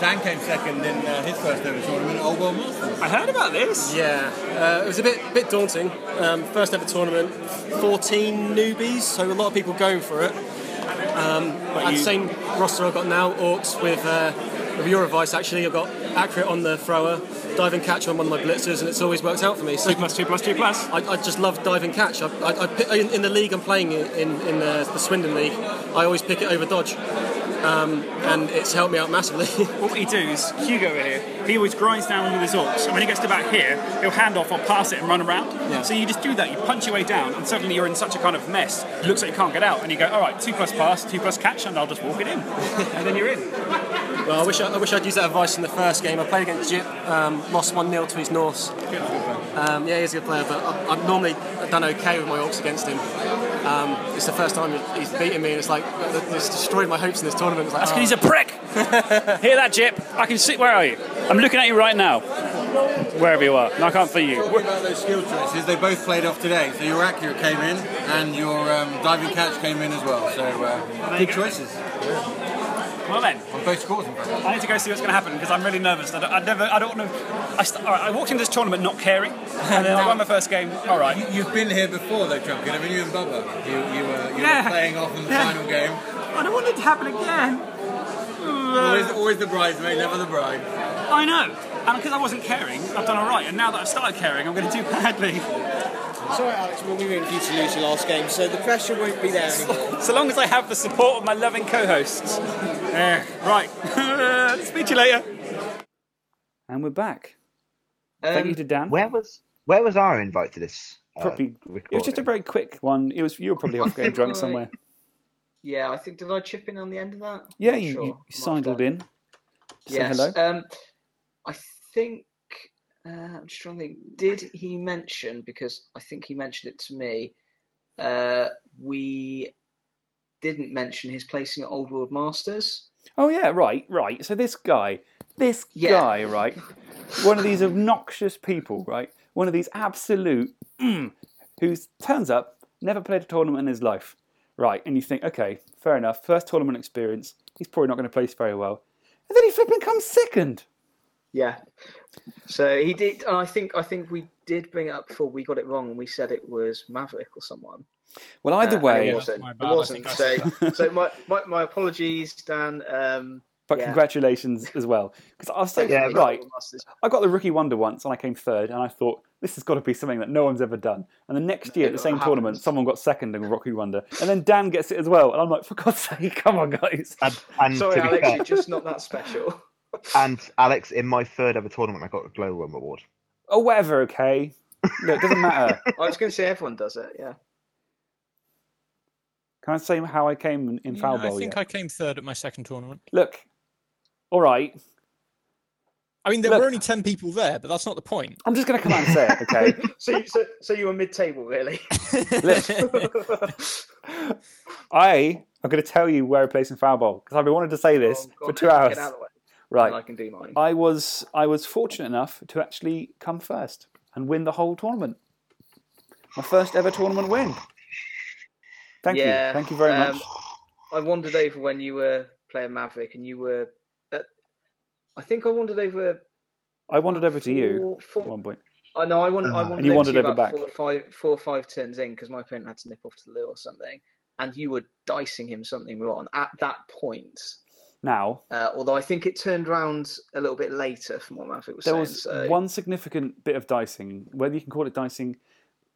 Dan came second in uh, his first ever tournament at Old World Masters. I heard about this. Yeah, uh, it was a bit bit daunting. Um, first ever tournament, 14 newbies, so a lot of people going for it. Um, at the same roster I've got now, Orcs with, uh, with your advice actually. I've got accurate on the thrower, diving catch on one of my blitzers, and it's always worked out for me. So Two plus two plus two plus. I, I just love diving catch. I, I, I in, in the league I'm playing in, in, the, the Swindon League, I always pick it over dodge. Um, and it's helped me out massively. What we do is, Hugo over here, he always grinds down with his orcs, and when he gets to about here, he'll hand off or pass it and run around. Yeah. So you just do that, you punch your way down, and suddenly you're in such a kind of mess, it looks like you can't get out, and you go, all right, two plus pass, two plus catch, and I'll just walk it in. and then you're in. Well, I wish I, I wish I'd used that advice in the first game. I played against Jip, um, lost one 0 to his Norse. Um, yeah, he's a good player, but I've normally done okay with my orcs against him. Um, it's the first time he's beaten me, and it's like it's destroyed my hopes in this tournament. It's like, That's oh. he's a prick. Hear that, Jip? I can see. Where are you? I'm looking at you right now. Wherever you are, and I can't see you. Talking about those skill choices, they both played off today. So your accurate came in, and your um, diving catch came in as well. So uh, good choices Well then, on both scores. In fact. I need to go see what's going to happen because I'm really nervous. I, don't, I never, I don't to. I, st- right, I walked into this tournament not caring, and then I won my first game. All right. You, you've been here before, though, Chunkin. I mean, you and Bubba, you, you, were, you Yeah. were playing off in the Yeah. final game. I don't want it to happen again. Always, always the bridesmaid, never the bride. I know. And because I wasn't caring, I've done all right. And now that I've started caring, I'm going to do badly. Sorry, Alex, we'll be rooting for you to lose your last game, so the pressure won't be there anymore. So long as I have the support of my loving co-hosts. Eh, right. Speak to you later. And we're back. Thank you Um, to Dan. Where was where was our invite to this? uh, Probably- It was just a very quick one. It was you were probably off getting drunk somewhere. Yeah, I think did I chip in on the end of that? Yeah, you, sure. you sidled in. to Say Yes. hello. Um, I think uh, I'm just trying to think. Did he mention because I think he mentioned it to me? Uh, we didn't mention his placing at Old World Masters. Oh yeah, right, right. So this guy, this Yeah. guy, right, one of these obnoxious people, right, one of these absolute mm, who turns up, never played a tournament in his life, right, and you think, okay, fair enough, first tournament experience, he's probably not going to place very well, and then he flipping comes second. Yeah. So he did, and I think I think we did bring it up before we got it wrong, and we said it was Maverick or someone. Well, either Uh, way, it wasn't. my It wasn't. So, so my, my, my apologies, Dan. Um, but yeah. congratulations as well, because I was thinking, Yeah, right, I got the rookie wonder once, and I came third, and I thought this has got to be something that no one's ever done. And the next year at the same It tournament, someone got second in rookie wonder, and then Dan gets it as well, and I'm like, for God's sake, come on, guys. And, and Sorry, to Alex, fair, you're just not that special. and Alex, in my third ever tournament, I got a glow worm award. Oh, whatever, okay. no, it doesn't matter. I was going to say everyone does it. Yeah. Can I say how I came in, in Yeah, foul I think yet? I came third at my second tournament. Look, all right. I mean, there Look- were only 10 people there, but that's not the point. I'm just going to come out and say it, okay? So, you- so, so you were mid-table, really? I I'm going to tell you where I placed in Foul Bowl because I've been wanting to say this Oh, for on, two get hours. out of the way, Right. and I can do mine. I was I was fortunate enough to actually come first and win the whole tournament. My first ever tournament win. Thank Yeah, you, thank you very um, much. I wandered over when you were playing Maverick, and you were. At, I think I wandered over. I wandered over to you four- at one point. I know I wanted. I Uh, wandered And you over wandered to over about back. Four or five, four or five turns in because my opponent had to nip off to the loo or something, and you were dicing him something wrong at that point. Now Uh, although I think it turned round a little bit later from what Maverick was there saying. was so one significant bit of dicing. Whether you can call it dicing,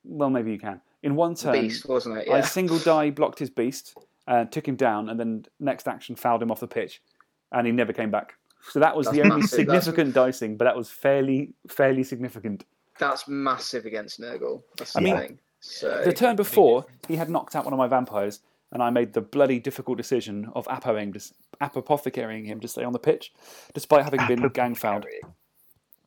well, maybe you can. In one turn, beast, wasn't it? I single die blocked his beast, uh, took him down, and then next action fouled him off the pitch, and he never came back. So that was the only massive. That's- significant dicing, but that was fairly fairly significant. That's massive against Nurgle. That's I the mean, thing. So The turn before, he had knocked out one of my vampires, and I made the bloody difficult decision of apoing, apothecarying him to stay on the pitch, despite having been gang fouled.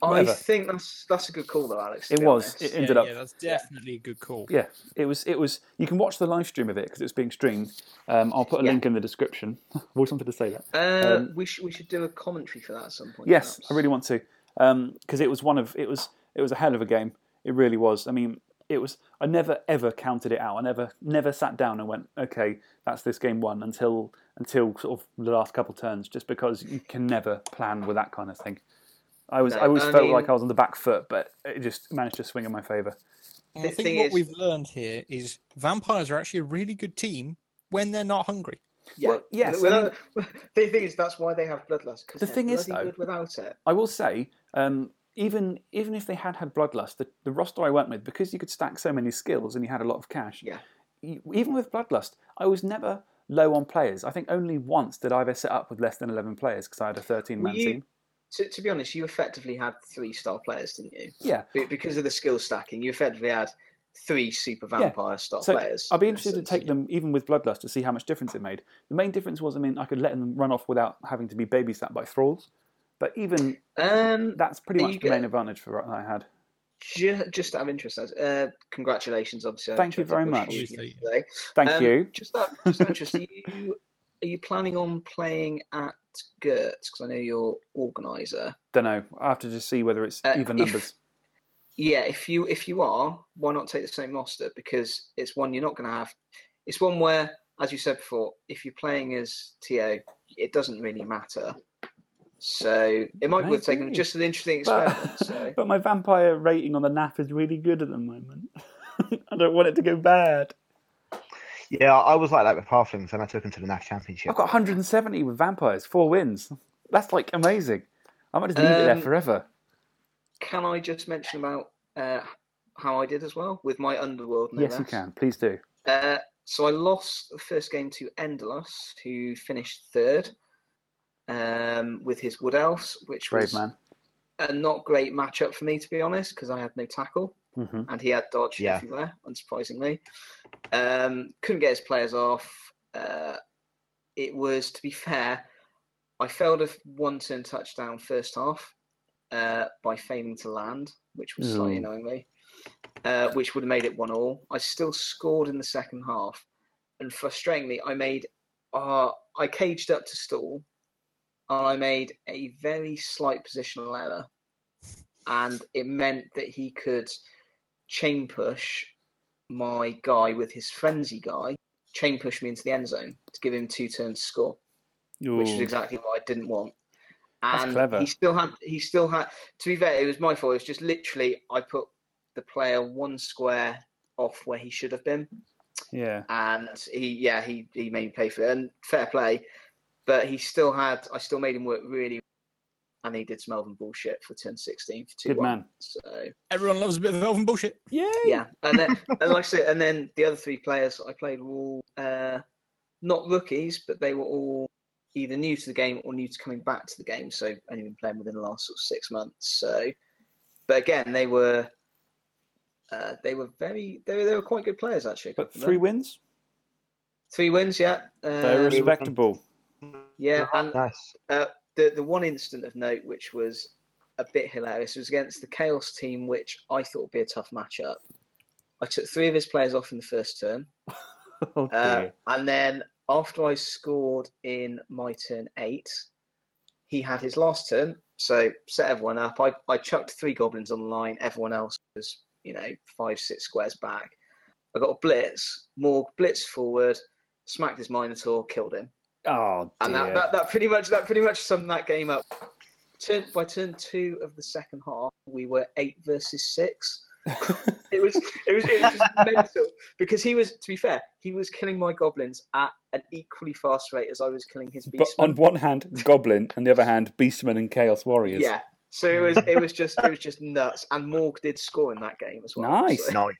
I think that's that's a good call though, Alex. It was. honest. It Yeah, ended up. yeah, that's definitely a good call. Yeah, it was. It was. You can watch the live stream of it because it was being streamed. Um, I'll put a Yeah. link in the description. I've always wanted to say that. Uh, Um, we should we should do a commentary for that at some point. Yes, perhaps. I really want to, because it was one of it was it was a hell of a game. It really was. I mean, it was. I never ever counted it out. I never never sat down and went, okay, that's this game won until until sort of the last couple turns, just because you can never plan with that kind of thing. I was No, I always I felt mean- like I was on the back foot, but it just managed to swing in my favour. I think thing what is- we've learned here is vampires are actually a really good team when they're not hungry. Yeah. Well, yes, I Without, the thing is, that's why they have bloodlust. 'cause The thing is, bloody though- good without it. I will say, um, even even if they had had bloodlust, the, the roster I went with, because you could stack so many skills and you had a lot of cash. Yeah. you- even with bloodlust, I was never low on players. I think only once did I ever set up with less than eleven players because I had a thirteen man team. To, to be honest, you effectively had three star players, didn't you? Yeah. Be- Because of the skill stacking, you effectively had three super vampire star So players. I'd be in interested to take them even with bloodlust to see how much difference it made. The main difference was, I mean, I could let them run off without having to be babysat by thralls. But even Um, that's pretty much you the main advantage for what I had. ju- just out of interest, uh, congratulations, obviously. Thank you very much. you Thank Um, you. Just out, just out of interest, are you, are you planning on playing at Gertz? Because I know you're organizer. Don't know. I have to just see whether it's Uh, even if- numbers. Yeah, if you if you are, why not take the same roster? Because it's one you're not going to have. It's one where, as you said before, if you're playing as TO, it doesn't really matter. So it might be worth taking just an interesting But, experiment. so. but my vampire rating on the NAF is really good at the moment. I don't want it to go bad. Yeah, I was like that with Halflings, and I took them to the NAF Championship. I've got 170 with vampires, four wins. That's like amazing. I might just leave it there Um, forever. Can I just mention about uh, how I did as well with my underworld? no Yes, you can. Please do. Uh, so I lost the first game to Endelus, who finished third um, with his Wood Elves, which Brave was man. a not great matchup for me, to be honest, because I had no tackle hmm and he had dodge Yeah. everywhere, unsurprisingly. Um, couldn't get his players off. Uh, it was, to be fair, I failed a one turn touchdown first half uh, by failing to land, which was slightly Ooh. annoying me, uh, which would have made it one all. I still scored in the second half, and frustratingly, I made uh, I caged up to stall, and I made a very slight positional error, and it meant that he could chain push my guy with his frenzy guy, chain push me into the end zone to give him two turns to score which is exactly what I didn't want. That's clever. he still had he still had to be fair, it was my fault. It was just literally I put the player one square off where he should have been. Yeah. And he yeah, he, he made me pay for it. And fair play. But he still had I still made him work really and he did some Elven bullshit for turn sixteen for two Good one. man. So Everyone loves a bit of elven bullshit. Yeah. yeah, and then and like I said, and then the other three players I played were all uh, not rookies, but they were all either new to the game or new to coming back to the game. So only been playing within the last sort of six months. So, but again, they were uh, they were very they were, they were quite good players actually. But three them. wins? three wins, yeah, Very uh, respectable. yeah, and nice. The the one incident of note which was a bit hilarious was against the Chaos team, which I thought would be a tough matchup. I took three of his players off in the first turn. Oh, Uh, and then after I scored in my turn eight, he had his last turn. So set everyone up. I, I chucked three goblins on the line. Everyone else was, you know, five, six squares back. I got a blitz. Morg blitz forward, smacked his Minotaur, killed him. Oh And that, that, that pretty much that pretty much summed that game up. Turn, by turn two of the second half, we were eight versus six. It was it was it was just mental because he was to be fair, he was killing my goblins at an equally fast rate as I was killing his but on one hand, Goblin, on the other hand, Beastmen and Chaos Warriors. Yeah. So it was it was just it was just nuts. And Morg did score in that game as well. Nice. so- Nice.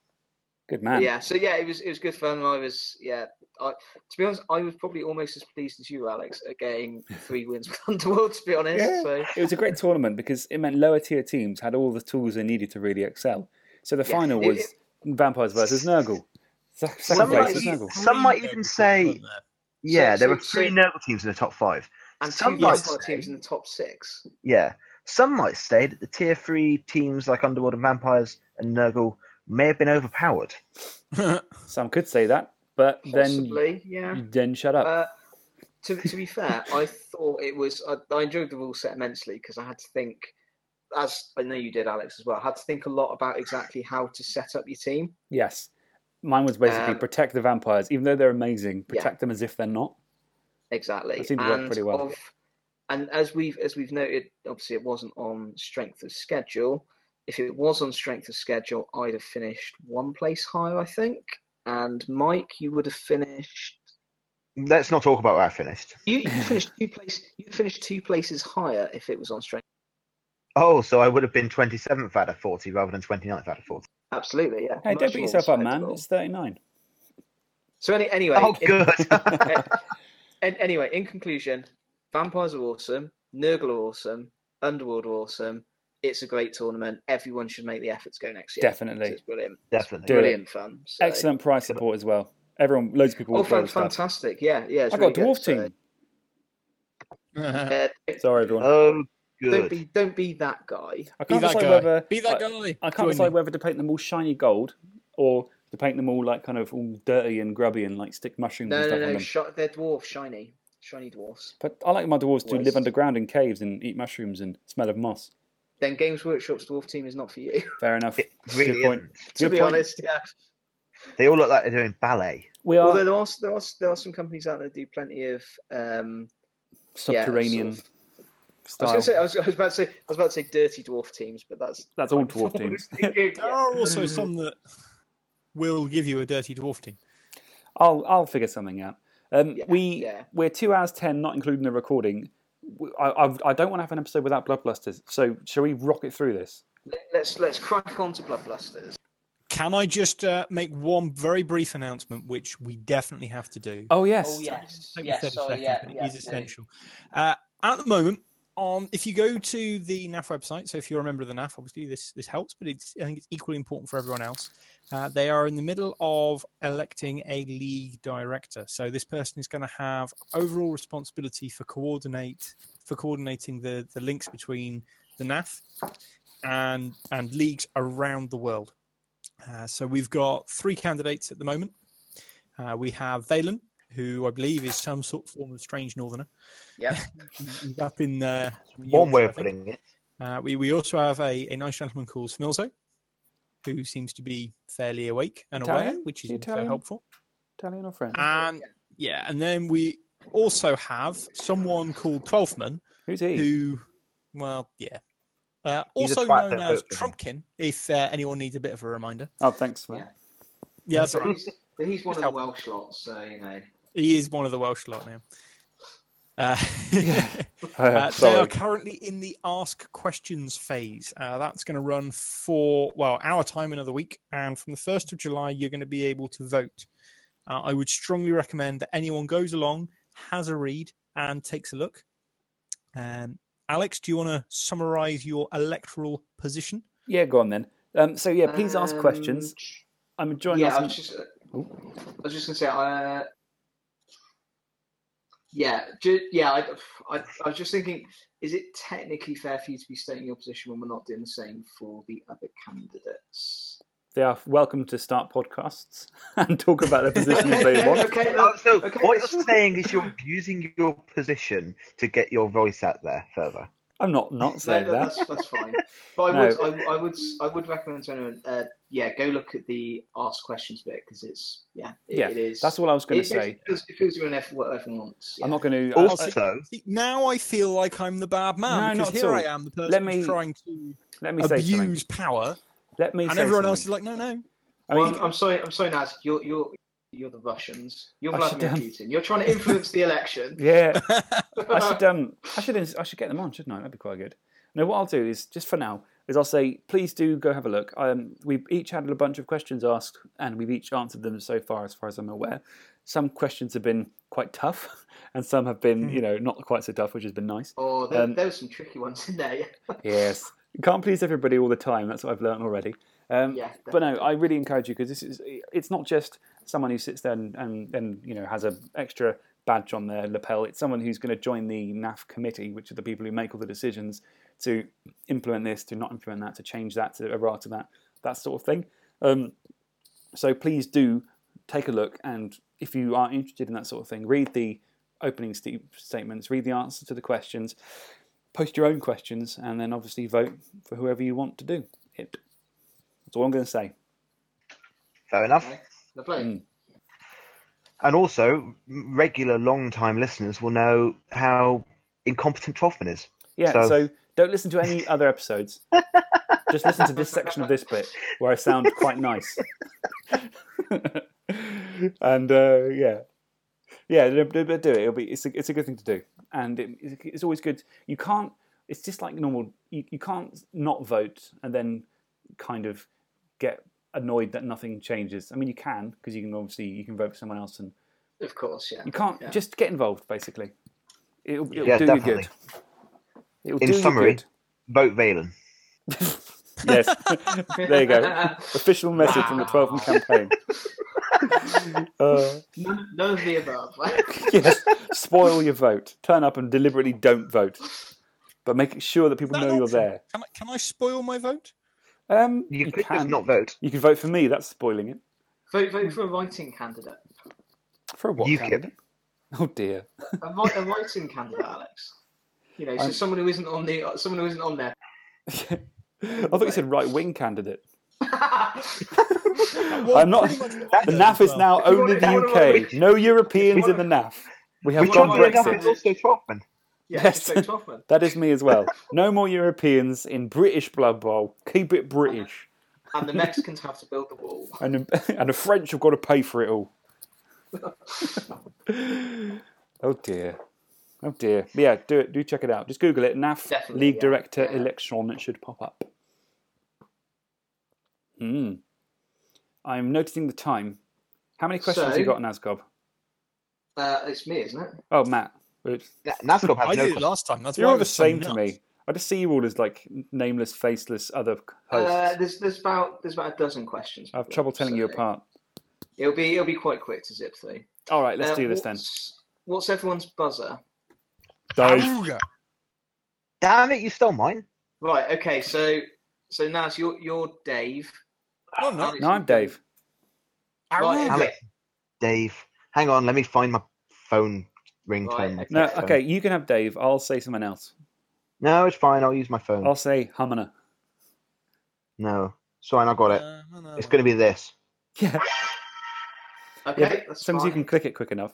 Good man. Yeah, so yeah, it was it was good fun. I was yeah, I, to be honest, I was probably almost as pleased as you, Alex, at getting three wins with Underworld. To be honest, Yeah. so It was a great tournament because it meant lower tier teams had all the tools they needed to really excel. So the Yeah, final it- was Vampires versus Nurgle. Second Some place might, was Nurgle. some might even say, yeah, So- there were three so- Nurgle teams in the top five. and Some might Vampire say- teams in the top six. Yeah. Some might say that the tier three teams like Underworld and Vampires and Nurgle may have been overpowered. Some could say that, but then Possibly, yeah. then shut up. Uh, to, to be fair, I thought it was. I, I enjoyed the rule set immensely because I had to think, as I know you did, Alex, as well. I had to think a lot about exactly how to set up your team. yes. Mine was basically um, protect the vampires, even though they're amazing, Yeah. protect them as if they're not. Exactly. That seemed to work pretty well. Of, and as we've as we've noted, obviously it wasn't on strength of schedule. If it was on strength of schedule, I'd have finished one place higher, I think. And Mike, you would have finished. Let's not talk about where I finished. You, you finished two place. You finished two places higher if it was on strength. Oh, so I would have been 27th out of 40 rather than 29th out of 40. Absolutely, yeah. Hey, Much don't beat yourself up, man. It's 39. So any, anyway, Oh, in- good. And anyway, in conclusion, vampires are awesome, Nurgle are awesome, Underworld are awesome. It's a great tournament. Everyone should make the effort to go next year. Definitely. It's brilliant. Definitely. Do it. Brilliant fun. So. Excellent price support as well. Everyone, loads of people Oh, will throw fan- stuff. fantastic. Yeah, yeah. It's I really got a dwarf good. So, team. uh, Sorry, everyone. Oh, don't be don't be that guy. I Be can't that decide guy. whether Be that I, guy. I can't Join decide me. whether to paint them all shiny gold or to paint them all like kind of all dirty and grubby and like stick mushrooms No, and no, stuff on no. them. Sh- they're dwarf, shiny, shiny dwarfs. But I like my dwarves to live underground in caves and eat mushrooms and smell of moss. Then Games Workshop's dwarf team is not for you. Fair enough. It Good really point. to Good be point. honest, yeah. They all look like they're doing ballet. We are Although there are there are there are some companies out there that do plenty of um, yeah, subterranean sort I was going to say I was, I was about to say I was about to say dirty dwarf teams, but that's That's all dwarf teams. There are also some that will give you a dirty dwarf team. I'll I'll figure something out. Um, Yeah, we yeah. we're two hours ten, not including the recording. W- I, I've- I don't want to have an episode without bloodlusters. So shall we rocket through this? let's let's crack on to Bloodblusters. Can I just uh, make one very brief announcement, which we definitely have to do? Oh yes. yes, Take yes, 30 sorry, seconds, yeah, but it yeah, is yeah. essential. Uh, at the moment, on if you go to the NAF website, so if you're a member of the NAF, obviously this this helps, but it's I think it's equally important for everyone else. Uh, they are in the middle of electing a league director, so this person is going to have overall responsibility for coordinate for coordinating the the links between the NAF and and leagues around the world. Uh, so we've got three candidates at the moment. Uh, we have Valen, who I believe is some sort of form of strange northerner. Yeah, He's up in uh, One way of putting it. Uh, we, we also have a, a nice gentleman called Smilzo, who seems to be fairly awake and aware, which is Is he also helpful. Italian or French? And yeah, and then we also have someone called Twelfthman, Who's he? who, well, yeah, uh, also known as votes. Trumpkin, if uh, anyone needs a bit of a reminder. Oh, thanks. For Yeah. Yeah, that's right. he's, he's one Just of the. Welsh lots, so you know. He is one of the Welsh lot now. Uh, Uh, Uh, they are currently in the ask questions phase. Uh, that's going to run for well our time another week, and from the first of July, you're going to be able to vote. Uh, I would strongly recommend that anyone goes along, has a read, and takes a look. Um, Alex, do you want to summarise your electoral position? Yeah, go on then. Um, so yeah, please ask questions. I'm enjoying. Yeah, I was just, I was just gonna say, uh, yeah, ju- yeah. I, I, I was just thinking, is it technically fair for you to be stating your position when we're not doing the same for the other candidates? they are welcome to start podcasts and talk about their position if they want. okay, Oh, so okay, what you're saying is you're using your position to get your voice out there further. I'm not not saying no, that. That's, that's fine. But I No. would, I, I would, I would recommend to anyone, uh, yeah, go look at the ask questions bit because it's, yeah, it, Yeah, it is. That's what I was going to say. It feels, it feels you're in F what everyone wants. Yeah. I'm not going to. Also, See, now I feel like I'm the bad No, man not because here all. I am, the person Let who's me trying to let me say abuse power, Let me and say everyone something. else is like, no, no. I Well, mean, I'm, I'm sorry, I'm sorry, Naz. You're, you're, you're the Russians. You're I should, Vladimir um, Putin. You're trying to influence the election. yeah, I should um, I should I should get them on, shouldn't I? That'd be quite good. No, what I'll do is just for now is I'll say please do go have a look. Um, we've each had a bunch of questions asked, and we've each answered them so far, as far as I'm aware. Some questions have been quite tough, and some have been you know not quite so tough, which has been nice. Oh, there, Um, there were some tricky ones in there. Yes, can't please everybody all the time. That's what I've learned already. Um, Yeah, but no, I really encourage you because this is it's not just someone who sits there and, and, and you know has an extra badge on their lapel. It's someone who's going to join the NAF committee, which are the people who make all the decisions to implement this, to not implement that, to change that, to errata that, that sort of thing. Um, so please do take a look, and if you are interested in that sort of thing, read the opening st- statements, read the answers to the questions, post your own questions, and then obviously vote for whoever you want to do it. That's all I'm going to say. fair enough. Okay. Lovely. Mm. And also, regular long-time listeners will know how incompetent Troffman is. Yeah, so, So- don't listen to any other episodes. Just listen to this section of this bit where I sound quite nice. and uh, yeah, yeah, do, do- do it. It'll be it's a, it's a good thing to do, and it, it's always good. You can't. It's just like normal. You, you can't not vote and then kind of get annoyed that nothing changes. I mean, you can because you can obviously you can vote for someone else, and Of course, yeah. you can't Yeah. just get involved. Basically, it'll, it'll Yeah, do definitely. you good. It'll In do summary- good. Vote Valen. Yes, there you go. Official message from the 12 campaign. Uh, none, none of the above. yes, spoil your vote. Turn up and deliberately don't vote, but make sure that people that know you're there. Can I, can I spoil my vote? Um, You, you, could just can. not vote. You can vote for me. That's spoiling it. vote, vote for a writing candidate. For a what? UKIP. candidate? Oh dear. A, a writing candidate, Alex. You know, so I'm- someone who isn't on the, someone who isn't on there. I thought you said right wing candidate. Well, I'm not. pretty much what The NAF as is now If only wanna- if you the UK. No Europeans in the NAF. We have Which John one enough Brexit. Is also Troffman. yeah, Yes. That is me as well. No more Europeans in British Blood Bowl. Keep it British. And the Mexicans have to build the wall. And the, and the French have got to pay for it all. oh dear. Oh dear. But yeah, do it. Do check it out. Just Google it. NAF Definitely, League yeah, Director yeah. Election. It should pop up. Hmm. I'm noticing the time. How many questions have you So- got, Nazgob? Uh, it's me, isn't it? Oh, Matt. Oops. NASCAR has I no did it last time. That's You're all it the was so same to me. I just see you all as like nameless, faceless other hosts. Uh, there's there's about there's about a dozen questions. I have trouble telling you apart. It'll be it'll be quite quick to zip through. All right, let's Uh, do this then. what's, What's everyone's buzzer? Dave. Damn it, you stole mine. Right. Okay. So so Naz, you're you're Dave. No, no. Alex, No, I'm Dave. Right, Auga. Alex, Dave. Hang on, let me find my phone ringtone. Right, my. No, okay, you can have Dave. I'll say someone else. No, it's fine. I'll use my phone. I'll say Humana. No, it's fine. I got it. Uh, no, no, It's going to be this. Yeah, Okay. yeah. that's As long as you can click it quick enough.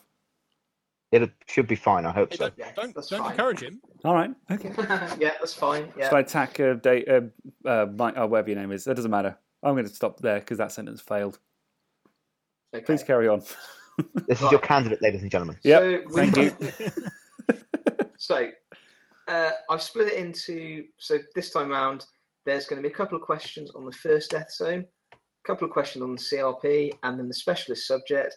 It should be fine. I hope Hey, so. don't Yeah, don't, that's don't fine. encourage him. All right. Okay. yeah, that's fine. Yeah. Should I attack uh, Dave, uh, uh, Mike, oh, whatever your name is? That doesn't matter. I'm going to stop there because that sentence failed. Okay. Please carry on. This is Right. your candidate, ladies and gentlemen. Yep, So thank you. So, uh, I've split it into. So this time round, there's going to be a couple of questions on the first death zone, a couple of questions on the CRP, and then the specialist subject,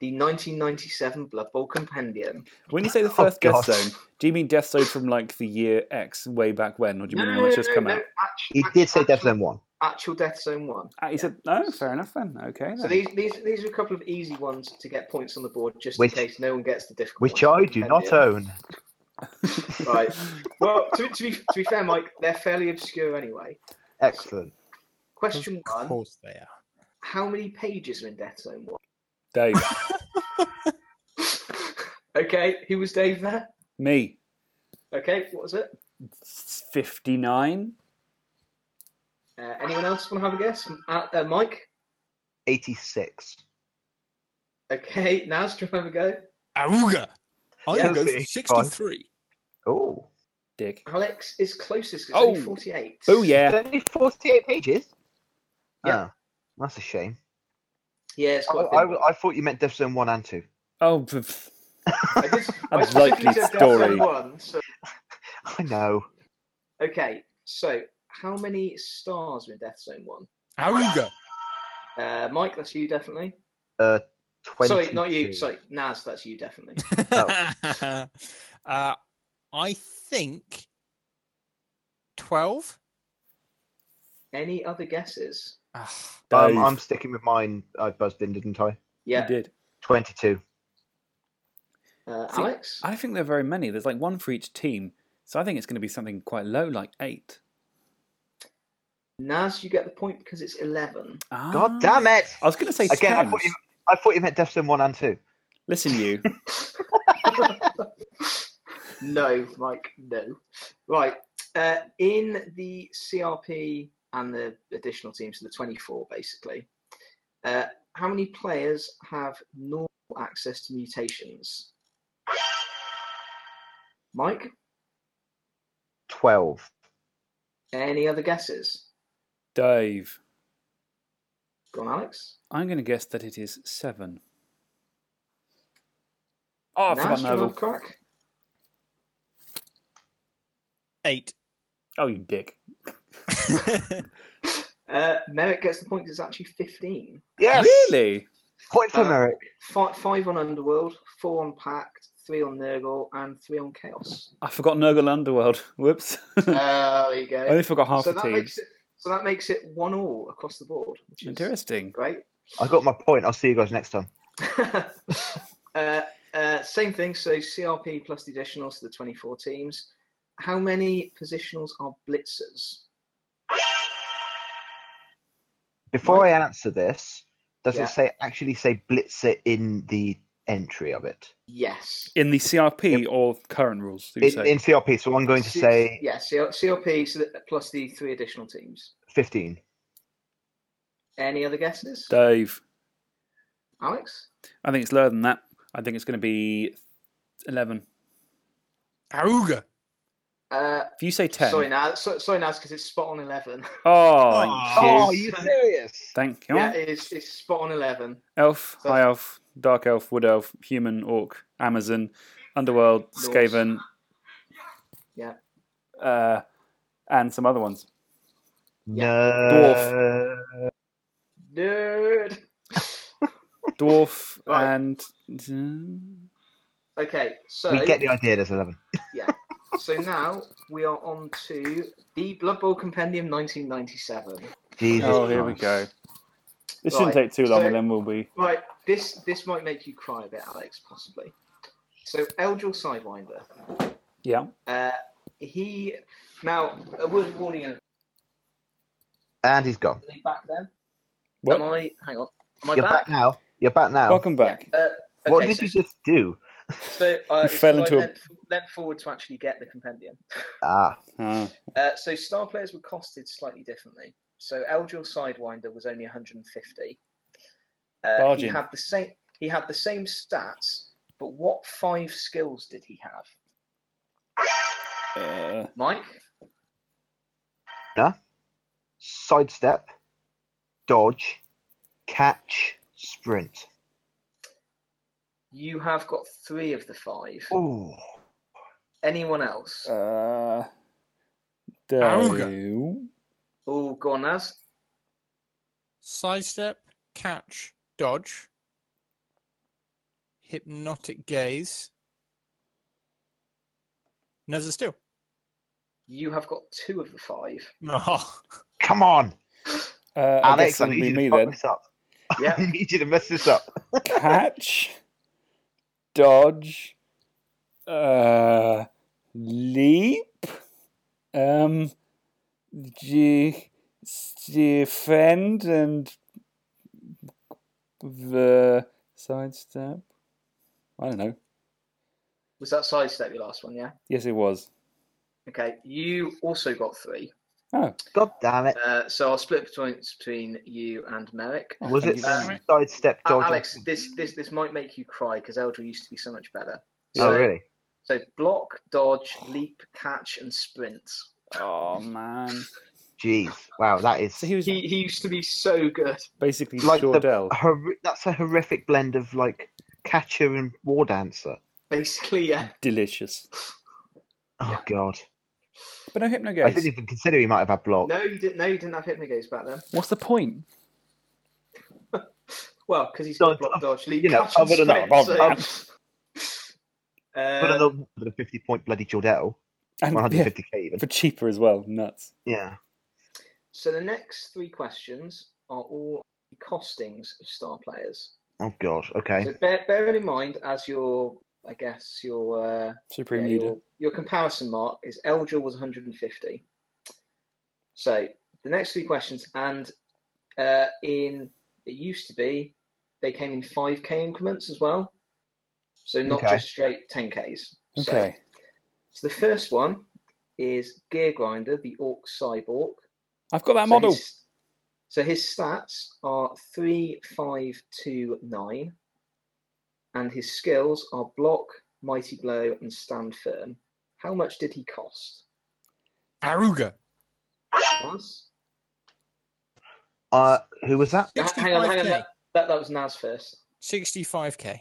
the 1997 Blood Bowl Compendium. When you say the Oh, first Death God. Zone, do you mean Death Zone from like the year X, way back when, or do you mean when it's just come out? actual- He did say Death Zone 1. Actual Death Zone one. Ah, he said, "Oh, fair enough then. Okay." So these, these these are a couple of easy ones to get points on the board, just Which- in case no one gets the difficult. Which ones on I do not compendium. own. Right. Well, to, to, be, to be fair, Mike, they're fairly obscure anyway. Excellent. Question Of one. course they are. how many pages are in Death Zone 1? Dave, okay, who was Dave there? me, Okay, what was it? 59. Uh, anyone else want to have a guess? Uh, uh, Mike? 86. Okay, Naz, do you want to have a go? Auga. I'm Yeah, go 63. Oh. Dick. Alex is closest. It's Oh. only 48. Oh, yeah. Only 48 pages? Yeah. Oh, that's a shame. Yeah, it's I, quite I, thin. I thought you meant Death Zone 1 and 2. Oh, pff, I did, I likely story. 1, so I know. Okay, so how many stars are in Death Zone 1? Auga. Uh, Mike, that's you definitely. Uh, 20. Sorry, not you. Sorry, Naz, that's you definitely. uh, I think 12. Any other guesses? Ah, Um, I'm sticking with mine. I buzzed in, didn't I? Yeah, You did. 22. uh, See, Alex. I think there are very many. There's like one for each team. So I think it's going to be something quite low, like eight. Naz, you get the point because it's 11. Ah. God damn it! I was going to say Again, I thought, you, I thought you meant Death Zone 1 and 2. Listen, you. No, Mike, no. Right. Uh, in the CRP and the additional teams, so the 24 basically, uh, how many players have normal access to mutations? Mike, 12. any other guesses? Dave. Go on, Alex. I'm going to guess that it is seven. Oh, I Naz, forgot do you want to have a Noble. crack? 8. Oh, you dick. Uh, Merrick gets the point. It's actually 15. Yes! Really? Point for Uh, Merrick. Five, five on Underworld, four on Pact, three on Nurgle, and three on Chaos. I forgot Nurgle Underworld. Whoops. Uh, there you go. I only forgot half so the that teams. makes it so that makes it one all across the board, which is Interesting. great. I got my point. I'll see you guys next time. uh, uh, same thing. So CRP plus the additionals to the twenty-four teams. How many positionals are blitzers? Before I answer this, does Yeah. it say actually say Blitzer in the entry of it? Yes. In the CRP or current rules? In, in CRP, so I'm going to C- say yeah. CRP so that, plus the three additional teams. 15. Any other guesses? Dave. Alex. I think it's lower than that. I think it's going to be 11. Auga. Uh, If you say 10. sorry, now. So, sorry, now, because it's spot on eleven. Oh, Oh, Oh, are you serious? Thank you. yeah, it's, it's spot on eleven. Elf, So- High Elf, Dark Elf, Wood Elf, Human, Orc, Amazon, Underworld, Norse. Skaven, Yeah. uh, and some other ones. Yeah. Dwarf. Nerd. Dwarf Right. and. Okay, so We get the idea. There's 11. yeah. so now we are on to the Blood Bowl Compendium 1997. Jesus. Oh, here we go. This shouldn't take too long, so- and then we'll be. Right, this this might make you cry a bit, Alex, possibly. So Eldril Sidewinder, Yeah. uh, he now a word of warning. And he's gone. you back then? What? Am I? Hang on. Am I You're back? back now. You're back now. Welcome back. Uh, What did so, you just do? so, uh, You it's fell because into I a- leant, leant forward to actually get the compendium. Ah, Ah, Uh, so star players were costed slightly differently. So Eldril Sidewinder was only 150. Uh, he had the same. He had the same stats, but what five skills did he have? uh, Mike, sidestep, dodge, catch, sprint. you have got three of the five. Oh, Anyone else? uh, Auga. do- oh, go on, Naz. Sidestep, catch, dodge, hypnotic gaze. Another still. You have got two of the five. Oh, come on, Uh, I Alex! guess I it'll need be you me to fuck then. this up. Yeah. I need you to mess this up. Catch, dodge, uh, leap, um, g- defend, and The sidestep. I don't know. Was that sidestep your last one? Yeah. Yes, it was. Okay. You also got three. Oh, God damn it! Uh, so I'll split points between you and Merrick. oh, Was it you very much. sidestep Uh, dodge? Alex, this this this might make you cry because Eldra used to be so much better. Oh, really? So block, dodge, leap, catch, and sprint. Oh man. Jeez, wow, that is So he was He he used to be so good. basically like the- Jordell. that's a horrific blend of like catcher and war dancer. Basically, yeah. Delicious. Oh Yeah. god, But no hypno I didn't even consider he might have had block. No, you didn't. No, you didn't have hypnogaze back then. What's the point? Well, because he's No, got block, dodge, leap, you know, other than that, sprint. other so- But Uh, another fifty point bloody Jordell, And one hundred yeah, fifty k even. for cheaper as well. Nuts. Yeah. so the next three questions are all costings of star players. Oh god. Okay. So bear, bear in mind as your, I guess your uh, Supreme yeah, leader. your, your comparison mark is Eldra was 150. So the next three questions, and uh, in it used to be they came in 5k increments as well. So not Okay. just straight 10ks. Okay. So, the first one is Gear Grinder, the Orc Cyborg. I've got that So model. his- so his stats are three, five, two, nine, and his skills are block, mighty blow, and stand firm. How much did he cost? Aruga. Naz? Uh, who was that? Hang on, hang on. 65K. That, that, that was Naz first. 65k.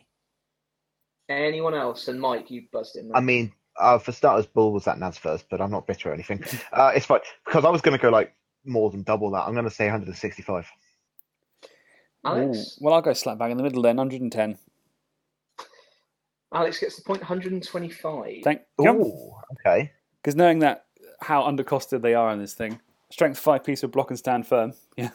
Anyone else? And Mike, you buzzed in. there. I mean, uh, for starters, Bull was at Naz first, but I'm not bitter or anything. Uh, it's fine because I was going to go like more than double that. I'm going to say 165. Alex. Ooh, Well, I'll go slap bang in the middle then. 110. Alex gets the point 125. Thank you. Ooh, okay. Because knowing that how undercosted they are on this thing, strength five piece with block and stand firm. Yeah.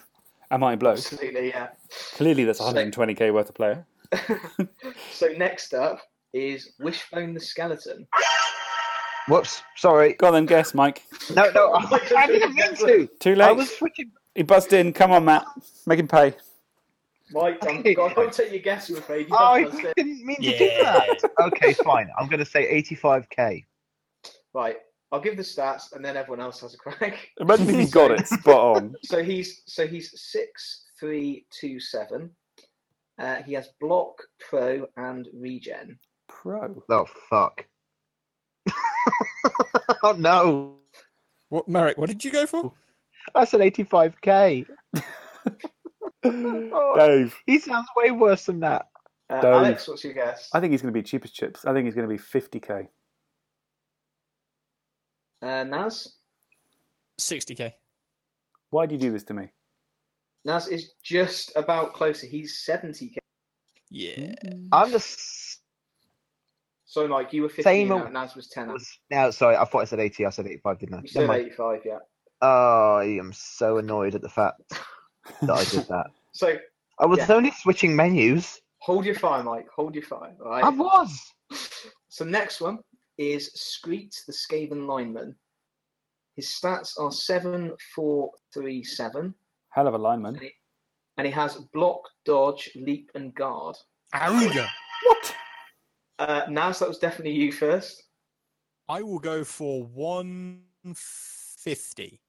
Am I blow? Absolutely, yeah. Clearly, that's 120k worth of player. so next up is Wishbone the Skeleton. Whoops. Sorry. Go on then, guess, Mike. No, no. I, I didn't mean to. Too I late. was switching. He buzzed in. Come on, Matt. Make him pay. Mike, I'm, Okay. I can't take your guess, I'm afraid. You Oh, I have buzzed in. didn't mean to do that. Okay, fine. I'm going to say 85k. Right, I'll give the stats, and then everyone else has a crack. Imagine if he got it spot on. So he's so he's six three two seven. Uh, he has block, pro, and regen. Pro. Oh fuck. oh no. What, Merrick? What did you go for? I said 85k. Oh, Dave. he sounds way worse than that. Uh, Dave. Alex, what's your guess? I think he's going to be cheapest chips. I think he's going to be 50k. Uh, Naz. 60k. Why do you do this to me? Naz is just about closer. He's seventy k. Yeah. I'm just So like you were fifteen, Same now, old- Naz was ten. now. Sorry, I thought I said 80. I said 85, didn't I? You Never said mind. eighty five, yeah. Oh, I am so annoyed at the fact that I did that. So I was Yeah. only switching menus. hold your fire, Mike. Hold your fire. all Right. I was. So next one is Screet the Skaven lineman. His stats are seven four three seven, Hell of a lineman. and he has block, dodge, leap, and guard. Aruga. What? Uh, Naz, that was definitely you first. I will go for 150.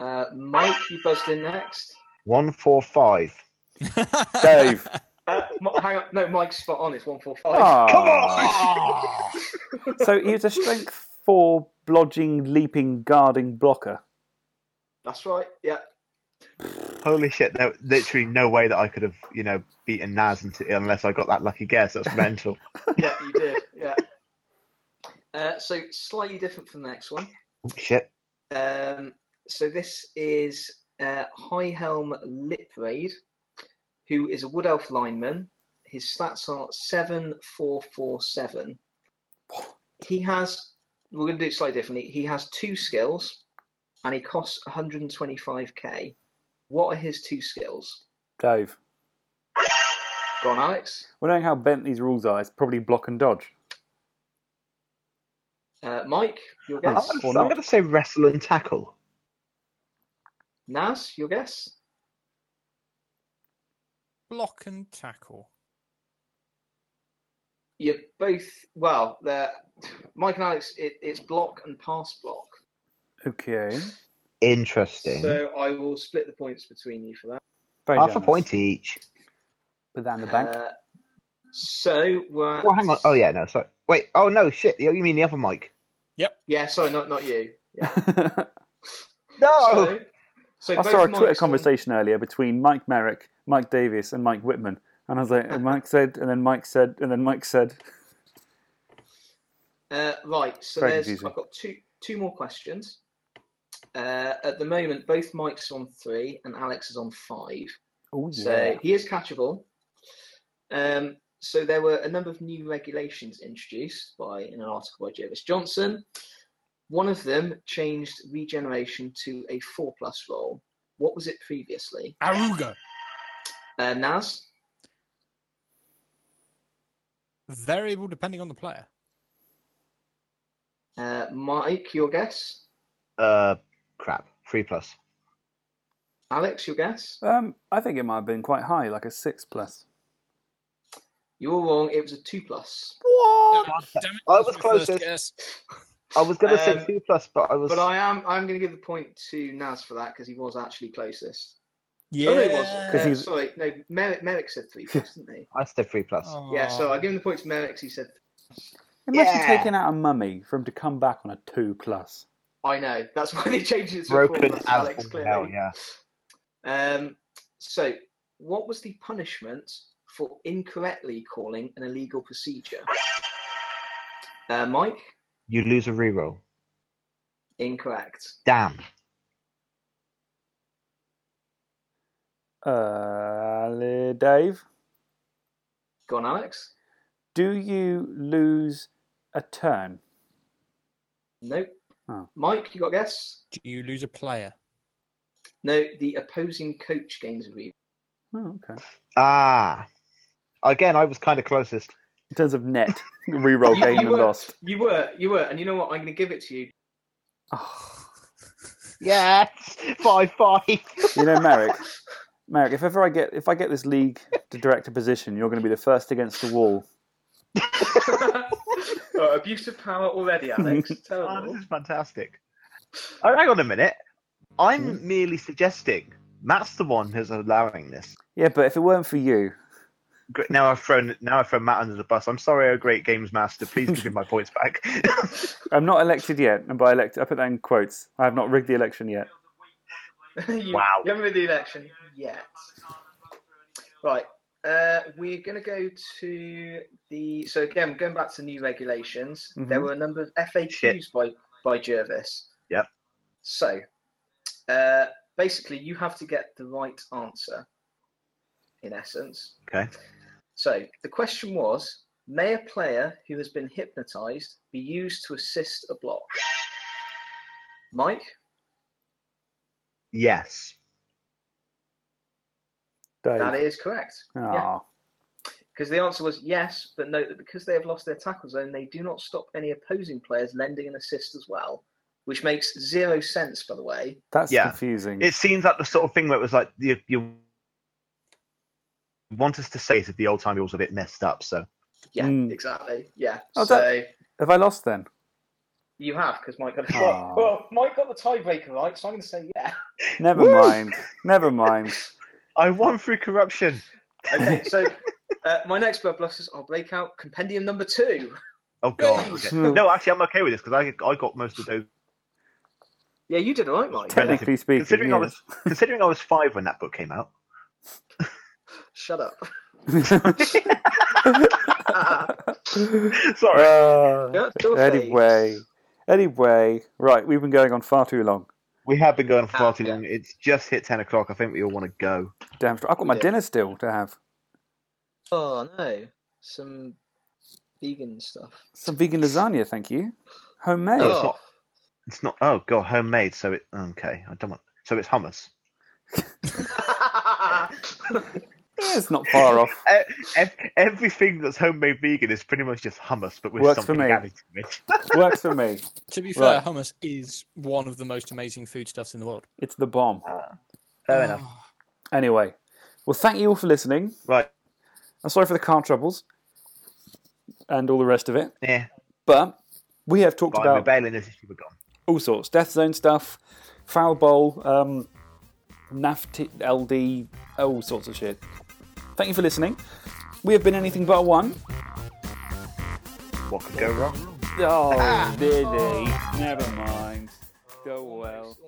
Uh, Mike, you buzzed in next. 145. Dave. Uh, hang on, no, Mike's spot on. It's one four five. Ah. Come on! So he was a strength four, blodging, leaping, guarding blocker. That's right. Yeah. Holy shit! There, literally no way that I could have, you know, beaten Naz until, unless I got that lucky guess. That's mental. Yeah, you did. Yeah. Uh, so slightly different from the next one. Oh, shit. Um, so this is uh, High Helm Lipraid, who is a Wood Elf lineman. His stats are seven four four seven. He has. We're going to do it slightly differently. He has two skills, and he costs 125k. What are his two skills? Dave. Go on, Alex. Well, knowing how bent these rules are, it's probably block and dodge. Uh, Mike, your I'm, guess. gonna- I'm going to say wrestle and tackle. Naz, your guess. block and tackle? You're both well. They're Mike and Alex. It, it's block and pass block. Okay. Interesting. So I will split the points between you for that. Very Half a point each. Put that in the bank. Uh, so we're. Well, hang on. Oh yeah, no, sorry. Wait. Oh no, shit. You you mean the other mic? Yep. Yeah, sorry, not not you. Yeah. No. So, so I saw a Twitter mics on- conversation earlier between Mike Merrick, Mike Davis, and Mike Whitman, and I was like, and Mike said, and then Mike said, and then Mike said, Uh, right, so Very there's confusing. I've got two two more questions. Uh, at the moment, both Mike's on three and Alex is on five. "Oh So yeah." he is catchable. Um, so there were a number of new regulations introduced by in an article by Jervis Johnson. One of them changed regeneration to a four plus role. What was it previously? Aruga. Uh, Naz, Variable depending on the player. uh, Mike, your guess. Uh, crap. Three plus. Alex, your guess. Um, I think it might have been quite high, like a six plus. You were wrong. It was a two plus. Damn it, I that was my closest. I was gonna say Um, two plus, but I was. But I am I'm going to give the point to Naz for that because he was actually closest. Yeah. Oh, no, he wasn't. 'Cause Uh, he's- Sorry, no. Merrick, Merrick said three plus, didn't he? I said three plus. Yeah. So I give him the point to Merrick. He said, Imagine Yeah. taking out a mummy for him to come back on a two plus. "I know." That's why they changed it to Broken plus. as Alex, clearly. hell, yeah. Um. So, what was the punishment for incorrectly calling an illegal procedure? Uh, Mike, You lose a reroll. incorrect. Damn. Uh, Dave, Go on, Alex. do you lose a turn? Nope. Oh. Mike, you got a guess? Do you lose a player? No. The opposing coach gains a rebound. Oh, okay. Ah. Again, I was kind of closest. In terms of net, reroll You- game you and were- lost. You were, you were, and you know what? I'm going to give it to you. Oh. Yes. Five five. You know, Merrick, Merrick, if ever I get if I get this league to director position, you're going to be the first against the wall. oh, abuse of power already, Alex. Oh, this is fantastic. Oh, hang on a minute. I'm hmm? merely suggesting Matt's the one who's allowing this. Yeah, but if it weren't for you, Great- Now I've thrown now I've thrown Matt under the bus. I'm sorry, oh great games master. Please give me my points back. I'm not elected yet, and by elected, I put that in quotes. I have not rigged the election yet. you, Wow. You haven't made the election yet. Right. Uh, we're going to go to the. So again, going back to new regulations, there Mhm. were a number of FAQs Shit. by by Jervis. Yep. So, uh, basically, you have to get the right answer. In essence. okay. So the question was: May a player who has been hypnotized be used to assist a block? Mike. Yes. Dave. That is correct. Yeah. Because the answer was yes, but note that because they have lost their tackle zone, they do not stop any opposing players lending an assist as well, which makes zero sense, by the way. That's Yeah. confusing. It seems like the sort of thing where it was like you, you want us to say that the old time rules are a bit messed up. So Yeah, Mm. exactly. Yeah. Oh, so that- Have I lost then? you have because Mike got it well, well, Mike got the tiebreaker right, so I'm going to say yeah. Never mind. Never mind. I won through corruption. Okay, so uh, my next blood blusters, I'll break out compendium number two. Oh god. Okay. No, actually, I'm okay with this because I I got most of those. Yeah, you did all right, Mike. Technically speaking, Considering I yes. was considering I was five when that book came out. Shut up. Sorry. Uh, Yeah, your face. anyway, anyway, right. We've been going on far too long. We have been going for far too ah, long. It's just hit ten o'clock. I think we all want to go. Damn, straight. I've got my Yeah. dinner still to have. Oh no, some vegan stuff. Some vegan lasagna, thank you. Homemade. Oh, it's Oh. not. It's not. Oh god, homemade. So it. Okay, I don't want. So it's hummus. Yeah, it's not far off. Everything that's homemade vegan is pretty much just hummus, but with Works for me. added to it. Works for me. To be fair, Right. hummus is one of the most amazing foodstuffs in the world. It's the bomb. Fair enough. Anyway, Well, thank you all for listening. Right. I'm sorry for the car troubles and all the rest of it, Yeah. but we have talked But I'm about rebelling as if you were gone. all sorts death zone stuff foul bowl um naft ld all sorts of shit thank you for listening. We have been anything but a one. What could go wrong? oh did he never mind. Go well. Almost